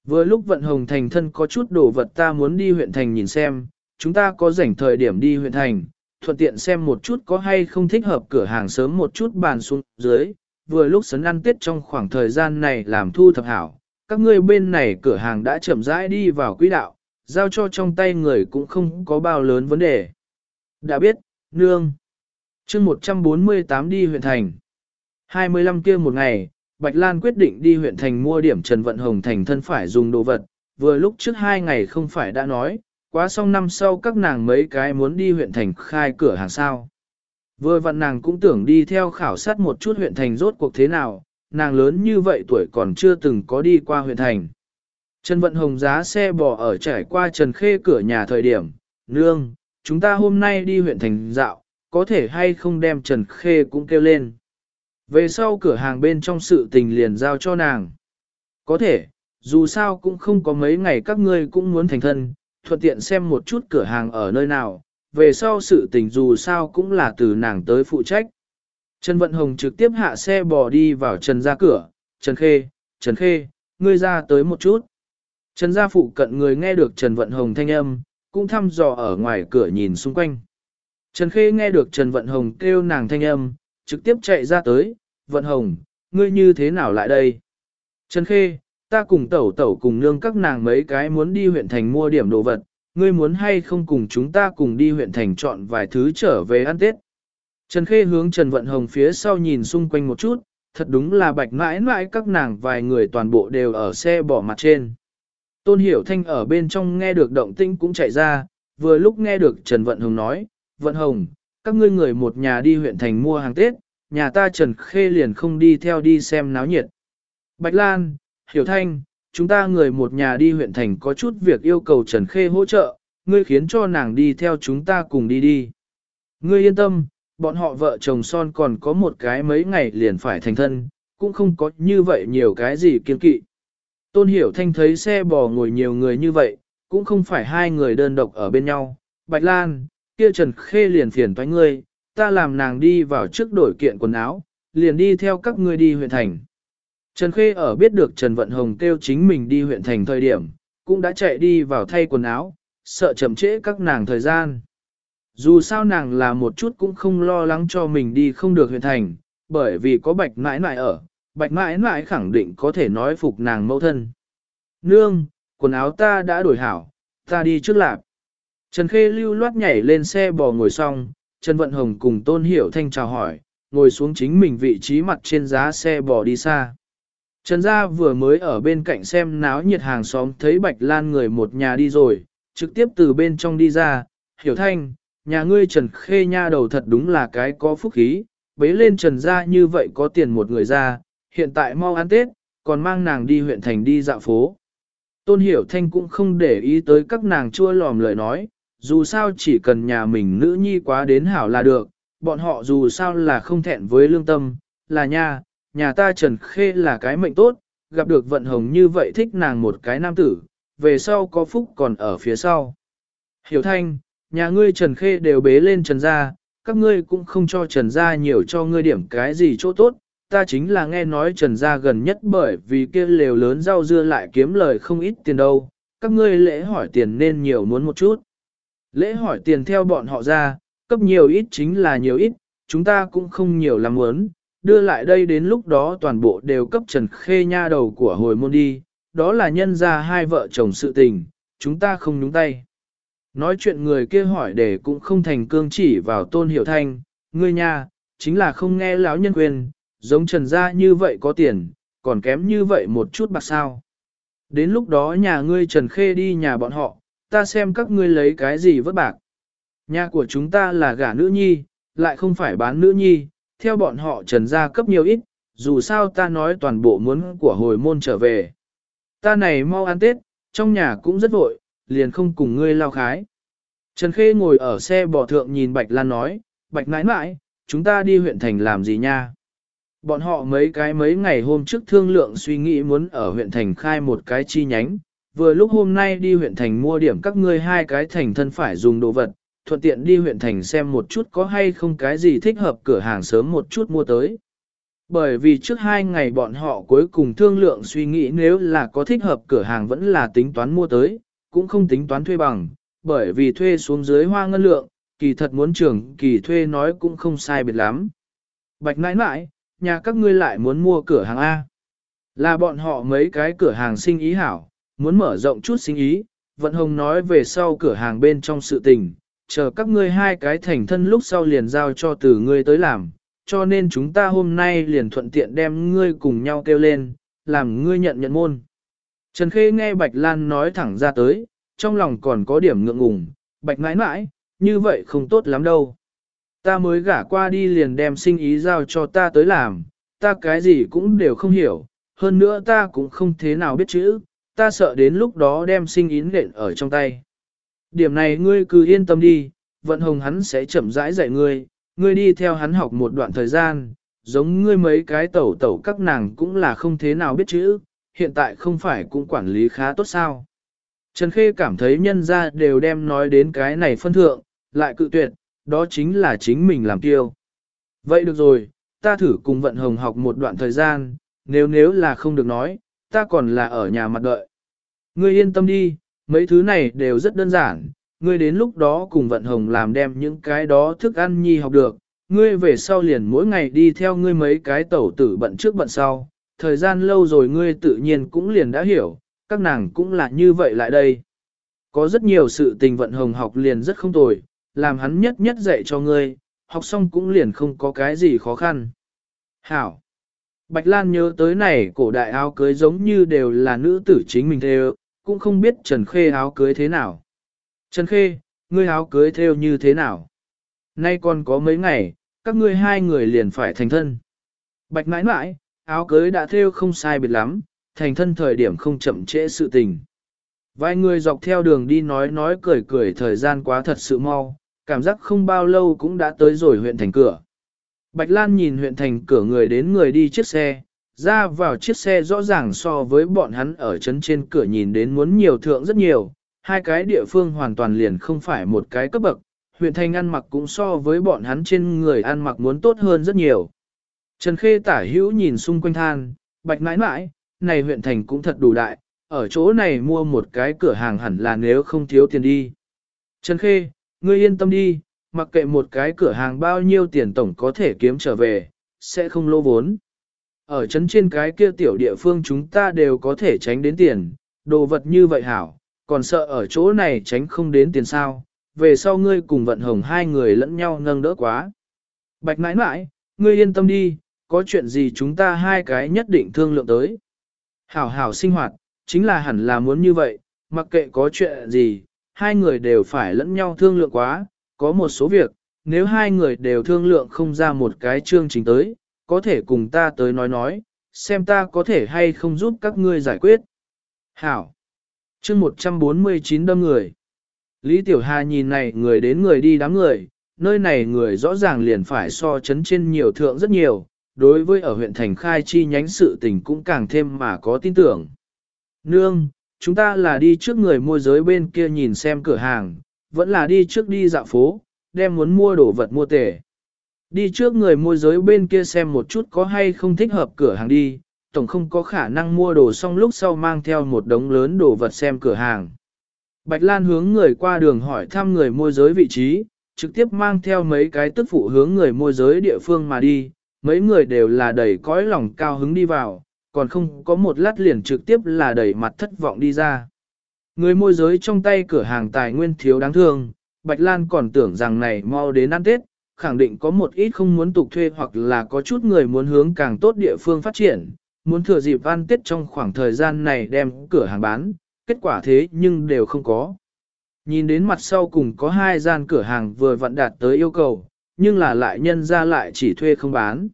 Vừa lúc vận hồng thành thân có chút đồ vật ta muốn đi huyện thành nhìn xem, chúng ta có rảnh thời điểm đi huyện thành, thuận tiện xem một chút có hay không thích hợp cửa hàng sớm một chút bàn xuống dưới, vừa lúc sấn ăn tết trong khoảng thời gian này làm thu thập hảo, các ngươi bên này cửa hàng đã chậm rãi đi vào quỹ đạo, giao cho trong tay người cũng không có bao lớn vấn đề. Đã biết, nương. chương 148 đi huyện thành. 25 kia một ngày, Bạch Lan quyết định đi huyện thành mua điểm Trần Vận Hồng thành thân phải dùng đồ vật, vừa lúc trước hai ngày không phải đã nói, quá xong năm sau các nàng mấy cái muốn đi huyện thành khai cửa hàng sao. Vừa vặn nàng cũng tưởng đi theo khảo sát một chút huyện thành rốt cuộc thế nào, nàng lớn như vậy tuổi còn chưa từng có đi qua huyện thành. Trần Vận Hồng giá xe bò ở trải qua Trần Khê cửa nhà thời điểm, nương, chúng ta hôm nay đi huyện thành dạo, có thể hay không đem Trần Khê cũng kêu lên. Về sau cửa hàng bên trong sự tình liền giao cho nàng. Có thể, dù sao cũng không có mấy ngày các ngươi cũng muốn thành thân, thuận tiện xem một chút cửa hàng ở nơi nào, về sau sự tình dù sao cũng là từ nàng tới phụ trách. Trần Vận Hồng trực tiếp hạ xe bò đi vào Trần ra cửa, Trần Khê, Trần Khê, ngươi ra tới một chút. Trần gia phụ cận người nghe được Trần Vận Hồng thanh âm, cũng thăm dò ở ngoài cửa nhìn xung quanh. Trần Khê nghe được Trần Vận Hồng kêu nàng thanh âm, trực tiếp chạy ra tới, Vận Hồng, ngươi như thế nào lại đây? Trần Khê, ta cùng tẩu tẩu cùng nương các nàng mấy cái muốn đi huyện thành mua điểm đồ vật, ngươi muốn hay không cùng chúng ta cùng đi huyện thành chọn vài thứ trở về ăn Tết. Trần Khê hướng Trần Vận Hồng phía sau nhìn xung quanh một chút, thật đúng là bạch mãi mãi các nàng vài người toàn bộ đều ở xe bỏ mặt trên. Tôn Hiểu Thanh ở bên trong nghe được động tĩnh cũng chạy ra, vừa lúc nghe được Trần Vận Hồng nói, Vận Hồng, các ngươi người một nhà đi huyện thành mua hàng Tết, nhà ta Trần Khê liền không đi theo đi xem náo nhiệt. Bạch Lan, Hiểu Thanh, chúng ta người một nhà đi huyện thành có chút việc yêu cầu Trần Khê hỗ trợ, ngươi khiến cho nàng đi theo chúng ta cùng đi đi. Ngươi yên tâm, bọn họ vợ chồng son còn có một cái mấy ngày liền phải thành thân, cũng không có như vậy nhiều cái gì kiên kỵ. Tôn Hiểu Thanh thấy xe bò ngồi nhiều người như vậy, cũng không phải hai người đơn độc ở bên nhau. Bạch Lan, kia Trần Khê liền phiền toái ngươi, ta làm nàng đi vào trước đổi kiện quần áo, liền đi theo các ngươi đi huyện thành. Trần Khê ở biết được Trần Vận Hồng kêu chính mình đi huyện thành thời điểm, cũng đã chạy đi vào thay quần áo, sợ chậm trễ các nàng thời gian. Dù sao nàng là một chút cũng không lo lắng cho mình đi không được huyện thành, bởi vì có bạch mãi mãi ở, bạch mãi mãi khẳng định có thể nói phục nàng mẫu thân. Nương, quần áo ta đã đổi hảo, ta đi trước lạp. Trần Khê lưu loát nhảy lên xe bò ngồi xong, Trần Vận Hồng cùng Tôn Hiểu Thanh chào hỏi, ngồi xuống chính mình vị trí mặt trên giá xe bò đi xa. Trần Gia vừa mới ở bên cạnh xem náo nhiệt hàng xóm thấy Bạch Lan người một nhà đi rồi, trực tiếp từ bên trong đi ra, Hiểu Thanh, nhà ngươi Trần Khê nha đầu thật đúng là cái có phúc khí, bế lên Trần Gia như vậy có tiền một người ra, hiện tại mau ăn Tết, còn mang nàng đi huyện thành đi dạo phố. Tôn Hiểu Thanh cũng không để ý tới các nàng chua lòm lời nói, dù sao chỉ cần nhà mình nữ nhi quá đến hảo là được, bọn họ dù sao là không thẹn với lương tâm, là nha, nhà ta Trần Khê là cái mệnh tốt, gặp được vận hồng như vậy thích nàng một cái nam tử, về sau có phúc còn ở phía sau. Hiểu Thanh, nhà ngươi Trần Khê đều bế lên Trần gia, các ngươi cũng không cho Trần gia nhiều cho ngươi điểm cái gì chỗ tốt, ta chính là nghe nói Trần gia gần nhất bởi vì kia lều lớn rau dưa lại kiếm lời không ít tiền đâu, các ngươi lễ hỏi tiền nên nhiều muốn một chút. Lễ hỏi tiền theo bọn họ ra, cấp nhiều ít chính là nhiều ít, chúng ta cũng không nhiều làm muốn, đưa lại đây đến lúc đó toàn bộ đều cấp Trần Khê nha đầu của hồi môn đi, đó là nhân ra hai vợ chồng sự tình, chúng ta không nhúng tay. Nói chuyện người kia hỏi để cũng không thành cương chỉ vào tôn hiểu thanh, ngươi nha, chính là không nghe lão nhân quyền, giống trần gia như vậy có tiền, còn kém như vậy một chút bạc sao. Đến lúc đó nhà ngươi trần khê đi nhà bọn họ, ta xem các ngươi lấy cái gì vất bạc. Nhà của chúng ta là gả nữ nhi, lại không phải bán nữ nhi, theo bọn họ trần gia cấp nhiều ít, dù sao ta nói toàn bộ muốn của hồi môn trở về. Ta này mau ăn Tết, trong nhà cũng rất vội, liền không cùng ngươi lao khái. Trần Khê ngồi ở xe bò thượng nhìn Bạch Lan nói, Bạch nãi nãi, chúng ta đi huyện thành làm gì nha? Bọn họ mấy cái mấy ngày hôm trước thương lượng suy nghĩ muốn ở huyện thành khai một cái chi nhánh, vừa lúc hôm nay đi huyện thành mua điểm các ngươi hai cái thành thân phải dùng đồ vật, thuận tiện đi huyện thành xem một chút có hay không cái gì thích hợp cửa hàng sớm một chút mua tới. Bởi vì trước hai ngày bọn họ cuối cùng thương lượng suy nghĩ nếu là có thích hợp cửa hàng vẫn là tính toán mua tới, cũng không tính toán thuê bằng, bởi vì thuê xuống dưới hoa ngân lượng, kỳ thật muốn trưởng kỳ thuê nói cũng không sai biệt lắm. Bạch nãi nãi, nhà các ngươi lại muốn mua cửa hàng A. Là bọn họ mấy cái cửa hàng sinh ý hảo, muốn mở rộng chút sinh ý, Vận Hồng nói về sau cửa hàng bên trong sự tình, chờ các ngươi hai cái thành thân lúc sau liền giao cho từ ngươi tới làm, cho nên chúng ta hôm nay liền thuận tiện đem ngươi cùng nhau kêu lên, làm ngươi nhận nhận môn. Trần Khê nghe Bạch Lan nói thẳng ra tới, trong lòng còn có điểm ngượng ngùng, Bạch mãi mãi, như vậy không tốt lắm đâu. Ta mới gả qua đi liền đem sinh ý giao cho ta tới làm, ta cái gì cũng đều không hiểu, hơn nữa ta cũng không thế nào biết chữ, ta sợ đến lúc đó đem sinh ý nện ở trong tay. Điểm này ngươi cứ yên tâm đi, vận hồng hắn sẽ chậm rãi dạy ngươi, ngươi đi theo hắn học một đoạn thời gian, giống ngươi mấy cái tẩu tẩu các nàng cũng là không thế nào biết chữ, hiện tại không phải cũng quản lý khá tốt sao. Trần Khê cảm thấy nhân ra đều đem nói đến cái này phân thượng, lại cự tuyệt, đó chính là chính mình làm tiêu. Vậy được rồi, ta thử cùng vận hồng học một đoạn thời gian, nếu nếu là không được nói, ta còn là ở nhà mặt đợi. Ngươi yên tâm đi, mấy thứ này đều rất đơn giản, ngươi đến lúc đó cùng vận hồng làm đem những cái đó thức ăn nhi học được, ngươi về sau liền mỗi ngày đi theo ngươi mấy cái tẩu tử bận trước bận sau, thời gian lâu rồi ngươi tự nhiên cũng liền đã hiểu, các nàng cũng là như vậy lại đây. Có rất nhiều sự tình vận hồng học liền rất không tồi, làm hắn nhất nhất dạy cho ngươi, học xong cũng liền không có cái gì khó khăn. Hảo! Bạch Lan nhớ tới này cổ đại áo cưới giống như đều là nữ tử chính mình theo, cũng không biết Trần Khê áo cưới thế nào. Trần Khê, ngươi áo cưới theo như thế nào? Nay còn có mấy ngày, các ngươi hai người liền phải thành thân. Bạch mãi mãi, áo cưới đã theo không sai biệt lắm, thành thân thời điểm không chậm trễ sự tình. Vài người dọc theo đường đi nói nói cười cười thời gian quá thật sự mau, cảm giác không bao lâu cũng đã tới rồi huyện thành cửa. Bạch Lan nhìn huyện thành cửa người đến người đi chiếc xe, ra vào chiếc xe rõ ràng so với bọn hắn ở trấn trên cửa nhìn đến muốn nhiều thượng rất nhiều, hai cái địa phương hoàn toàn liền không phải một cái cấp bậc, huyện thành ăn mặc cũng so với bọn hắn trên người ăn mặc muốn tốt hơn rất nhiều. Trần Khê tả hữu nhìn xung quanh than, bạch nãi nãi, này huyện thành cũng thật đủ đại, ở chỗ này mua một cái cửa hàng hẳn là nếu không thiếu tiền đi. Trần Khê, ngươi yên tâm đi, mặc kệ một cái cửa hàng bao nhiêu tiền tổng có thể kiếm trở về, sẽ không lô vốn. Ở trấn trên cái kia tiểu địa phương chúng ta đều có thể tránh đến tiền, đồ vật như vậy hảo, còn sợ ở chỗ này tránh không đến tiền sao, về sau ngươi cùng vận hồng hai người lẫn nhau nâng đỡ quá. Bạch nãi nãi, ngươi yên tâm đi, có chuyện gì chúng ta hai cái nhất định thương lượng tới. Hảo hảo sinh hoạt, chính là hẳn là muốn như vậy, mặc kệ có chuyện gì, hai người đều phải lẫn nhau thương lượng quá, có một số việc, nếu hai người đều thương lượng không ra một cái chương trình tới, có thể cùng ta tới nói nói, xem ta có thể hay không giúp các ngươi giải quyết. Hảo! chương 149 đâm người. Lý Tiểu Hà nhìn này người đến người đi đám người, nơi này người rõ ràng liền phải so chấn trên nhiều thượng rất nhiều, đối với ở huyện thành khai chi nhánh sự tình cũng càng thêm mà có tin tưởng. Nương, chúng ta là đi trước người môi giới bên kia nhìn xem cửa hàng, vẫn là đi trước đi dạo phố, đem muốn mua đồ vật mua tể. Đi trước người môi giới bên kia xem một chút có hay không thích hợp cửa hàng đi, tổng không có khả năng mua đồ xong lúc sau mang theo một đống lớn đồ vật xem cửa hàng. Bạch Lan hướng người qua đường hỏi thăm người môi giới vị trí, trực tiếp mang theo mấy cái tức phụ hướng người môi giới địa phương mà đi, mấy người đều là đầy cõi lòng cao hứng đi vào, còn không có một lát liền trực tiếp là đầy mặt thất vọng đi ra. Người môi giới trong tay cửa hàng tài nguyên thiếu đáng thương, Bạch Lan còn tưởng rằng này mau đến ăn Tết, khẳng định có một ít không muốn tục thuê hoặc là có chút người muốn hướng càng tốt địa phương phát triển, muốn thừa dịp ăn Tết trong khoảng thời gian này đem cửa hàng bán, kết quả thế nhưng đều không có. Nhìn đến mặt sau cùng có hai gian cửa hàng vừa vận đạt tới yêu cầu, nhưng là lại nhân ra lại chỉ thuê không bán.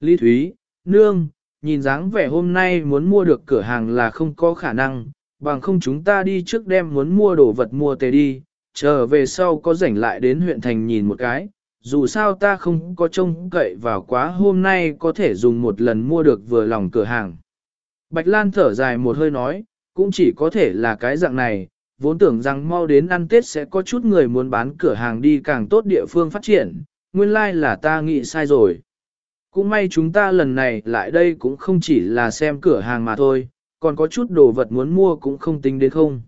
Lý Thúy, Nương, nhìn dáng vẻ hôm nay muốn mua được cửa hàng là không có khả năng, bằng không chúng ta đi trước đem muốn mua đồ vật mua tề đi, chờ về sau có rảnh lại đến huyện thành nhìn một cái, dù sao ta không có trông cậy vào quá hôm nay có thể dùng một lần mua được vừa lòng cửa hàng. Bạch Lan thở dài một hơi nói, cũng chỉ có thể là cái dạng này, vốn tưởng rằng mau đến ăn Tết sẽ có chút người muốn bán cửa hàng đi càng tốt địa phương phát triển, nguyên lai like là ta nghĩ sai rồi. Cũng may chúng ta lần này lại đây cũng không chỉ là xem cửa hàng mà thôi, còn có chút đồ vật muốn mua cũng không tính đến không.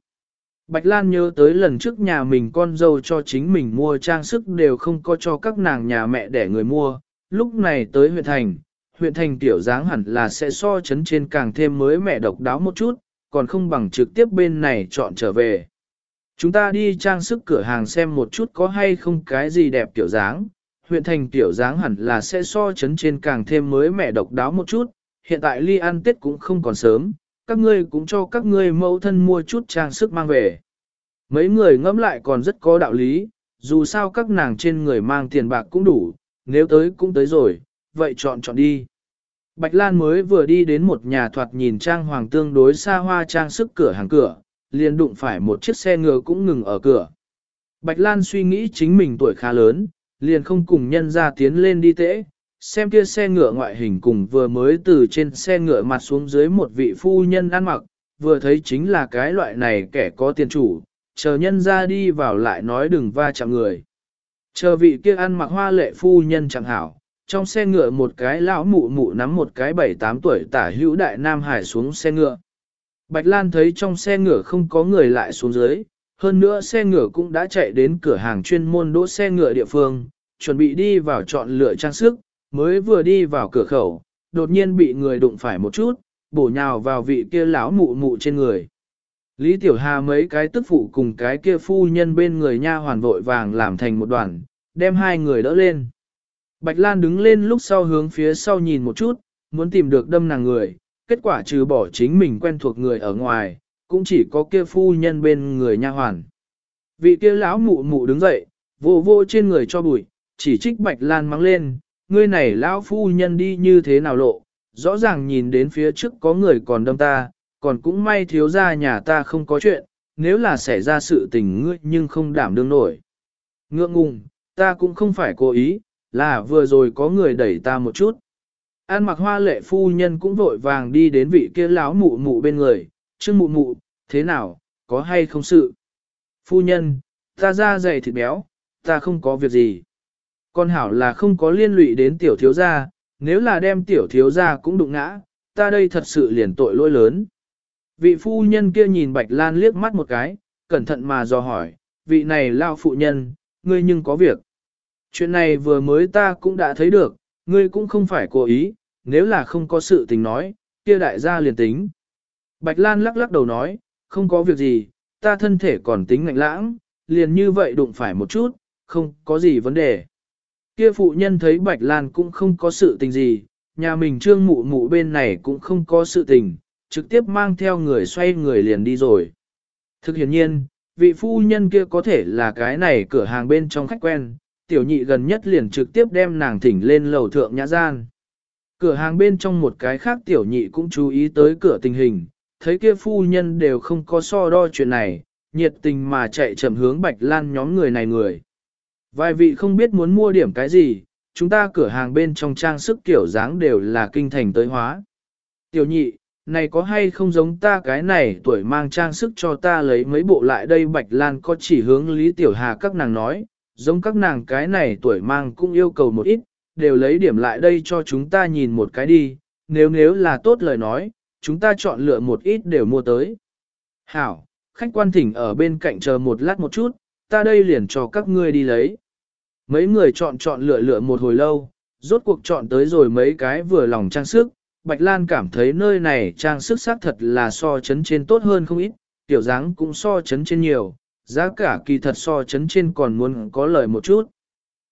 Bạch Lan nhớ tới lần trước nhà mình con dâu cho chính mình mua trang sức đều không có cho các nàng nhà mẹ để người mua, lúc này tới huyện thành, huyện thành tiểu dáng hẳn là sẽ so chấn trên càng thêm mới mẹ độc đáo một chút, còn không bằng trực tiếp bên này chọn trở về. Chúng ta đi trang sức cửa hàng xem một chút có hay không cái gì đẹp tiểu dáng, huyện thành tiểu dáng hẳn là sẽ so chấn trên càng thêm mới mẹ độc đáo một chút, hiện tại ly ăn tết cũng không còn sớm, các ngươi cũng cho các ngươi mẫu thân mua chút trang sức mang về. Mấy người ngẫm lại còn rất có đạo lý, dù sao các nàng trên người mang tiền bạc cũng đủ, nếu tới cũng tới rồi, vậy chọn chọn đi. Bạch Lan mới vừa đi đến một nhà thoạt nhìn trang hoàng tương đối xa hoa trang sức cửa hàng cửa, liền đụng phải một chiếc xe ngựa cũng ngừng ở cửa. Bạch Lan suy nghĩ chính mình tuổi khá lớn, liền không cùng nhân ra tiến lên đi tễ, xem kia xe ngựa ngoại hình cùng vừa mới từ trên xe ngựa mặt xuống dưới một vị phu nhân ăn mặc, vừa thấy chính là cái loại này kẻ có tiền chủ, chờ nhân ra đi vào lại nói đừng va chạm người. Chờ vị kia ăn mặc hoa lệ phu nhân chẳng hảo, trong xe ngựa một cái lão mụ mụ nắm một cái bảy tám tuổi tả hữu đại nam hải xuống xe ngựa. Bạch Lan thấy trong xe ngựa không có người lại xuống dưới, hơn nữa xe ngựa cũng đã chạy đến cửa hàng chuyên môn đỗ xe ngựa địa phương, chuẩn bị đi vào chọn lựa trang sức, mới vừa đi vào cửa khẩu, đột nhiên bị người đụng phải một chút, bổ nhào vào vị kia lão mụ mụ trên người. Lý Tiểu Hà mấy cái tức phụ cùng cái kia phu nhân bên người nha hoàn vội vàng làm thành một đoàn, đem hai người đỡ lên. Bạch Lan đứng lên lúc sau hướng phía sau nhìn một chút, muốn tìm được đâm nàng người, kết quả trừ bỏ chính mình quen thuộc người ở ngoài, cũng chỉ có kia phu nhân bên người nha hoàn. Vị kia lão mụ mụ đứng dậy, vô vô trên người cho bụi, chỉ trích Bạch Lan mắng lên, ngươi này lão phu nhân đi như thế nào lộ, rõ ràng nhìn đến phía trước có người còn đâm ta, còn cũng may thiếu ra nhà ta không có chuyện, nếu là xảy ra sự tình ngươi nhưng không đảm đương nổi. Ngượng ngùng, ta cũng không phải cố ý, là vừa rồi có người đẩy ta một chút. An mặc hoa lệ phu nhân cũng vội vàng đi đến vị kia lão mụ mụ bên người, trương mụ mụ, thế nào, có hay không sự? Phu nhân, ta ra dày thịt béo, ta không có việc gì. Con hảo là không có liên lụy đến tiểu thiếu gia, nếu là đem tiểu thiếu gia cũng đụng ngã, ta đây thật sự liền tội lỗi lớn. Vị phu nhân kia nhìn Bạch Lan liếc mắt một cái, cẩn thận mà dò hỏi, vị này lao phụ nhân, ngươi nhưng có việc. Chuyện này vừa mới ta cũng đã thấy được, ngươi cũng không phải cố ý, nếu là không có sự tình nói, kia đại gia liền tính. Bạch Lan lắc lắc đầu nói, không có việc gì, ta thân thể còn tính ngạnh lãng, liền như vậy đụng phải một chút, không có gì vấn đề. Kia phụ nhân thấy Bạch Lan cũng không có sự tình gì, nhà mình trương mụ mụ bên này cũng không có sự tình, trực tiếp mang theo người xoay người liền đi rồi. Thực hiện nhiên, vị phu nhân kia có thể là cái này cửa hàng bên trong khách quen, tiểu nhị gần nhất liền trực tiếp đem nàng thỉnh lên lầu thượng nhã gian. Cửa hàng bên trong một cái khác tiểu nhị cũng chú ý tới cửa tình hình, thấy kia phu nhân đều không có so đo chuyện này, nhiệt tình mà chạy chậm hướng Bạch Lan nhóm người này người. Vài vị không biết muốn mua điểm cái gì, chúng ta cửa hàng bên trong trang sức kiểu dáng đều là kinh thành tới hóa. Tiểu nhị, này có hay không giống ta cái này tuổi mang trang sức cho ta lấy mấy bộ lại đây Bạch Lan có chỉ hướng Lý Tiểu Hà các nàng nói, giống các nàng cái này tuổi mang cũng yêu cầu một ít, đều lấy điểm lại đây cho chúng ta nhìn một cái đi, nếu nếu là tốt lời nói, chúng ta chọn lựa một ít đều mua tới. Hảo, khách quan thỉnh ở bên cạnh chờ một lát một chút, ta đây liền cho các ngươi đi lấy. Mấy người chọn chọn lựa lựa một hồi lâu, rốt cuộc chọn tới rồi mấy cái vừa lòng trang sức, Bạch Lan cảm thấy nơi này trang sức sắc thật là so chấn trên tốt hơn không ít, tiểu dáng cũng so chấn trên nhiều, giá cả kỳ thật so chấn trên còn muốn có lời một chút.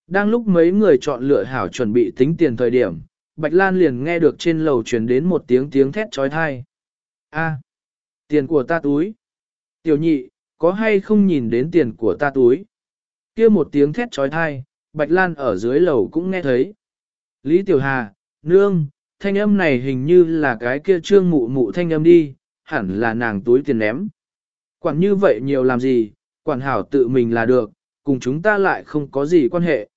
Đang lúc mấy người chọn lựa hảo chuẩn bị tính tiền thời điểm, Bạch Lan liền nghe được trên lầu truyền đến một tiếng tiếng thét trói thai. A, tiền của ta túi. Tiểu nhị, có hay không nhìn đến tiền của ta túi? kia một tiếng thét trói thai, Bạch Lan ở dưới lầu cũng nghe thấy. Lý Tiểu Hà, nương, thanh âm này hình như là cái kia trương mụ mụ thanh âm đi, hẳn là nàng túi tiền ném. Quản như vậy nhiều làm gì, quản hảo tự mình là được, cùng chúng ta lại không có gì quan hệ.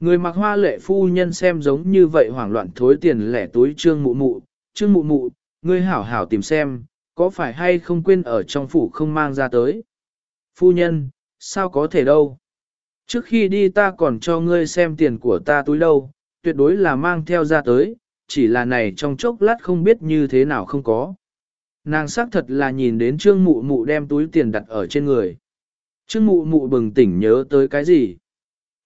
Người mặc hoa lệ phu nhân xem giống như vậy hoảng loạn thối tiền lẻ túi trương mụ mụ, trương mụ mụ, ngươi hảo hảo tìm xem, có phải hay không quên ở trong phủ không mang ra tới. Phu nhân, sao có thể đâu. Trước khi đi ta còn cho ngươi xem tiền của ta túi đâu, tuyệt đối là mang theo ra tới, chỉ là này trong chốc lát không biết như thế nào không có. Nàng xác thật là nhìn đến trương mụ mụ đem túi tiền đặt ở trên người. Trương mụ mụ bừng tỉnh nhớ tới cái gì?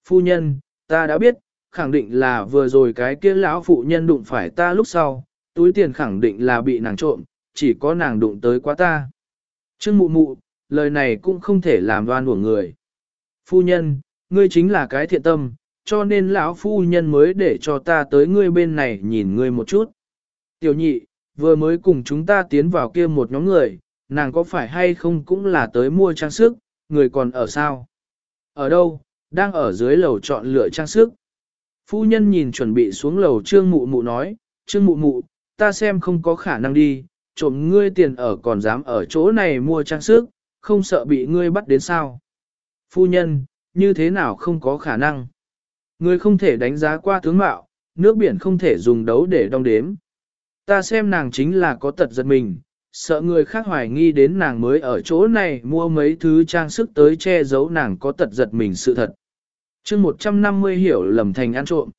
Phu nhân, ta đã biết, khẳng định là vừa rồi cái kia lão phụ nhân đụng phải ta lúc sau, túi tiền khẳng định là bị nàng trộm, chỉ có nàng đụng tới quá ta. Trương mụ mụ, lời này cũng không thể làm đoan của người. Phu nhân, ngươi chính là cái thiện tâm, cho nên lão phu nhân mới để cho ta tới ngươi bên này nhìn ngươi một chút. Tiểu nhị, vừa mới cùng chúng ta tiến vào kia một nhóm người, nàng có phải hay không cũng là tới mua trang sức, người còn ở sao? Ở đâu? Đang ở dưới lầu chọn lựa trang sức. Phu nhân nhìn chuẩn bị xuống lầu trương mụ mụ nói, trương mụ mụ, ta xem không có khả năng đi, trộm ngươi tiền ở còn dám ở chỗ này mua trang sức, không sợ bị ngươi bắt đến sao. Phu nhân, như thế nào không có khả năng. Người không thể đánh giá qua tướng mạo, nước biển không thể dùng đấu để đong đếm. Ta xem nàng chính là có tật giật mình, sợ người khác hoài nghi đến nàng mới ở chỗ này mua mấy thứ trang sức tới che giấu nàng có tật giật mình sự thật. chương 150 hiểu lầm thành ăn trộm.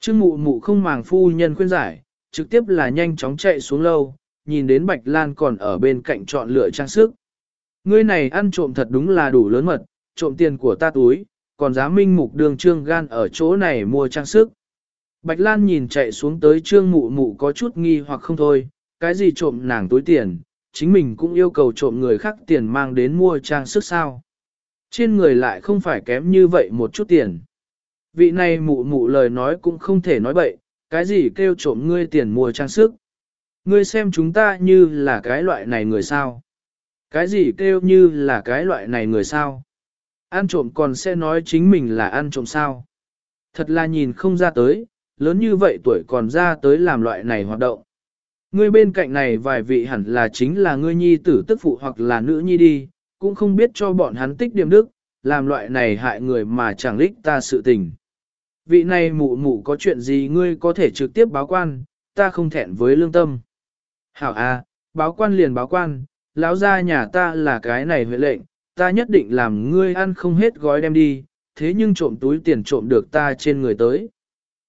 Trương mụ mụ không màng phu nhân khuyên giải, trực tiếp là nhanh chóng chạy xuống lâu, nhìn đến Bạch Lan còn ở bên cạnh chọn lựa trang sức. Ngươi này ăn trộm thật đúng là đủ lớn mật, trộm tiền của ta túi, còn giá minh mục đường trương gan ở chỗ này mua trang sức. Bạch Lan nhìn chạy xuống tới trương mụ mụ có chút nghi hoặc không thôi, cái gì trộm nàng túi tiền, chính mình cũng yêu cầu trộm người khác tiền mang đến mua trang sức sao. Trên người lại không phải kém như vậy một chút tiền. Vị này mụ mụ lời nói cũng không thể nói bậy, cái gì kêu trộm ngươi tiền mua trang sức. Ngươi xem chúng ta như là cái loại này người sao. Cái gì kêu như là cái loại này người sao. Ăn trộm còn sẽ nói chính mình là ăn trộm sao. Thật là nhìn không ra tới, lớn như vậy tuổi còn ra tới làm loại này hoạt động. Ngươi bên cạnh này vài vị hẳn là chính là ngươi nhi tử tức phụ hoặc là nữ nhi đi, cũng không biết cho bọn hắn tích điểm đức, làm loại này hại người mà chẳng lích ta sự tình. Vị này mụ mụ có chuyện gì ngươi có thể trực tiếp báo quan, ta không thẹn với lương tâm. Hảo a, báo quan liền báo quan, lão gia nhà ta là cái này huệ lệnh, ta nhất định làm ngươi ăn không hết gói đem đi, thế nhưng trộm túi tiền trộm được ta trên người tới.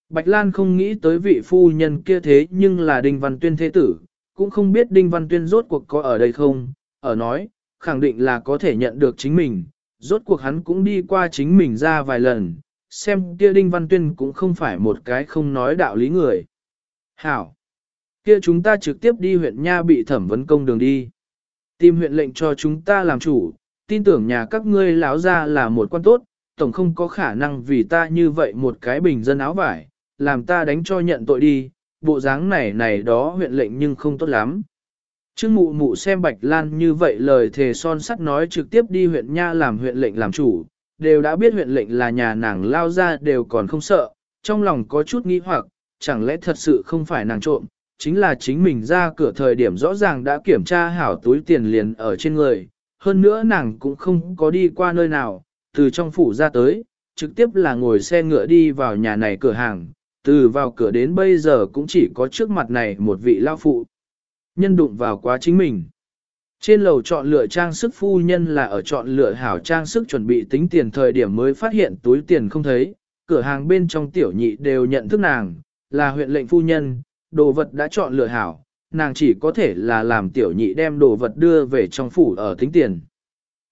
Bạch Lan không nghĩ tới vị phu nhân kia thế nhưng là Đinh Văn Tuyên thế tử, cũng không biết Đinh Văn Tuyên rốt cuộc có ở đây không, ở nói, khẳng định là có thể nhận được chính mình, rốt cuộc hắn cũng đi qua chính mình ra vài lần, xem kia Đinh Văn Tuyên cũng không phải một cái không nói đạo lý người. Hảo! Kia chúng ta trực tiếp đi huyện Nha bị thẩm vấn công đường đi. Tìm huyện lệnh cho chúng ta làm chủ, tin tưởng nhà các ngươi lão ra là một quan tốt, tổng không có khả năng vì ta như vậy một cái bình dân áo vải, làm ta đánh cho nhận tội đi, bộ dáng này này đó huyện lệnh nhưng không tốt lắm. Trương mụ mụ xem Bạch Lan như vậy lời thề son sắt nói trực tiếp đi huyện Nha làm huyện lệnh làm chủ, đều đã biết huyện lệnh là nhà nàng lao ra đều còn không sợ, trong lòng có chút nghi hoặc, chẳng lẽ thật sự không phải nàng trộm, chính là chính mình ra cửa thời điểm rõ ràng đã kiểm tra hảo túi tiền liền ở trên người, hơn nữa nàng cũng không có đi qua nơi nào, từ trong phủ ra tới, trực tiếp là ngồi xe ngựa đi vào nhà này cửa hàng, từ vào cửa đến bây giờ cũng chỉ có trước mặt này một vị lao phụ. Nhân đụng vào quá chính mình. Trên lầu chọn lựa trang sức phu nhân là ở chọn lựa hảo trang sức chuẩn bị tính tiền thời điểm mới phát hiện túi tiền không thấy, cửa hàng bên trong tiểu nhị đều nhận thức nàng, là huyện lệnh phu nhân, đồ vật đã chọn lựa hảo, nàng chỉ có thể là làm tiểu nhị đem đồ vật đưa về trong phủ ở tính tiền.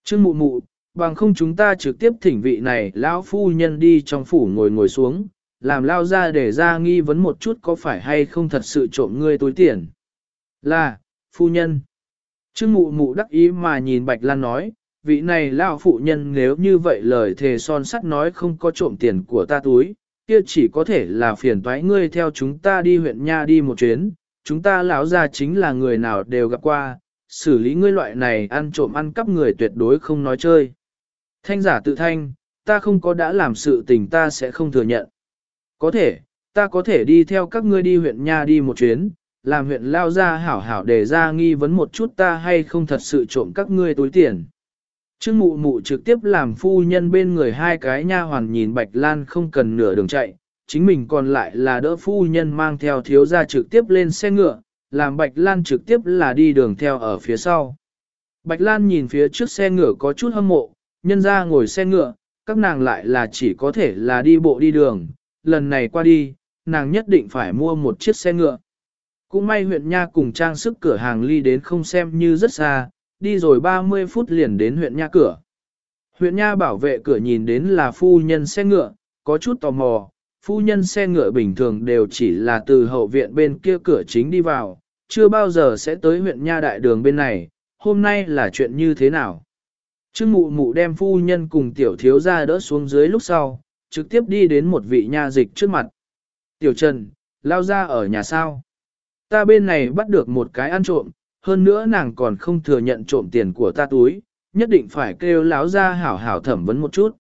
Trương mụ mụ, bằng không chúng ta trực tiếp thỉnh vị này lão phu nhân đi trong phủ ngồi ngồi xuống, làm lao ra để ra nghi vấn một chút có phải hay không thật sự trộm ngươi túi tiền. Là, phu nhân. Trương mụ mụ đắc ý mà nhìn Bạch Lan nói, vị này lão phụ nhân nếu như vậy lời thề son sắt nói không có trộm tiền của ta túi, kia chỉ có thể là phiền toái ngươi theo chúng ta đi huyện nha đi một chuyến, chúng ta lão ra chính là người nào đều gặp qua, xử lý ngươi loại này ăn trộm ăn cắp người tuyệt đối không nói chơi. Thanh giả tự thanh, ta không có đã làm sự tình ta sẽ không thừa nhận. Có thể, ta có thể đi theo các ngươi đi huyện nha đi một chuyến, làm huyện lao ra hảo hảo để ra nghi vấn một chút ta hay không thật sự trộm các ngươi túi tiền. Trương mụ mụ trực tiếp làm phu nhân bên người hai cái nha hoàn nhìn Bạch Lan không cần nửa đường chạy, chính mình còn lại là đỡ phu nhân mang theo thiếu gia trực tiếp lên xe ngựa, làm Bạch Lan trực tiếp là đi đường theo ở phía sau. Bạch Lan nhìn phía trước xe ngựa có chút hâm mộ, nhân ra ngồi xe ngựa, các nàng lại là chỉ có thể là đi bộ đi đường, lần này qua đi, nàng nhất định phải mua một chiếc xe ngựa. Cũng may huyện Nha cùng trang sức cửa hàng ly đến không xem như rất xa, đi rồi 30 phút liền đến huyện Nha cửa. Huyện Nha bảo vệ cửa nhìn đến là phu nhân xe ngựa, có chút tò mò, phu nhân xe ngựa bình thường đều chỉ là từ hậu viện bên kia cửa chính đi vào, chưa bao giờ sẽ tới huyện Nha đại đường bên này, hôm nay là chuyện như thế nào. Trương mụ mụ đem phu nhân cùng tiểu thiếu ra đỡ xuống dưới lúc sau, trực tiếp đi đến một vị nha dịch trước mặt. Tiểu Trần, lao ra ở nhà sao? Ta bên này bắt được một cái ăn trộm, hơn nữa nàng còn không thừa nhận trộm tiền của ta túi, nhất định phải kêu láo ra hảo hảo thẩm vấn một chút.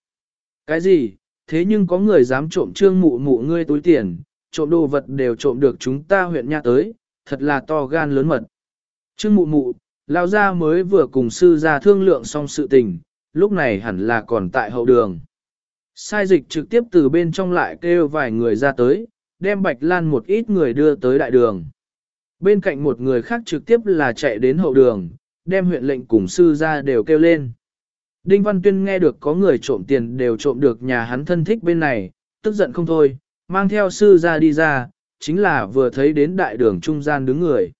Cái gì? Thế nhưng có người dám trộm trương mụ mụ ngươi túi tiền, trộm đồ vật đều trộm được chúng ta huyện nha tới, thật là to gan lớn mật. Trương mụ mụ, lao ra mới vừa cùng sư ra thương lượng xong sự tình, lúc này hẳn là còn tại hậu đường. Sai dịch trực tiếp từ bên trong lại kêu vài người ra tới, đem Bạch Lan một ít người đưa tới đại đường. Bên cạnh một người khác trực tiếp là chạy đến hậu đường, đem huyện lệnh cùng sư ra đều kêu lên. Đinh Văn Tuyên nghe được có người trộm tiền đều trộm được nhà hắn thân thích bên này, tức giận không thôi, mang theo sư ra đi ra, chính là vừa thấy đến đại đường trung gian đứng người.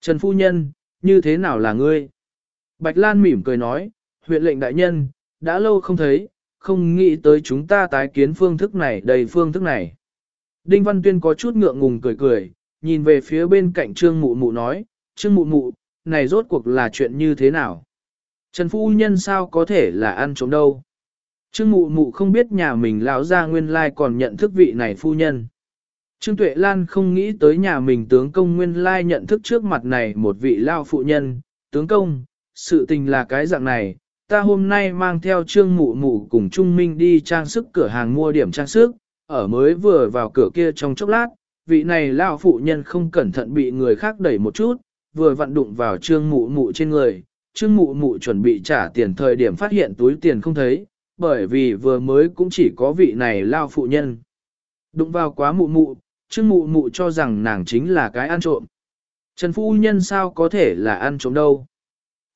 Trần Phu Nhân, như thế nào là ngươi? Bạch Lan mỉm cười nói, huyện lệnh đại nhân, đã lâu không thấy, không nghĩ tới chúng ta tái kiến phương thức này đầy phương thức này. Đinh Văn Tuyên có chút ngượng ngùng cười cười, nhìn về phía bên cạnh Trương Mụ Mụ nói, Trương Mụ Mụ, này rốt cuộc là chuyện như thế nào? Trần Phu Nhân sao có thể là ăn trộm đâu? Trương Mụ Mụ không biết nhà mình lão ra nguyên lai còn nhận thức vị này Phu Nhân. Trương Tuệ Lan không nghĩ tới nhà mình tướng công nguyên lai nhận thức trước mặt này một vị lao phụ nhân, tướng công, sự tình là cái dạng này, ta hôm nay mang theo trương mụ mụ cùng Trung Minh đi trang sức cửa hàng mua điểm trang sức, ở mới vừa vào cửa kia trong chốc lát, vị này lao phụ nhân không cẩn thận bị người khác đẩy một chút, vừa vặn đụng vào trương mụ mụ trên người, trương mụ mụ chuẩn bị trả tiền thời điểm phát hiện túi tiền không thấy, bởi vì vừa mới cũng chỉ có vị này lao phụ nhân. Đụng vào quá mụ mụ, trương mụ mụ cho rằng nàng chính là cái ăn trộm. Trần phu nhân sao có thể là ăn trộm đâu?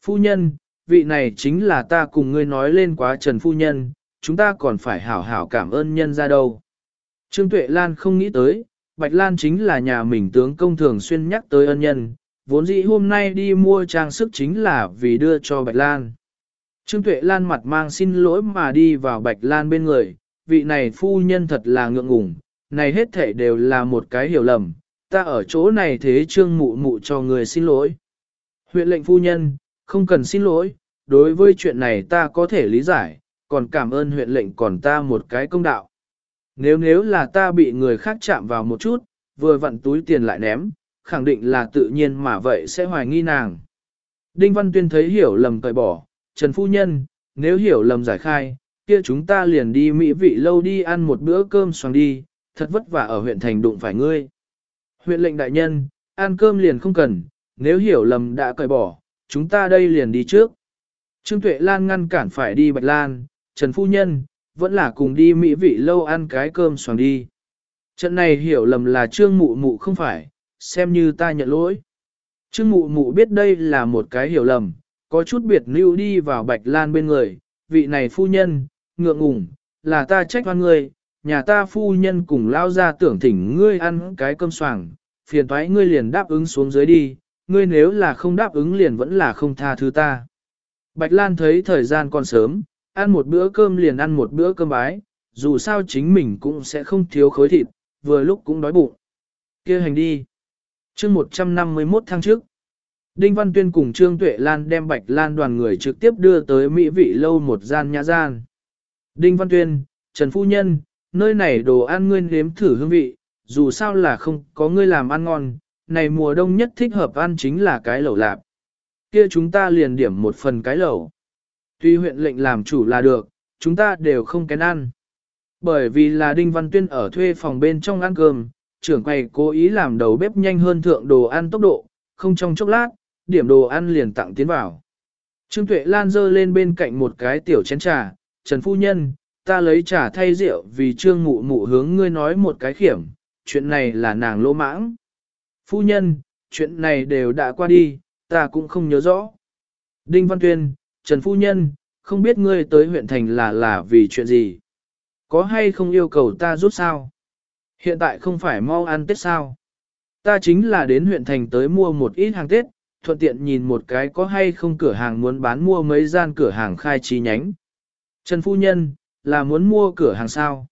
Phu nhân, vị này chính là ta cùng ngươi nói lên quá Trần phu nhân, chúng ta còn phải hảo hảo cảm ơn nhân ra đâu. Trương Tuệ Lan không nghĩ tới, Bạch Lan chính là nhà mình tướng công thường xuyên nhắc tới ân nhân, vốn dĩ hôm nay đi mua trang sức chính là vì đưa cho Bạch Lan. Trương Tuệ Lan mặt mang xin lỗi mà đi vào Bạch Lan bên người, vị này phu nhân thật là ngượng ngùng, này hết thể đều là một cái hiểu lầm, ta ở chỗ này thế trương mụ mụ cho người xin lỗi. Huyện lệnh phu nhân, không cần xin lỗi, đối với chuyện này ta có thể lý giải, còn cảm ơn huyện lệnh còn ta một cái công đạo. Nếu nếu là ta bị người khác chạm vào một chút, vừa vặn túi tiền lại ném, khẳng định là tự nhiên mà vậy sẽ hoài nghi nàng. Đinh Văn Tuyên thấy hiểu lầm cởi bỏ, Trần Phu Nhân, nếu hiểu lầm giải khai, kia chúng ta liền đi Mỹ vị lâu đi ăn một bữa cơm xoàng đi, thật vất vả ở huyện thành đụng phải ngươi. Huyện lệnh đại nhân, ăn cơm liền không cần, nếu hiểu lầm đã cởi bỏ, chúng ta đây liền đi trước. Trương Tuệ Lan ngăn cản phải đi Bạch Lan, Trần Phu Nhân, vẫn là cùng đi Mỹ vị lâu ăn cái cơm xoàng đi. Trận này hiểu lầm là Trương Mụ Mụ không phải, xem như ta nhận lỗi. Trương Mụ Mụ biết đây là một cái hiểu lầm, có chút biệt lưu đi vào Bạch Lan bên người, vị này phu nhân, ngượng ngùng, là ta trách oan ngươi, nhà ta phu nhân cùng lao ra tưởng thỉnh ngươi ăn cái cơm xoàng, phiền thoái ngươi liền đáp ứng xuống dưới đi, ngươi nếu là không đáp ứng liền vẫn là không tha thứ ta. Bạch Lan thấy thời gian còn sớm, ăn một bữa cơm liền ăn một bữa cơm bái, dù sao chính mình cũng sẽ không thiếu khối thịt, vừa lúc cũng đói bụng. kia hành đi chương 151 tháng trước, Đinh Văn Tuyên cùng Trương Tuệ Lan đem Bạch Lan đoàn người trực tiếp đưa tới Mỹ vị lâu một gian nhã gian. Đinh Văn Tuyên, Trần Phu Nhân, nơi này đồ ăn ngươi nếm thử hương vị, dù sao là không có ngươi làm ăn ngon, này mùa đông nhất thích hợp ăn chính là cái lẩu lạp. Kia chúng ta liền điểm một phần cái lẩu. Tuy huyện lệnh làm chủ là được, chúng ta đều không kén ăn. Bởi vì là Đinh Văn Tuyên ở thuê phòng bên trong ăn cơm, trưởng quầy cố ý làm đầu bếp nhanh hơn thượng đồ ăn tốc độ, không trong chốc lát, điểm đồ ăn liền tặng tiến vào. Trương Tuệ Lan dơ lên bên cạnh một cái tiểu chén trà, Trần Phu Nhân, ta lấy trà thay rượu vì Trương Mụ Mụ hướng ngươi nói một cái khiểm, chuyện này là nàng lỗ mãng. Phu Nhân, chuyện này đều đã qua đi, ta cũng không nhớ rõ. Đinh Văn Tuyên, Trần Phu Nhân, không biết ngươi tới huyện thành là là vì chuyện gì? Có hay không yêu cầu ta giúp sao? Hiện tại không phải mau ăn Tết sao? Ta chính là đến huyện thành tới mua một ít hàng Tết, thuận tiện nhìn một cái có hay không cửa hàng muốn bán mua mấy gian cửa hàng khai chi nhánh. Trần Phu Nhân, là muốn mua cửa hàng sao?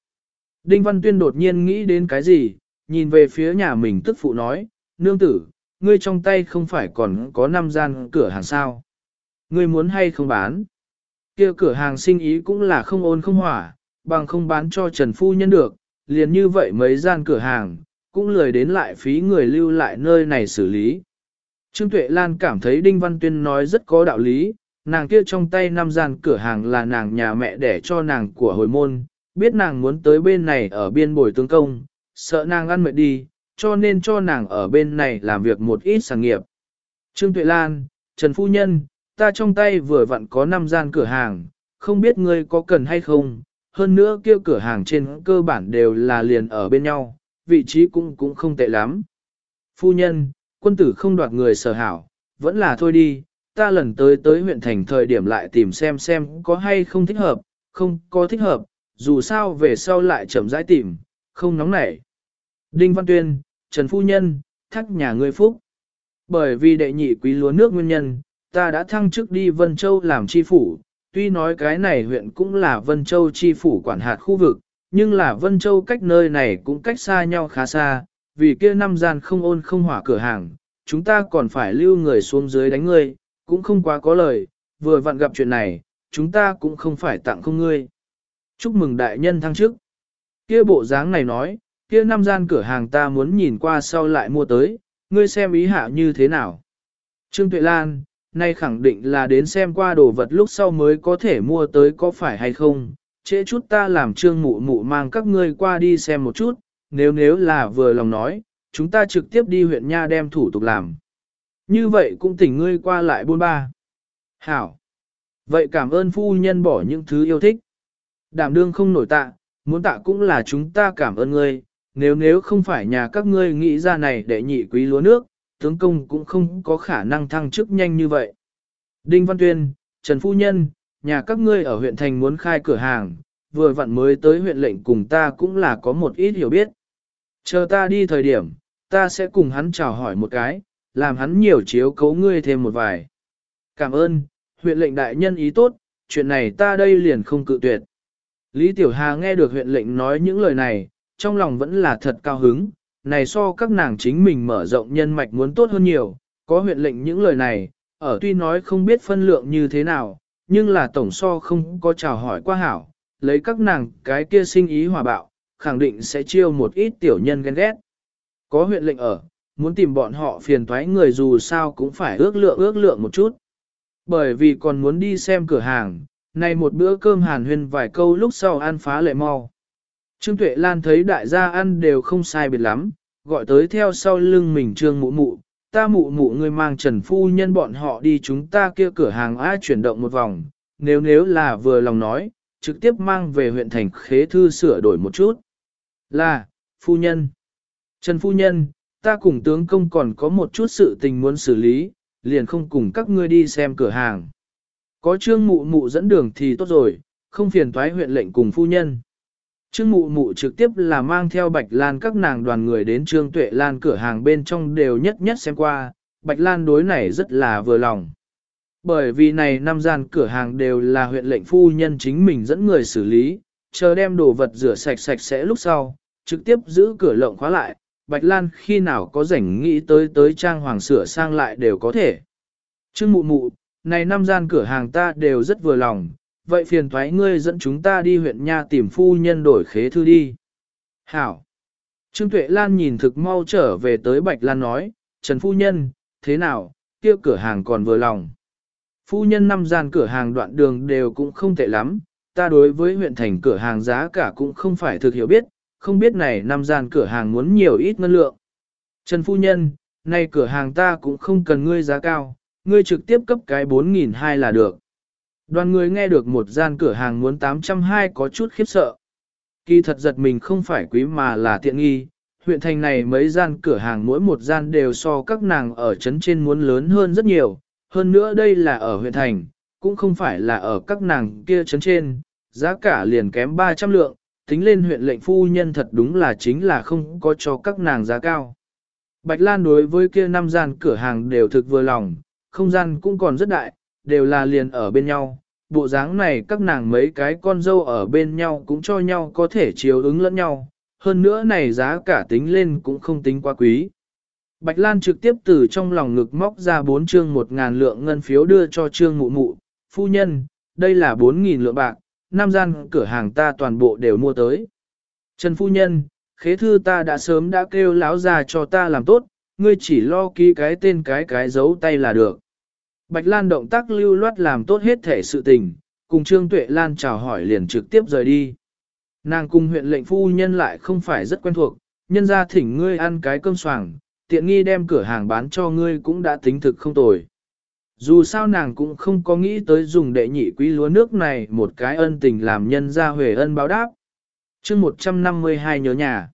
Đinh Văn Tuyên đột nhiên nghĩ đến cái gì, nhìn về phía nhà mình tức phụ nói, nương tử, ngươi trong tay không phải còn có 5 gian cửa hàng sao? Ngươi muốn hay không bán? kia cửa hàng sinh ý cũng là không ôn không hỏa, bằng không bán cho Trần Phu Nhân được, liền như vậy mấy gian cửa hàng, cũng lười đến lại phí người lưu lại nơi này xử lý. Trương Tuệ Lan cảm thấy Đinh Văn Tuyên nói rất có đạo lý, nàng kia trong tay năm gian cửa hàng là nàng nhà mẹ để cho nàng của hồi môn, biết nàng muốn tới bên này ở biên bồi tướng công, sợ nàng ăn mệt đi, cho nên cho nàng ở bên này làm việc một ít sản nghiệp. Trương Tuệ Lan, Trần Phu Nhân, ta trong tay vừa vặn có năm gian cửa hàng, không biết ngươi có cần hay không, hơn nữa kia cửa hàng trên cơ bản đều là liền ở bên nhau, vị trí cũng cũng không tệ lắm. Phu nhân, quân tử không đoạt người sở hảo, vẫn là thôi đi, ta lần tới tới huyện thành thời điểm lại tìm xem xem có hay không thích hợp, không có thích hợp, dù sao về sau lại chậm rãi tìm, không nóng nảy. Đinh Văn Tuyên, Trần Phu Nhân, thắc nhà ngươi phúc. Bởi vì đệ nhị quý lúa nước nguyên nhân, ta đã thăng chức đi Vân Châu làm chi phủ, tuy nói cái này huyện cũng là Vân Châu chi phủ quản hạt khu vực, nhưng là Vân Châu cách nơi này cũng cách xa nhau khá xa, vì kia năm gian không ôn không hỏa cửa hàng, chúng ta còn phải lưu người xuống dưới đánh ngươi, cũng không quá có lời, vừa vặn gặp chuyện này, chúng ta cũng không phải tặng không ngươi. Chúc mừng đại nhân thăng chức. Kia bộ dáng này nói, kia năm gian cửa hàng ta muốn nhìn qua sau lại mua tới, ngươi xem ý hạ như thế nào. Trương Tuệ Lan, nay khẳng định là đến xem qua đồ vật lúc sau mới có thể mua tới có phải hay không, trễ chút ta làm trương mụ mụ mang các ngươi qua đi xem một chút, nếu nếu là vừa lòng nói, chúng ta trực tiếp đi huyện Nha đem thủ tục làm. Như vậy cũng tỉnh ngươi qua lại buôn ba. Hảo. Vậy cảm ơn phu nhân bỏ những thứ yêu thích. Đảm đương không nổi tạ, muốn tạ cũng là chúng ta cảm ơn ngươi, nếu nếu không phải nhà các ngươi nghĩ ra này để nhị quý lúa nước, tướng công cũng không có khả năng thăng chức nhanh như vậy. Đinh Văn Tuyên, Trần Phu Nhân, nhà các ngươi ở huyện thành muốn khai cửa hàng, vừa vặn mới tới huyện lệnh cùng ta cũng là có một ít hiểu biết. Chờ ta đi thời điểm, ta sẽ cùng hắn chào hỏi một cái, làm hắn nhiều chiếu cấu ngươi thêm một vài. Cảm ơn, huyện lệnh đại nhân ý tốt, chuyện này ta đây liền không cự tuyệt. Lý Tiểu Hà nghe được huyện lệnh nói những lời này, trong lòng vẫn là thật cao hứng, này so các nàng chính mình mở rộng nhân mạch muốn tốt hơn nhiều, có huyện lệnh những lời này, ở tuy nói không biết phân lượng như thế nào, nhưng là tổng so không có chào hỏi qua hảo, lấy các nàng cái kia sinh ý hòa bạo, khẳng định sẽ chiêu một ít tiểu nhân ghen ghét. Có huyện lệnh ở, muốn tìm bọn họ phiền thoái người dù sao cũng phải ước lượng ước lượng một chút. Bởi vì còn muốn đi xem cửa hàng, này một bữa cơm hàn huyên vài câu lúc sau ăn phá lệ mau. Trương Tuệ Lan thấy đại gia ăn đều không sai biệt lắm, gọi tới theo sau lưng mình trương mụ mụ, ta mụ mụ người mang trần phu nhân bọn họ đi chúng ta kia cửa hàng A chuyển động một vòng, nếu nếu là vừa lòng nói, trực tiếp mang về huyện thành khế thư sửa đổi một chút. Là, phu nhân. Trần phu nhân, ta cùng tướng công còn có một chút sự tình muốn xử lý, liền không cùng các ngươi đi xem cửa hàng. Có trương mụ mụ dẫn đường thì tốt rồi, không phiền toái huyện lệnh cùng phu nhân. Trương mụ mụ trực tiếp là mang theo Bạch Lan các nàng đoàn người đến Trương Tuệ Lan cửa hàng bên trong đều nhất nhất xem qua, Bạch Lan đối này rất là vừa lòng. Bởi vì này năm gian cửa hàng đều là huyện lệnh phu nhân chính mình dẫn người xử lý, chờ đem đồ vật rửa sạch sạch sẽ lúc sau, trực tiếp giữ cửa lộng khóa lại, Bạch Lan khi nào có rảnh nghĩ tới tới trang hoàng sửa sang lại đều có thể. Trương mụ mụ, này năm gian cửa hàng ta đều rất vừa lòng, vậy phiền thoái ngươi dẫn chúng ta đi huyện nha tìm phu nhân đổi khế thư đi. Hảo! Trương Tuệ Lan nhìn thực mau trở về tới Bạch Lan nói, Trần Phu Nhân, thế nào, kia cửa hàng còn vừa lòng. Phu nhân năm gian cửa hàng đoạn đường đều cũng không tệ lắm, ta đối với huyện thành cửa hàng giá cả cũng không phải thực hiểu biết, không biết này năm gian cửa hàng muốn nhiều ít ngân lượng. Trần Phu Nhân, nay cửa hàng ta cũng không cần ngươi giá cao, ngươi trực tiếp cấp cái 4.200 là được. Đoàn người nghe được một gian cửa hàng muốn 820 có chút khiếp sợ. Kỳ thật giật mình không phải quý mà là tiện nghi, huyện thành này mấy gian cửa hàng mỗi một gian đều so các nàng ở trấn trên muốn lớn hơn rất nhiều, hơn nữa đây là ở huyện thành, cũng không phải là ở các nàng kia trấn trên, giá cả liền kém 300 lượng, tính lên huyện lệnh phu nhân thật đúng là chính là không có cho các nàng giá cao. Bạch Lan đối với kia năm gian cửa hàng đều thực vừa lòng, không gian cũng còn rất đại, đều là liền ở bên nhau. Bộ dáng này các nàng mấy cái con dâu ở bên nhau cũng cho nhau có thể chiếu ứng lẫn nhau, hơn nữa này giá cả tính lên cũng không tính quá quý. Bạch Lan trực tiếp từ trong lòng ngực móc ra 4 chương 1 ngàn lượng ngân phiếu đưa cho trương mụ mụ, phu nhân, đây là 4.000 lượng bạc, Nam gian cửa hàng ta toàn bộ đều mua tới. Trần phu nhân, khế thư ta đã sớm đã kêu láo già cho ta làm tốt, ngươi chỉ lo ký cái tên cái cái giấu tay là được. Bạch Lan động tác lưu loát làm tốt hết thể sự tình, cùng Trương Tuệ Lan chào hỏi liền trực tiếp rời đi. Nàng cùng huyện lệnh phu nhân lại không phải rất quen thuộc, nhân ra thỉnh ngươi ăn cái cơm soảng, tiện nghi đem cửa hàng bán cho ngươi cũng đã tính thực không tồi. Dù sao nàng cũng không có nghĩ tới dùng đệ nhị quý lúa nước này một cái ân tình làm nhân ra huề ân báo đáp. chương 152 nhớ nhà.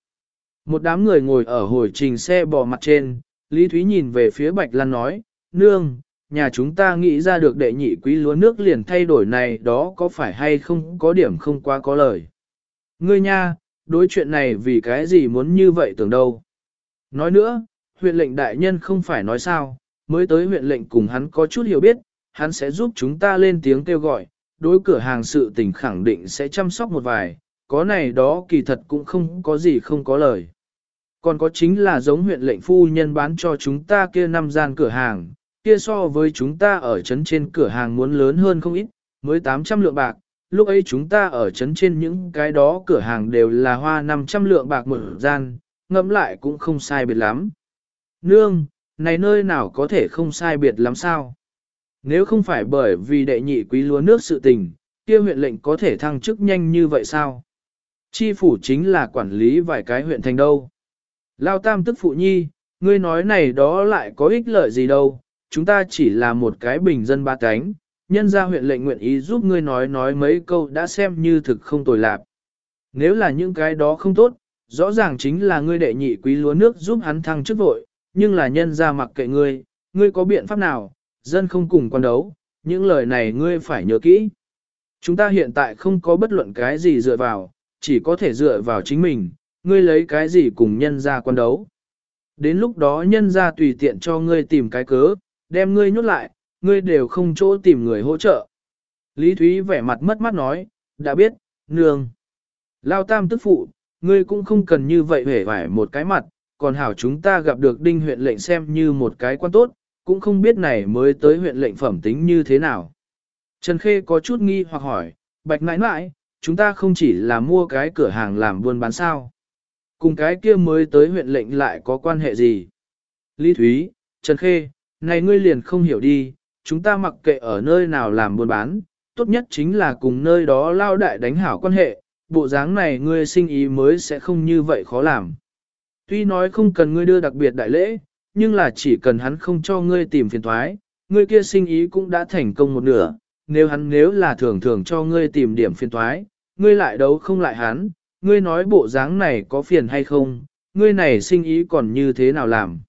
Một đám người ngồi ở hồi trình xe bò mặt trên, Lý Thúy nhìn về phía Bạch Lan nói, Nương, nhà chúng ta nghĩ ra được đệ nhị quý lúa nước liền thay đổi này đó có phải hay không có điểm không quá có lời. Ngươi nha, đối chuyện này vì cái gì muốn như vậy tưởng đâu. Nói nữa, huyện lệnh đại nhân không phải nói sao, mới tới huyện lệnh cùng hắn có chút hiểu biết, hắn sẽ giúp chúng ta lên tiếng kêu gọi, đối cửa hàng sự tình khẳng định sẽ chăm sóc một vài, có này đó kỳ thật cũng không có gì không có lời. Còn có chính là giống huyện lệnh phu nhân bán cho chúng ta kia năm gian cửa hàng, kia so với chúng ta ở trấn trên cửa hàng muốn lớn hơn không ít, mới 800 lượng bạc, lúc ấy chúng ta ở trấn trên những cái đó cửa hàng đều là hoa 500 lượng bạc một gian, ngẫm lại cũng không sai biệt lắm. Nương, này nơi nào có thể không sai biệt lắm sao? Nếu không phải bởi vì đệ nhị quý lúa nước sự tình, kia huyện lệnh có thể thăng chức nhanh như vậy sao? Chi phủ chính là quản lý vài cái huyện thành đâu. Lao tam tức phụ nhi, ngươi nói này đó lại có ích lợi gì đâu, chúng ta chỉ là một cái bình dân ba cánh, nhân gia huyện lệnh nguyện ý giúp ngươi nói nói mấy câu đã xem như thực không tồi lạc. Nếu là những cái đó không tốt, rõ ràng chính là ngươi đệ nhị quý lúa nước giúp hắn thăng chức vội, nhưng là nhân gia mặc kệ ngươi, ngươi có biện pháp nào, dân không cùng quan đấu, những lời này ngươi phải nhớ kỹ. Chúng ta hiện tại không có bất luận cái gì dựa vào, chỉ có thể dựa vào chính mình, ngươi lấy cái gì cùng nhân gia quan đấu. Đến lúc đó nhân gia tùy tiện cho ngươi tìm cái cớ, đem ngươi nhốt lại, ngươi đều không chỗ tìm người hỗ trợ. Lý Thúy vẻ mặt mất mắt nói, đã biết, nương. Lao tam tức phụ, ngươi cũng không cần như vậy hể vải một cái mặt, còn hảo chúng ta gặp được đinh huyện lệnh xem như một cái quan tốt, cũng không biết này mới tới huyện lệnh phẩm tính như thế nào. Trần Khê có chút nghi hoặc hỏi, bạch nãi nãi, chúng ta không chỉ là mua cái cửa hàng làm buôn bán sao. Cùng cái kia mới tới huyện lệnh lại có quan hệ gì? Lý Thúy, Trần Khê, này ngươi liền không hiểu đi, chúng ta mặc kệ ở nơi nào làm buôn bán, tốt nhất chính là cùng nơi đó lao đại đánh hảo quan hệ, bộ dáng này ngươi sinh ý mới sẽ không như vậy khó làm. Tuy nói không cần ngươi đưa đặc biệt đại lễ, nhưng là chỉ cần hắn không cho ngươi tìm phiền thoái, ngươi kia sinh ý cũng đã thành công một nửa, nếu hắn nếu là thường thường cho ngươi tìm điểm phiền thoái, ngươi lại đấu không lại hắn, ngươi nói bộ dáng này có phiền hay không, ngươi này sinh ý còn như thế nào làm.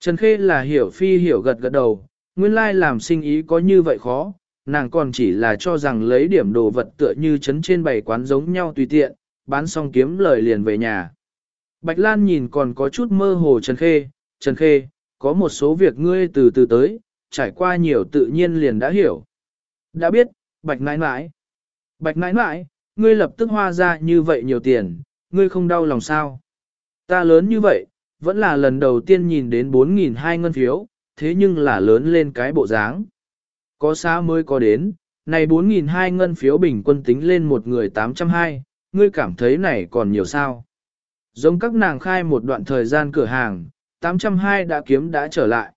Trần Khê là hiểu phi hiểu gật gật đầu, nguyên lai làm sinh ý có như vậy khó, nàng còn chỉ là cho rằng lấy điểm đồ vật tựa như chấn trên bày quán giống nhau tùy tiện, bán xong kiếm lời liền về nhà. Bạch Lan nhìn còn có chút mơ hồ Trần Khê, Trần Khê, có một số việc ngươi từ từ tới, trải qua nhiều tự nhiên liền đã hiểu. Đã biết, Bạch nãi nãi. Bạch nãi nãi, ngươi lập tức hoa ra như vậy nhiều tiền, ngươi không đau lòng sao? Ta lớn như vậy, vẫn là lần đầu tiên nhìn đến 4.200 ngân phiếu, thế nhưng là lớn lên cái bộ dáng. Có xa mới có đến, này 4.200 ngân phiếu bình quân tính lên một người 820, ngươi cảm thấy này còn nhiều sao? Giống các nàng khai một đoạn thời gian cửa hàng, 820 đã kiếm đã trở lại.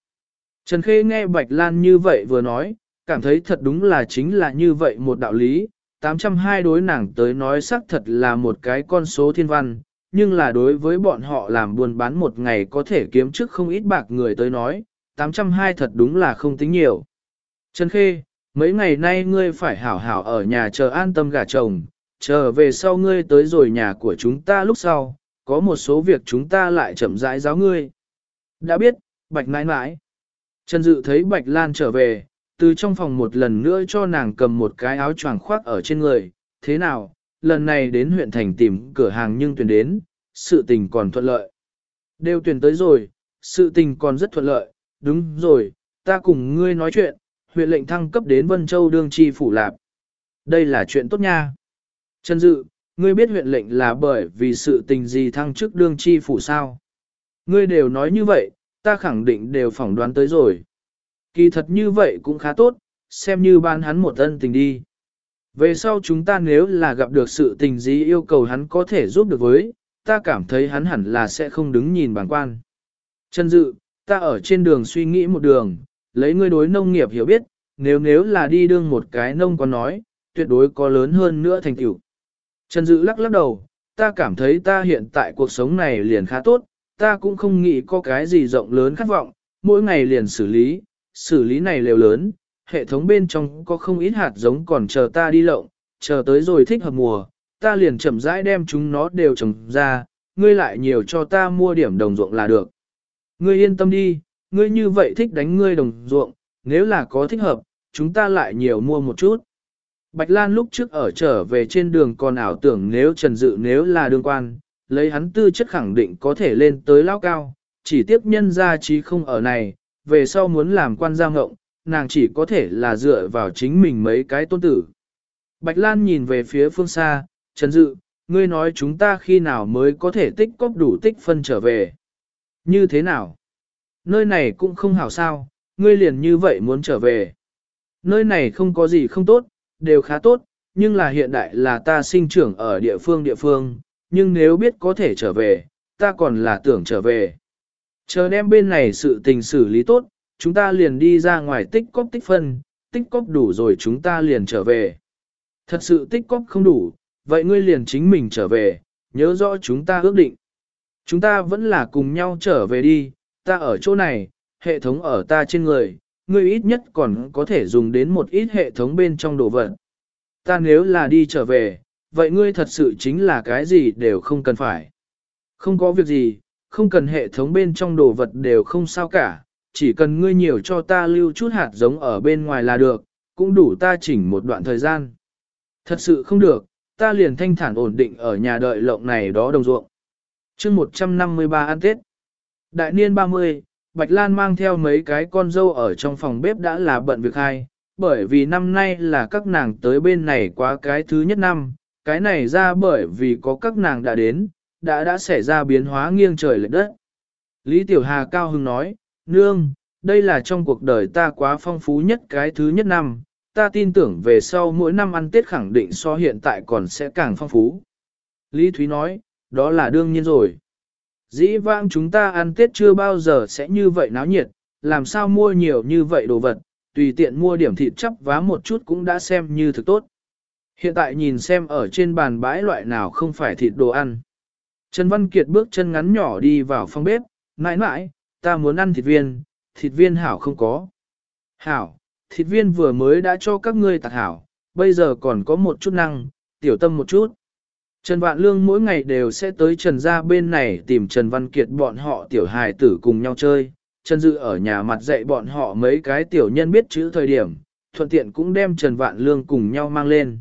Trần Khê nghe Bạch Lan như vậy vừa nói, cảm thấy thật đúng là chính là như vậy một đạo lý, 802 đối nàng tới nói xác thật là một cái con số thiên văn, nhưng là đối với bọn họ làm buôn bán một ngày có thể kiếm trước không ít bạc người tới nói, 802 thật đúng là không tính nhiều. Trần Khê, mấy ngày nay ngươi phải hảo hảo ở nhà chờ an tâm gả chồng, chờ về sau ngươi tới rồi nhà của chúng ta lúc sau, có một số việc chúng ta lại chậm rãi giáo ngươi. Đã biết, Bạch nãi nãi. Trần Dự thấy Bạch Lan trở về, từ trong phòng một lần nữa cho nàng cầm một cái áo choàng khoác ở trên người, thế nào, lần này đến huyện thành tìm cửa hàng nhưng tuyển đến, sự tình còn thuận lợi. Đều tuyển tới rồi, sự tình còn rất thuận lợi, đúng rồi, ta cùng ngươi nói chuyện, huyện lệnh thăng cấp đến Vân Châu đương chi phủ lạp. Đây là chuyện tốt nha. Trần Dự, ngươi biết huyện lệnh là bởi vì sự tình gì thăng chức đương chi phủ sao? Ngươi đều nói như vậy, ta khẳng định đều phỏng đoán tới rồi. Kỳ thật như vậy cũng khá tốt, xem như ban hắn một ân tình đi. Về sau chúng ta nếu là gặp được sự tình gì yêu cầu hắn có thể giúp được với, ta cảm thấy hắn hẳn là sẽ không đứng nhìn bản quan. Trần Dự, ta ở trên đường suy nghĩ một đường, lấy ngươi đối nông nghiệp hiểu biết, nếu nếu là đi đương một cái nông có nói, tuyệt đối có lớn hơn nữa thành tựu. Trần Dự lắc lắc đầu, ta cảm thấy ta hiện tại cuộc sống này liền khá tốt, ta cũng không nghĩ có cái gì rộng lớn khát vọng, mỗi ngày liền xử lý, xử lý này lều lớn, hệ thống bên trong có không ít hạt giống còn chờ ta đi lộng, chờ tới rồi thích hợp mùa, ta liền chậm rãi đem chúng nó đều trồng ra, ngươi lại nhiều cho ta mua điểm đồng ruộng là được. Ngươi yên tâm đi, ngươi như vậy thích đánh ngươi đồng ruộng, nếu là có thích hợp, chúng ta lại nhiều mua một chút. Bạch Lan lúc trước ở trở về trên đường còn ảo tưởng nếu Trần Dự nếu là đương quan, lấy hắn tư chất khẳng định có thể lên tới lao cao, chỉ tiếp nhân gia trí không ở này, về sau muốn làm quan gia ngộng, nàng chỉ có thể là dựa vào chính mình mấy cái tôn tử. Bạch Lan nhìn về phía phương xa, Trần Dự, ngươi nói chúng ta khi nào mới có thể tích cóp đủ tích phân trở về. Như thế nào? Nơi này cũng không hảo sao, ngươi liền như vậy muốn trở về. Nơi này không có gì không tốt, đều khá tốt, nhưng là hiện đại là ta sinh trưởng ở địa phương địa phương, nhưng nếu biết có thể trở về, ta còn là tưởng trở về. Chờ đem bên này sự tình xử lý tốt, chúng ta liền đi ra ngoài tích cóp tích phân, tích cóp đủ rồi chúng ta liền trở về. Thật sự tích cóp không đủ, vậy ngươi liền chính mình trở về, nhớ rõ chúng ta ước định. Chúng ta vẫn là cùng nhau trở về đi, ta ở chỗ này, hệ thống ở ta trên người, ngươi ít nhất còn có thể dùng đến một ít hệ thống bên trong đồ vật. Ta nếu là đi trở về, vậy ngươi thật sự chính là cái gì đều không cần phải. Không có việc gì, không cần hệ thống bên trong đồ vật đều không sao cả, chỉ cần ngươi nhiều cho ta lưu chút hạt giống ở bên ngoài là được, cũng đủ ta chỉnh một đoạn thời gian. Thật sự không được, ta liền thanh thản ổn định ở nhà đợi lộng này đó đồng ruộng. chương 153 ăn Tết. Đại niên 30, Bạch Lan mang theo mấy cái con dâu ở trong phòng bếp đã là bận việc hai, bởi vì năm nay là các nàng tới bên này quá cái thứ nhất năm, cái này ra bởi vì có các nàng đã đến, đã đã xảy ra biến hóa nghiêng trời lệch đất. Lý Tiểu Hà cao hưng nói, Nương, đây là trong cuộc đời ta quá phong phú nhất cái thứ nhất năm, ta tin tưởng về sau mỗi năm ăn Tết khẳng định so hiện tại còn sẽ càng phong phú. Lý Thúy nói, đó là đương nhiên rồi. Dĩ vãng chúng ta ăn Tết chưa bao giờ sẽ như vậy náo nhiệt, làm sao mua nhiều như vậy đồ vật, tùy tiện mua điểm thịt chắp vá một chút cũng đã xem như thực tốt. Hiện tại nhìn xem ở trên bàn bãi loại nào không phải thịt đồ ăn. Trần Văn Kiệt bước chân ngắn nhỏ đi vào phòng bếp, nãi nãi ta muốn ăn thịt viên, thịt viên hảo không có. Hảo, thịt viên vừa mới đã cho các ngươi tạc hảo, bây giờ còn có một chút năng, tiểu tâm một chút. Trần Vạn Lương mỗi ngày đều sẽ tới Trần gia bên này tìm Trần Văn Kiệt bọn họ tiểu hài tử cùng nhau chơi. Trần Dự ở nhà mặt dạy bọn họ mấy cái tiểu nhân biết chữ thời điểm, thuận tiện cũng đem Trần Vạn Lương cùng nhau mang lên.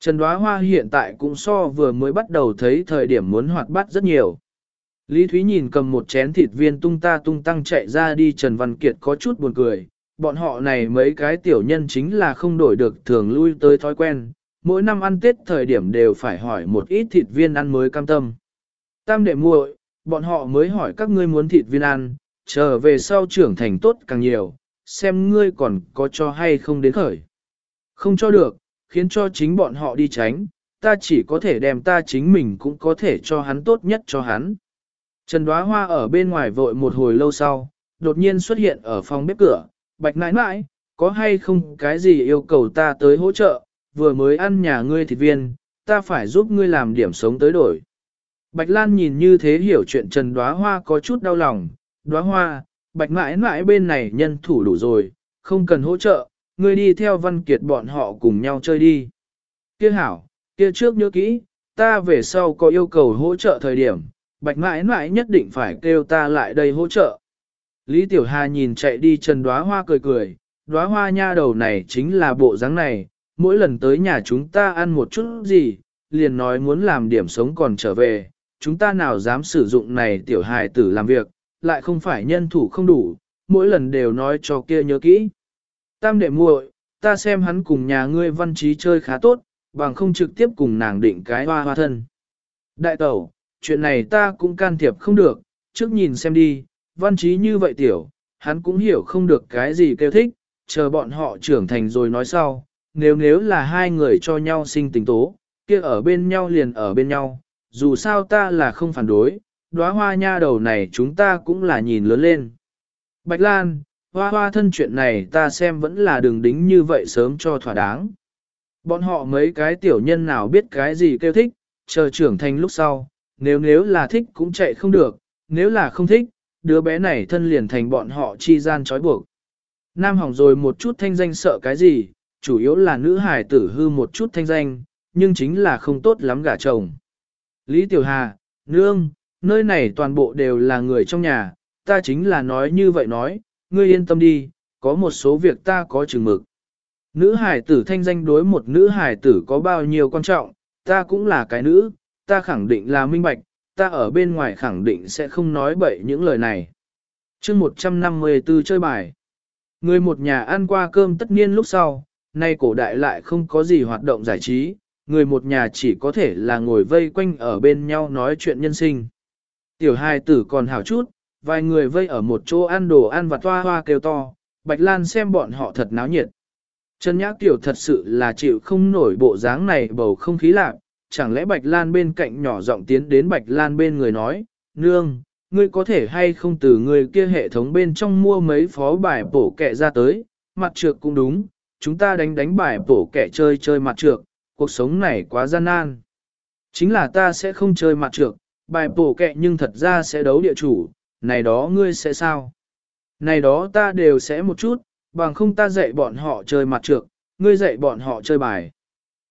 Trần Đóa Hoa hiện tại cũng so vừa mới bắt đầu thấy thời điểm muốn hoạt bát rất nhiều. Lý Thúy nhìn cầm một chén thịt viên tung ta tung tăng chạy ra đi Trần Văn Kiệt có chút buồn cười. Bọn họ này mấy cái tiểu nhân chính là không đổi được thường lui tới thói quen, mỗi năm ăn Tết thời điểm đều phải hỏi một ít thịt viên ăn mới cam tâm. Tam đệ muội, bọn họ mới hỏi các ngươi muốn thịt viên ăn, trở về sau trưởng thành tốt càng nhiều, xem ngươi còn có cho hay không đến khởi. Không cho được, khiến cho chính bọn họ đi tránh, ta chỉ có thể đem ta chính mình cũng có thể cho hắn tốt nhất cho hắn. Trần Đóa Hoa ở bên ngoài vội một hồi lâu sau, đột nhiên xuất hiện ở phòng bếp cửa, bạch nãi nãi, có hay không cái gì yêu cầu ta tới hỗ trợ, vừa mới ăn nhà ngươi thịt viên, ta phải giúp ngươi làm điểm sống tới đổi. Bạch Lan nhìn như thế hiểu chuyện Trần Đóa Hoa có chút đau lòng, Đóa Hoa, Bạch Nãi Nãi bên này nhân thủ đủ rồi, không cần hỗ trợ, ngươi đi theo Văn Kiệt bọn họ cùng nhau chơi đi. Kia hảo, kia trước nhớ kỹ, ta về sau có yêu cầu hỗ trợ thời điểm, Bạch mãi mãi nhất định phải kêu ta lại đây hỗ trợ. Lý Tiểu Hà nhìn chạy đi Trần Đóa Hoa cười cười, Đóa Hoa nha đầu này chính là bộ dáng này, mỗi lần tới nhà chúng ta ăn một chút gì, liền nói muốn làm điểm sống còn trở về, chúng ta nào dám sử dụng này tiểu hài tử làm việc, lại không phải nhân thủ không đủ, mỗi lần đều nói cho kia nhớ kỹ. Tam đệ muội, ta xem hắn cùng nhà ngươi văn trí chơi khá tốt, bằng không trực tiếp cùng nàng định cái hoa hoa thân. Đại tẩu, chuyện này ta cũng can thiệp không được, trước nhìn xem đi, văn trí như vậy tiểu, hắn cũng hiểu không được cái gì kêu thích, chờ bọn họ trưởng thành rồi nói sau, nếu nếu là hai người cho nhau sinh tình tố, kia ở bên nhau liền ở bên nhau, dù sao ta là không phản đối, đóa hoa nha đầu này chúng ta cũng là nhìn lớn lên. Bạch Lan, hoa hoa thân chuyện này ta xem vẫn là đường đính như vậy sớm cho thỏa đáng. Bọn họ mấy cái tiểu nhân nào biết cái gì kêu thích, chờ trưởng thành lúc sau, nếu nếu là thích cũng chạy không được, nếu là không thích, đứa bé này thân liền thành bọn họ chi gian trói buộc. Nam hỏng rồi một chút thanh danh sợ cái gì, chủ yếu là nữ hài tử hư một chút thanh danh, nhưng chính là không tốt lắm gả chồng. Lý Tiểu Hà, nương, nơi này toàn bộ đều là người trong nhà, ta chính là nói như vậy nói, ngươi yên tâm đi, có một số việc ta có chừng mực. Nữ hải tử thanh danh đối một nữ hải tử có bao nhiêu quan trọng, ta cũng là cái nữ, ta khẳng định là minh bạch, ta ở bên ngoài khẳng định sẽ không nói bậy những lời này. chương 154 chơi bài. Người một nhà ăn qua cơm tất niên lúc sau, nay cổ đại lại không có gì hoạt động giải trí, người một nhà chỉ có thể là ngồi vây quanh ở bên nhau nói chuyện nhân sinh. Tiểu hai tử còn hảo chút, vài người vây ở một chỗ ăn đồ ăn và toa hoa kêu to, Bạch Lan xem bọn họ thật náo nhiệt. Trần Nhã Kiều thật sự là chịu không nổi bộ dáng này bầu không khí lạc, chẳng lẽ Bạch Lan bên cạnh nhỏ giọng tiến đến Bạch Lan bên người nói, Nương, ngươi có thể hay không từ người kia hệ thống bên trong mua mấy phó bài bổ kẹ ra tới, mặt trược cũng đúng, chúng ta đánh đánh bài bổ kẹ chơi chơi mặt trược, cuộc sống này quá gian nan. Chính là ta sẽ không chơi mặt trược, bài bổ kẹ nhưng thật ra sẽ đấu địa chủ, này đó ngươi sẽ sao? Này đó ta đều sẽ một chút, bằng không ta dạy bọn họ chơi mặt trược, ngươi dạy bọn họ chơi bài.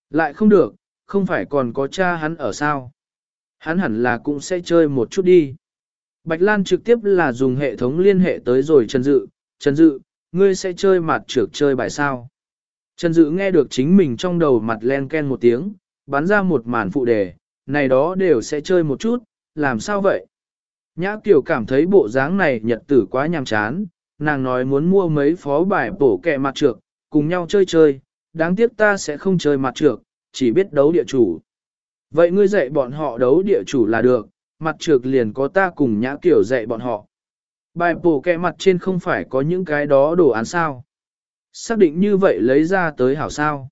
Lại không được, không phải còn có cha hắn ở sao? Hắn hẳn là cũng sẽ chơi một chút đi. Bạch Lan trực tiếp là dùng hệ thống liên hệ tới rồi Trần Dự. Trần Dự, ngươi sẽ chơi mặt trược chơi bài sao? Trần Dự nghe được chính mình trong đầu mặt len ken một tiếng, bắn ra một màn phụ đề, này đó đều sẽ chơi một chút, làm sao vậy? Nhã Kiều cảm thấy bộ dáng này nhật tử quá nhàm chán, nàng nói muốn mua mấy phó bài bổ kẹ mặt trược, cùng nhau chơi chơi, đáng tiếc ta sẽ không chơi mặt trược, chỉ biết đấu địa chủ. Vậy ngươi dạy bọn họ đấu địa chủ là được, mặt trược liền có ta cùng Nhã kiểu dạy bọn họ. Bài bổ kẹ mặt trên không phải có những cái đó đồ án sao. Xác định như vậy lấy ra tới hảo sao.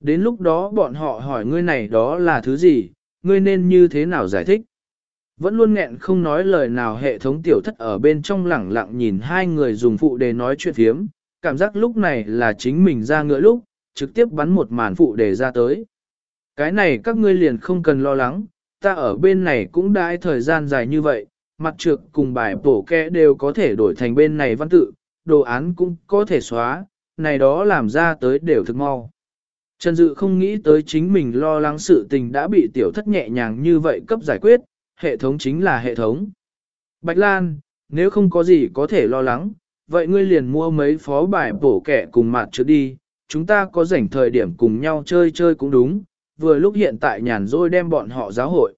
Đến lúc đó bọn họ hỏi ngươi này đó là thứ gì, ngươi nên như thế nào giải thích. Vẫn luôn nghẹn không nói lời nào hệ thống tiểu thất ở bên trong lẳng lặng nhìn hai người dùng phụ đề nói chuyện thiếm, cảm giác lúc này là chính mình ra ngựa lúc, trực tiếp bắn một màn phụ đề ra tới. Cái này các ngươi liền không cần lo lắng, ta ở bên này cũng đãi thời gian dài như vậy, mặt trược cùng bài bổ kẽ đều có thể đổi thành bên này văn tự, đồ án cũng có thể xóa, này đó làm ra tới đều thực mau. Trần Dự không nghĩ tới chính mình lo lắng sự tình đã bị tiểu thất nhẹ nhàng như vậy cấp giải quyết, hệ thống chính là hệ thống. Bạch Lan, nếu không có gì có thể lo lắng, vậy ngươi liền mua mấy phó bài bổ kẻ cùng mặt trước đi, chúng ta có rảnh thời điểm cùng nhau chơi chơi cũng đúng, vừa lúc hiện tại nhàn rỗi đem bọn họ giáo hội.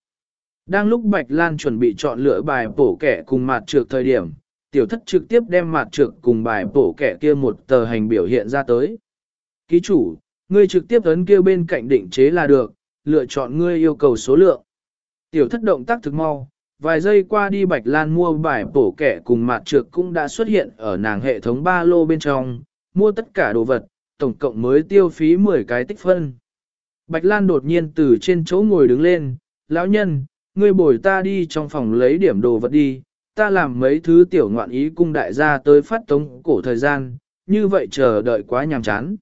Đang lúc Bạch Lan chuẩn bị chọn lựa bài bổ kẻ cùng mặt trược thời điểm, tiểu thất trực tiếp đem mặt trược cùng bài bổ kẻ kia một tờ hành biểu hiện ra tới. Ký chủ, ngươi trực tiếp ấn kêu bên cạnh định chế là được, lựa chọn ngươi yêu cầu số lượng. Tiểu thất động tác thực mau, vài giây qua đi Bạch Lan mua bài bổ kẻ cùng mặt trược cũng đã xuất hiện ở nàng hệ thống ba lô bên trong, mua tất cả đồ vật, tổng cộng mới tiêu phí 10 cái tích phân. Bạch Lan đột nhiên từ trên chỗ ngồi đứng lên, lão nhân, ngươi bồi ta đi trong phòng lấy điểm đồ vật đi, ta làm mấy thứ tiểu ngoạn ý cung đại gia tới phát tống cổ thời gian, như vậy chờ đợi quá nhàm chán.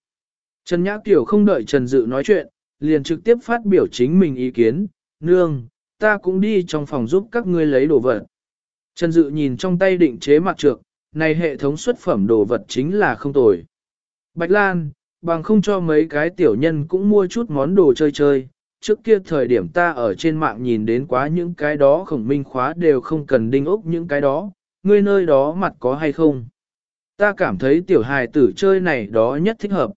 Trần Nhã Kiều không đợi Trần Dự nói chuyện, liền trực tiếp phát biểu chính mình ý kiến, nương, ta cũng đi trong phòng giúp các ngươi lấy đồ vật. Trần Dự nhìn trong tay định chế mặt trược, này hệ thống xuất phẩm đồ vật chính là không tồi. Bạch Lan, bằng không cho mấy cái tiểu nhân cũng mua chút món đồ chơi chơi. Trước kia thời điểm ta ở trên mạng nhìn đến quá những cái đó khổng minh khóa đều không cần đinh ốc những cái đó, ngươi nơi đó mặt có hay không. Ta cảm thấy tiểu hài tử chơi này đó nhất thích hợp.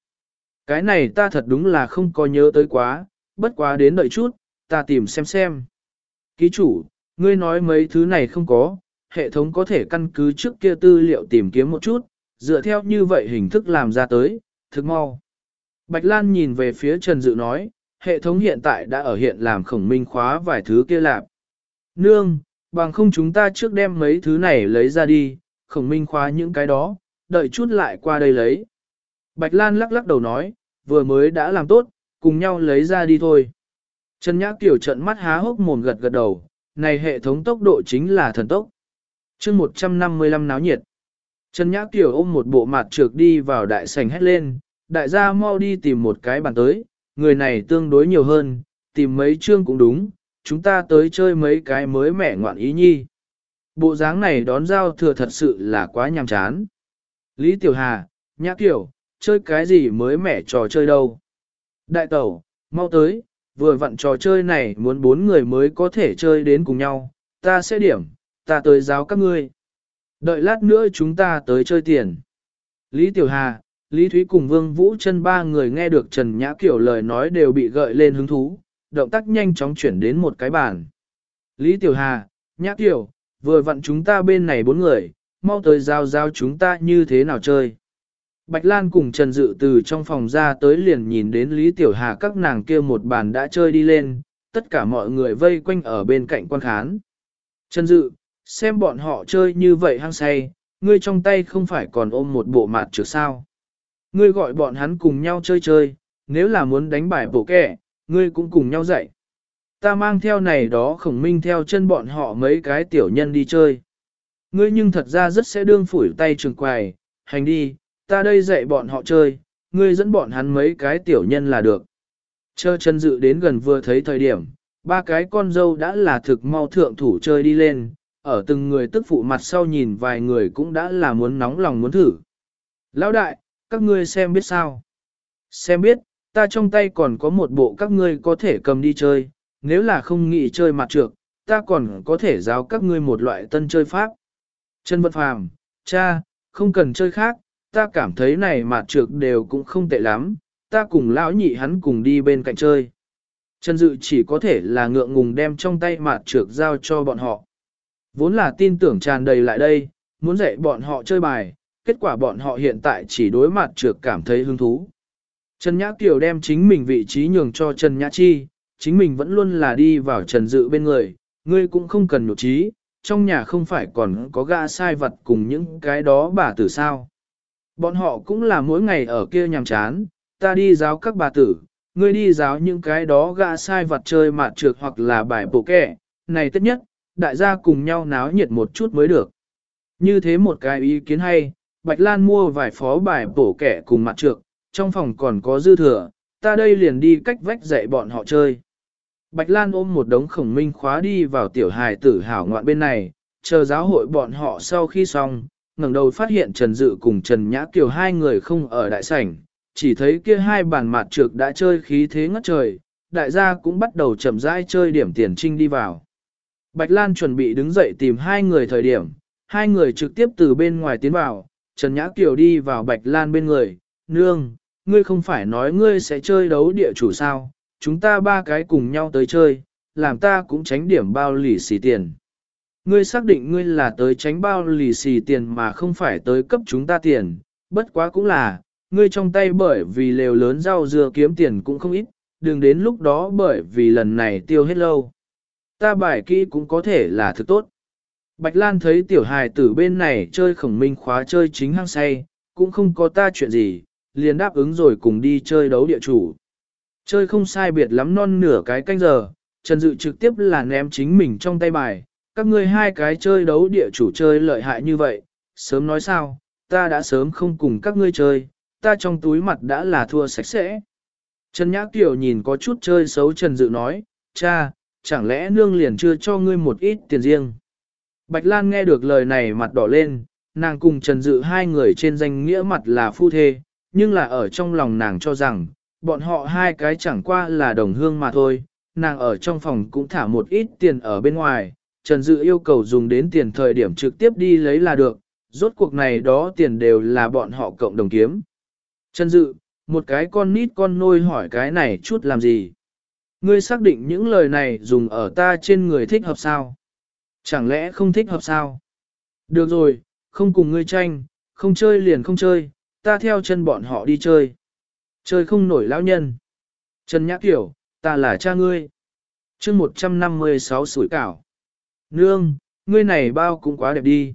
Cái này ta thật đúng là không có nhớ tới quá, bất quá đến đợi chút, ta tìm xem xem. Ký chủ, ngươi nói mấy thứ này không có, hệ thống có thể căn cứ trước kia tư liệu tìm kiếm một chút, dựa theo như vậy hình thức làm ra tới, thực mau. Bạch Lan nhìn về phía Trần Dự nói, hệ thống hiện tại đã ở hiện làm khổng minh khóa vài thứ kia lạp. Nương, bằng không chúng ta trước đem mấy thứ này lấy ra đi, khổng minh khóa những cái đó, đợi chút lại qua đây lấy. Bạch Lan lắc lắc đầu nói, vừa mới đã làm tốt, cùng nhau lấy ra đi thôi. Trần Nhã Kiều trận mắt há hốc mồm gật gật đầu, này hệ thống tốc độ chính là thần tốc. chương 155 náo nhiệt. Trần Nhã Kiều ôm một bộ mặt trược đi vào đại sảnh hét lên, đại gia mau đi tìm một cái bàn tới, người này tương đối nhiều hơn, tìm mấy chương cũng đúng, chúng ta tới chơi mấy cái mới mẻ ngoạn ý nhi. Bộ dáng này đón giao thừa thật sự là quá nhàm chán. Lý Tiểu Hà, Nhã Kiều, chơi cái gì mới mẻ trò chơi đâu. Đại tẩu, mau tới, vừa vặn trò chơi này muốn bốn người mới có thể chơi đến cùng nhau, ta sẽ điểm, ta tới giáo các ngươi. Đợi lát nữa chúng ta tới chơi tiền. Lý Tiểu Hà, Lý Thúy cùng Vương Vũ chân ba người nghe được Trần Nhã Kiểu lời nói đều bị gợi lên hứng thú, động tác nhanh chóng chuyển đến một cái bàn. Lý Tiểu Hà, Nhã Kiểu, vừa vặn chúng ta bên này bốn người, mau tới giao giao chúng ta như thế nào chơi. Bạch Lan cùng Trần Dự từ trong phòng ra tới liền nhìn đến Lý Tiểu Hà các nàng kia một bàn đã chơi đi lên, tất cả mọi người vây quanh ở bên cạnh quan khán. Trần Dự, xem bọn họ chơi như vậy hăng say, ngươi trong tay không phải còn ôm một bộ mặt trước sao. Ngươi gọi bọn hắn cùng nhau chơi chơi, nếu là muốn đánh bài bổ kẻ, ngươi cũng cùng nhau dạy. Ta mang theo này đó khổng minh theo chân bọn họ mấy cái tiểu nhân đi chơi. Ngươi nhưng thật ra rất sẽ đương phủi tay trường quài, hành đi, ta đây dạy bọn họ chơi, ngươi dẫn bọn hắn mấy cái tiểu nhân là được. Chờ chân dự đến gần vừa thấy thời điểm, ba cái con dâu đã là thực mau thượng thủ chơi đi lên, ở từng người tức phụ mặt sau nhìn vài người cũng đã là muốn nóng lòng muốn thử. Lão đại, các ngươi xem biết sao? Xem biết, ta trong tay còn có một bộ các ngươi có thể cầm đi chơi, nếu là không nghĩ chơi mặt trược, ta còn có thể giáo các ngươi một loại tân chơi pháp. Trần Vật Phàm, cha, không cần chơi khác, ta cảm thấy này mặt trược đều cũng không tệ lắm, ta cùng lão nhị hắn cùng đi bên cạnh chơi. Trần Dự chỉ có thể là ngượng ngùng đem trong tay mặt trược giao cho bọn họ. Vốn là tin tưởng tràn đầy lại đây, muốn dạy bọn họ chơi bài, kết quả bọn họ hiện tại chỉ đối mặt trược cảm thấy hứng thú. Trần Nhã Kiều đem chính mình vị trí nhường cho Trần Nhã Chi, chính mình vẫn luôn là đi vào Trần Dự bên người, ngươi cũng không cần nhục trí, trong nhà không phải còn có gã sai vật cùng những cái đó bà tử sao. Bọn họ cũng là mỗi ngày ở kia nhàm chán, ta đi giáo các bà tử, ngươi đi giáo những cái đó gã sai vật chơi mạt trược hoặc là bài bộ kẻ, này tất nhất, đại gia cùng nhau náo nhiệt một chút mới được. Như thế một cái ý kiến hay, Bạch Lan mua vài phó bài bổ kẻ cùng mặt trược, trong phòng còn có dư thừa, ta đây liền đi cách vách dạy bọn họ chơi. Bạch Lan ôm một đống khổng minh khóa đi vào tiểu hài tử hảo ngoạn bên này, chờ giáo hội bọn họ sau khi xong, ngẩng đầu phát hiện Trần Dự cùng Trần Nhã Kiều hai người không ở đại sảnh, chỉ thấy kia hai bàn mặt trược đã chơi khí thế ngất trời, đại gia cũng bắt đầu chậm rãi chơi điểm tiền trinh đi vào. Bạch Lan chuẩn bị đứng dậy tìm hai người thời điểm, hai người trực tiếp từ bên ngoài tiến vào, Trần Nhã Kiều đi vào Bạch Lan bên người, nương, ngươi không phải nói ngươi sẽ chơi đấu địa chủ sao, chúng ta ba cái cùng nhau tới chơi, làm ta cũng tránh điểm bao lì xì tiền. Ngươi xác định ngươi là tới tránh bao lì xì tiền mà không phải tới cấp chúng ta tiền, bất quá cũng là, ngươi trong tay bởi vì lều lớn rau dưa kiếm tiền cũng không ít, đừng đến lúc đó bởi vì lần này tiêu hết lâu. Ta bài kỹ cũng có thể là thứ tốt. Bạch Lan thấy tiểu hài tử bên này chơi khổng minh khóa chơi chính hăng say, cũng không có ta chuyện gì, liền đáp ứng rồi cùng đi chơi đấu địa chủ. Chơi không sai biệt lắm non nửa cái canh giờ, Trần Dự trực tiếp là ném chính mình trong tay bài, các ngươi hai cái chơi đấu địa chủ chơi lợi hại như vậy, sớm nói sao, ta đã sớm không cùng các ngươi chơi, ta trong túi mặt đã là thua sạch sẽ. Trần Nhã Kiều nhìn có chút chơi xấu Trần Dự nói, cha, chẳng lẽ nương liền chưa cho ngươi một ít tiền riêng. Bạch Lan nghe được lời này mặt đỏ lên, nàng cùng Trần Dự hai người trên danh nghĩa mặt là phu thê, nhưng là ở trong lòng nàng cho rằng, bọn họ hai cái chẳng qua là đồng hương mà thôi, nàng ở trong phòng cũng thả một ít tiền ở bên ngoài, Trần Dự yêu cầu dùng đến tiền thời điểm trực tiếp đi lấy là được, rốt cuộc này đó tiền đều là bọn họ cộng đồng kiếm. Trần Dự, một cái con nít con nôi hỏi cái này chút làm gì? Ngươi xác định những lời này dùng ở ta trên người thích hợp sao? Chẳng lẽ không thích hợp sao? Được rồi, không cùng ngươi tranh, không chơi liền không chơi, ta theo chân bọn họ đi chơi. Chơi không nổi lão nhân. Trần Nhã Kiểu, ta là cha ngươi. chương 156 sủi cảo. Nương, ngươi này bao cũng quá đẹp đi.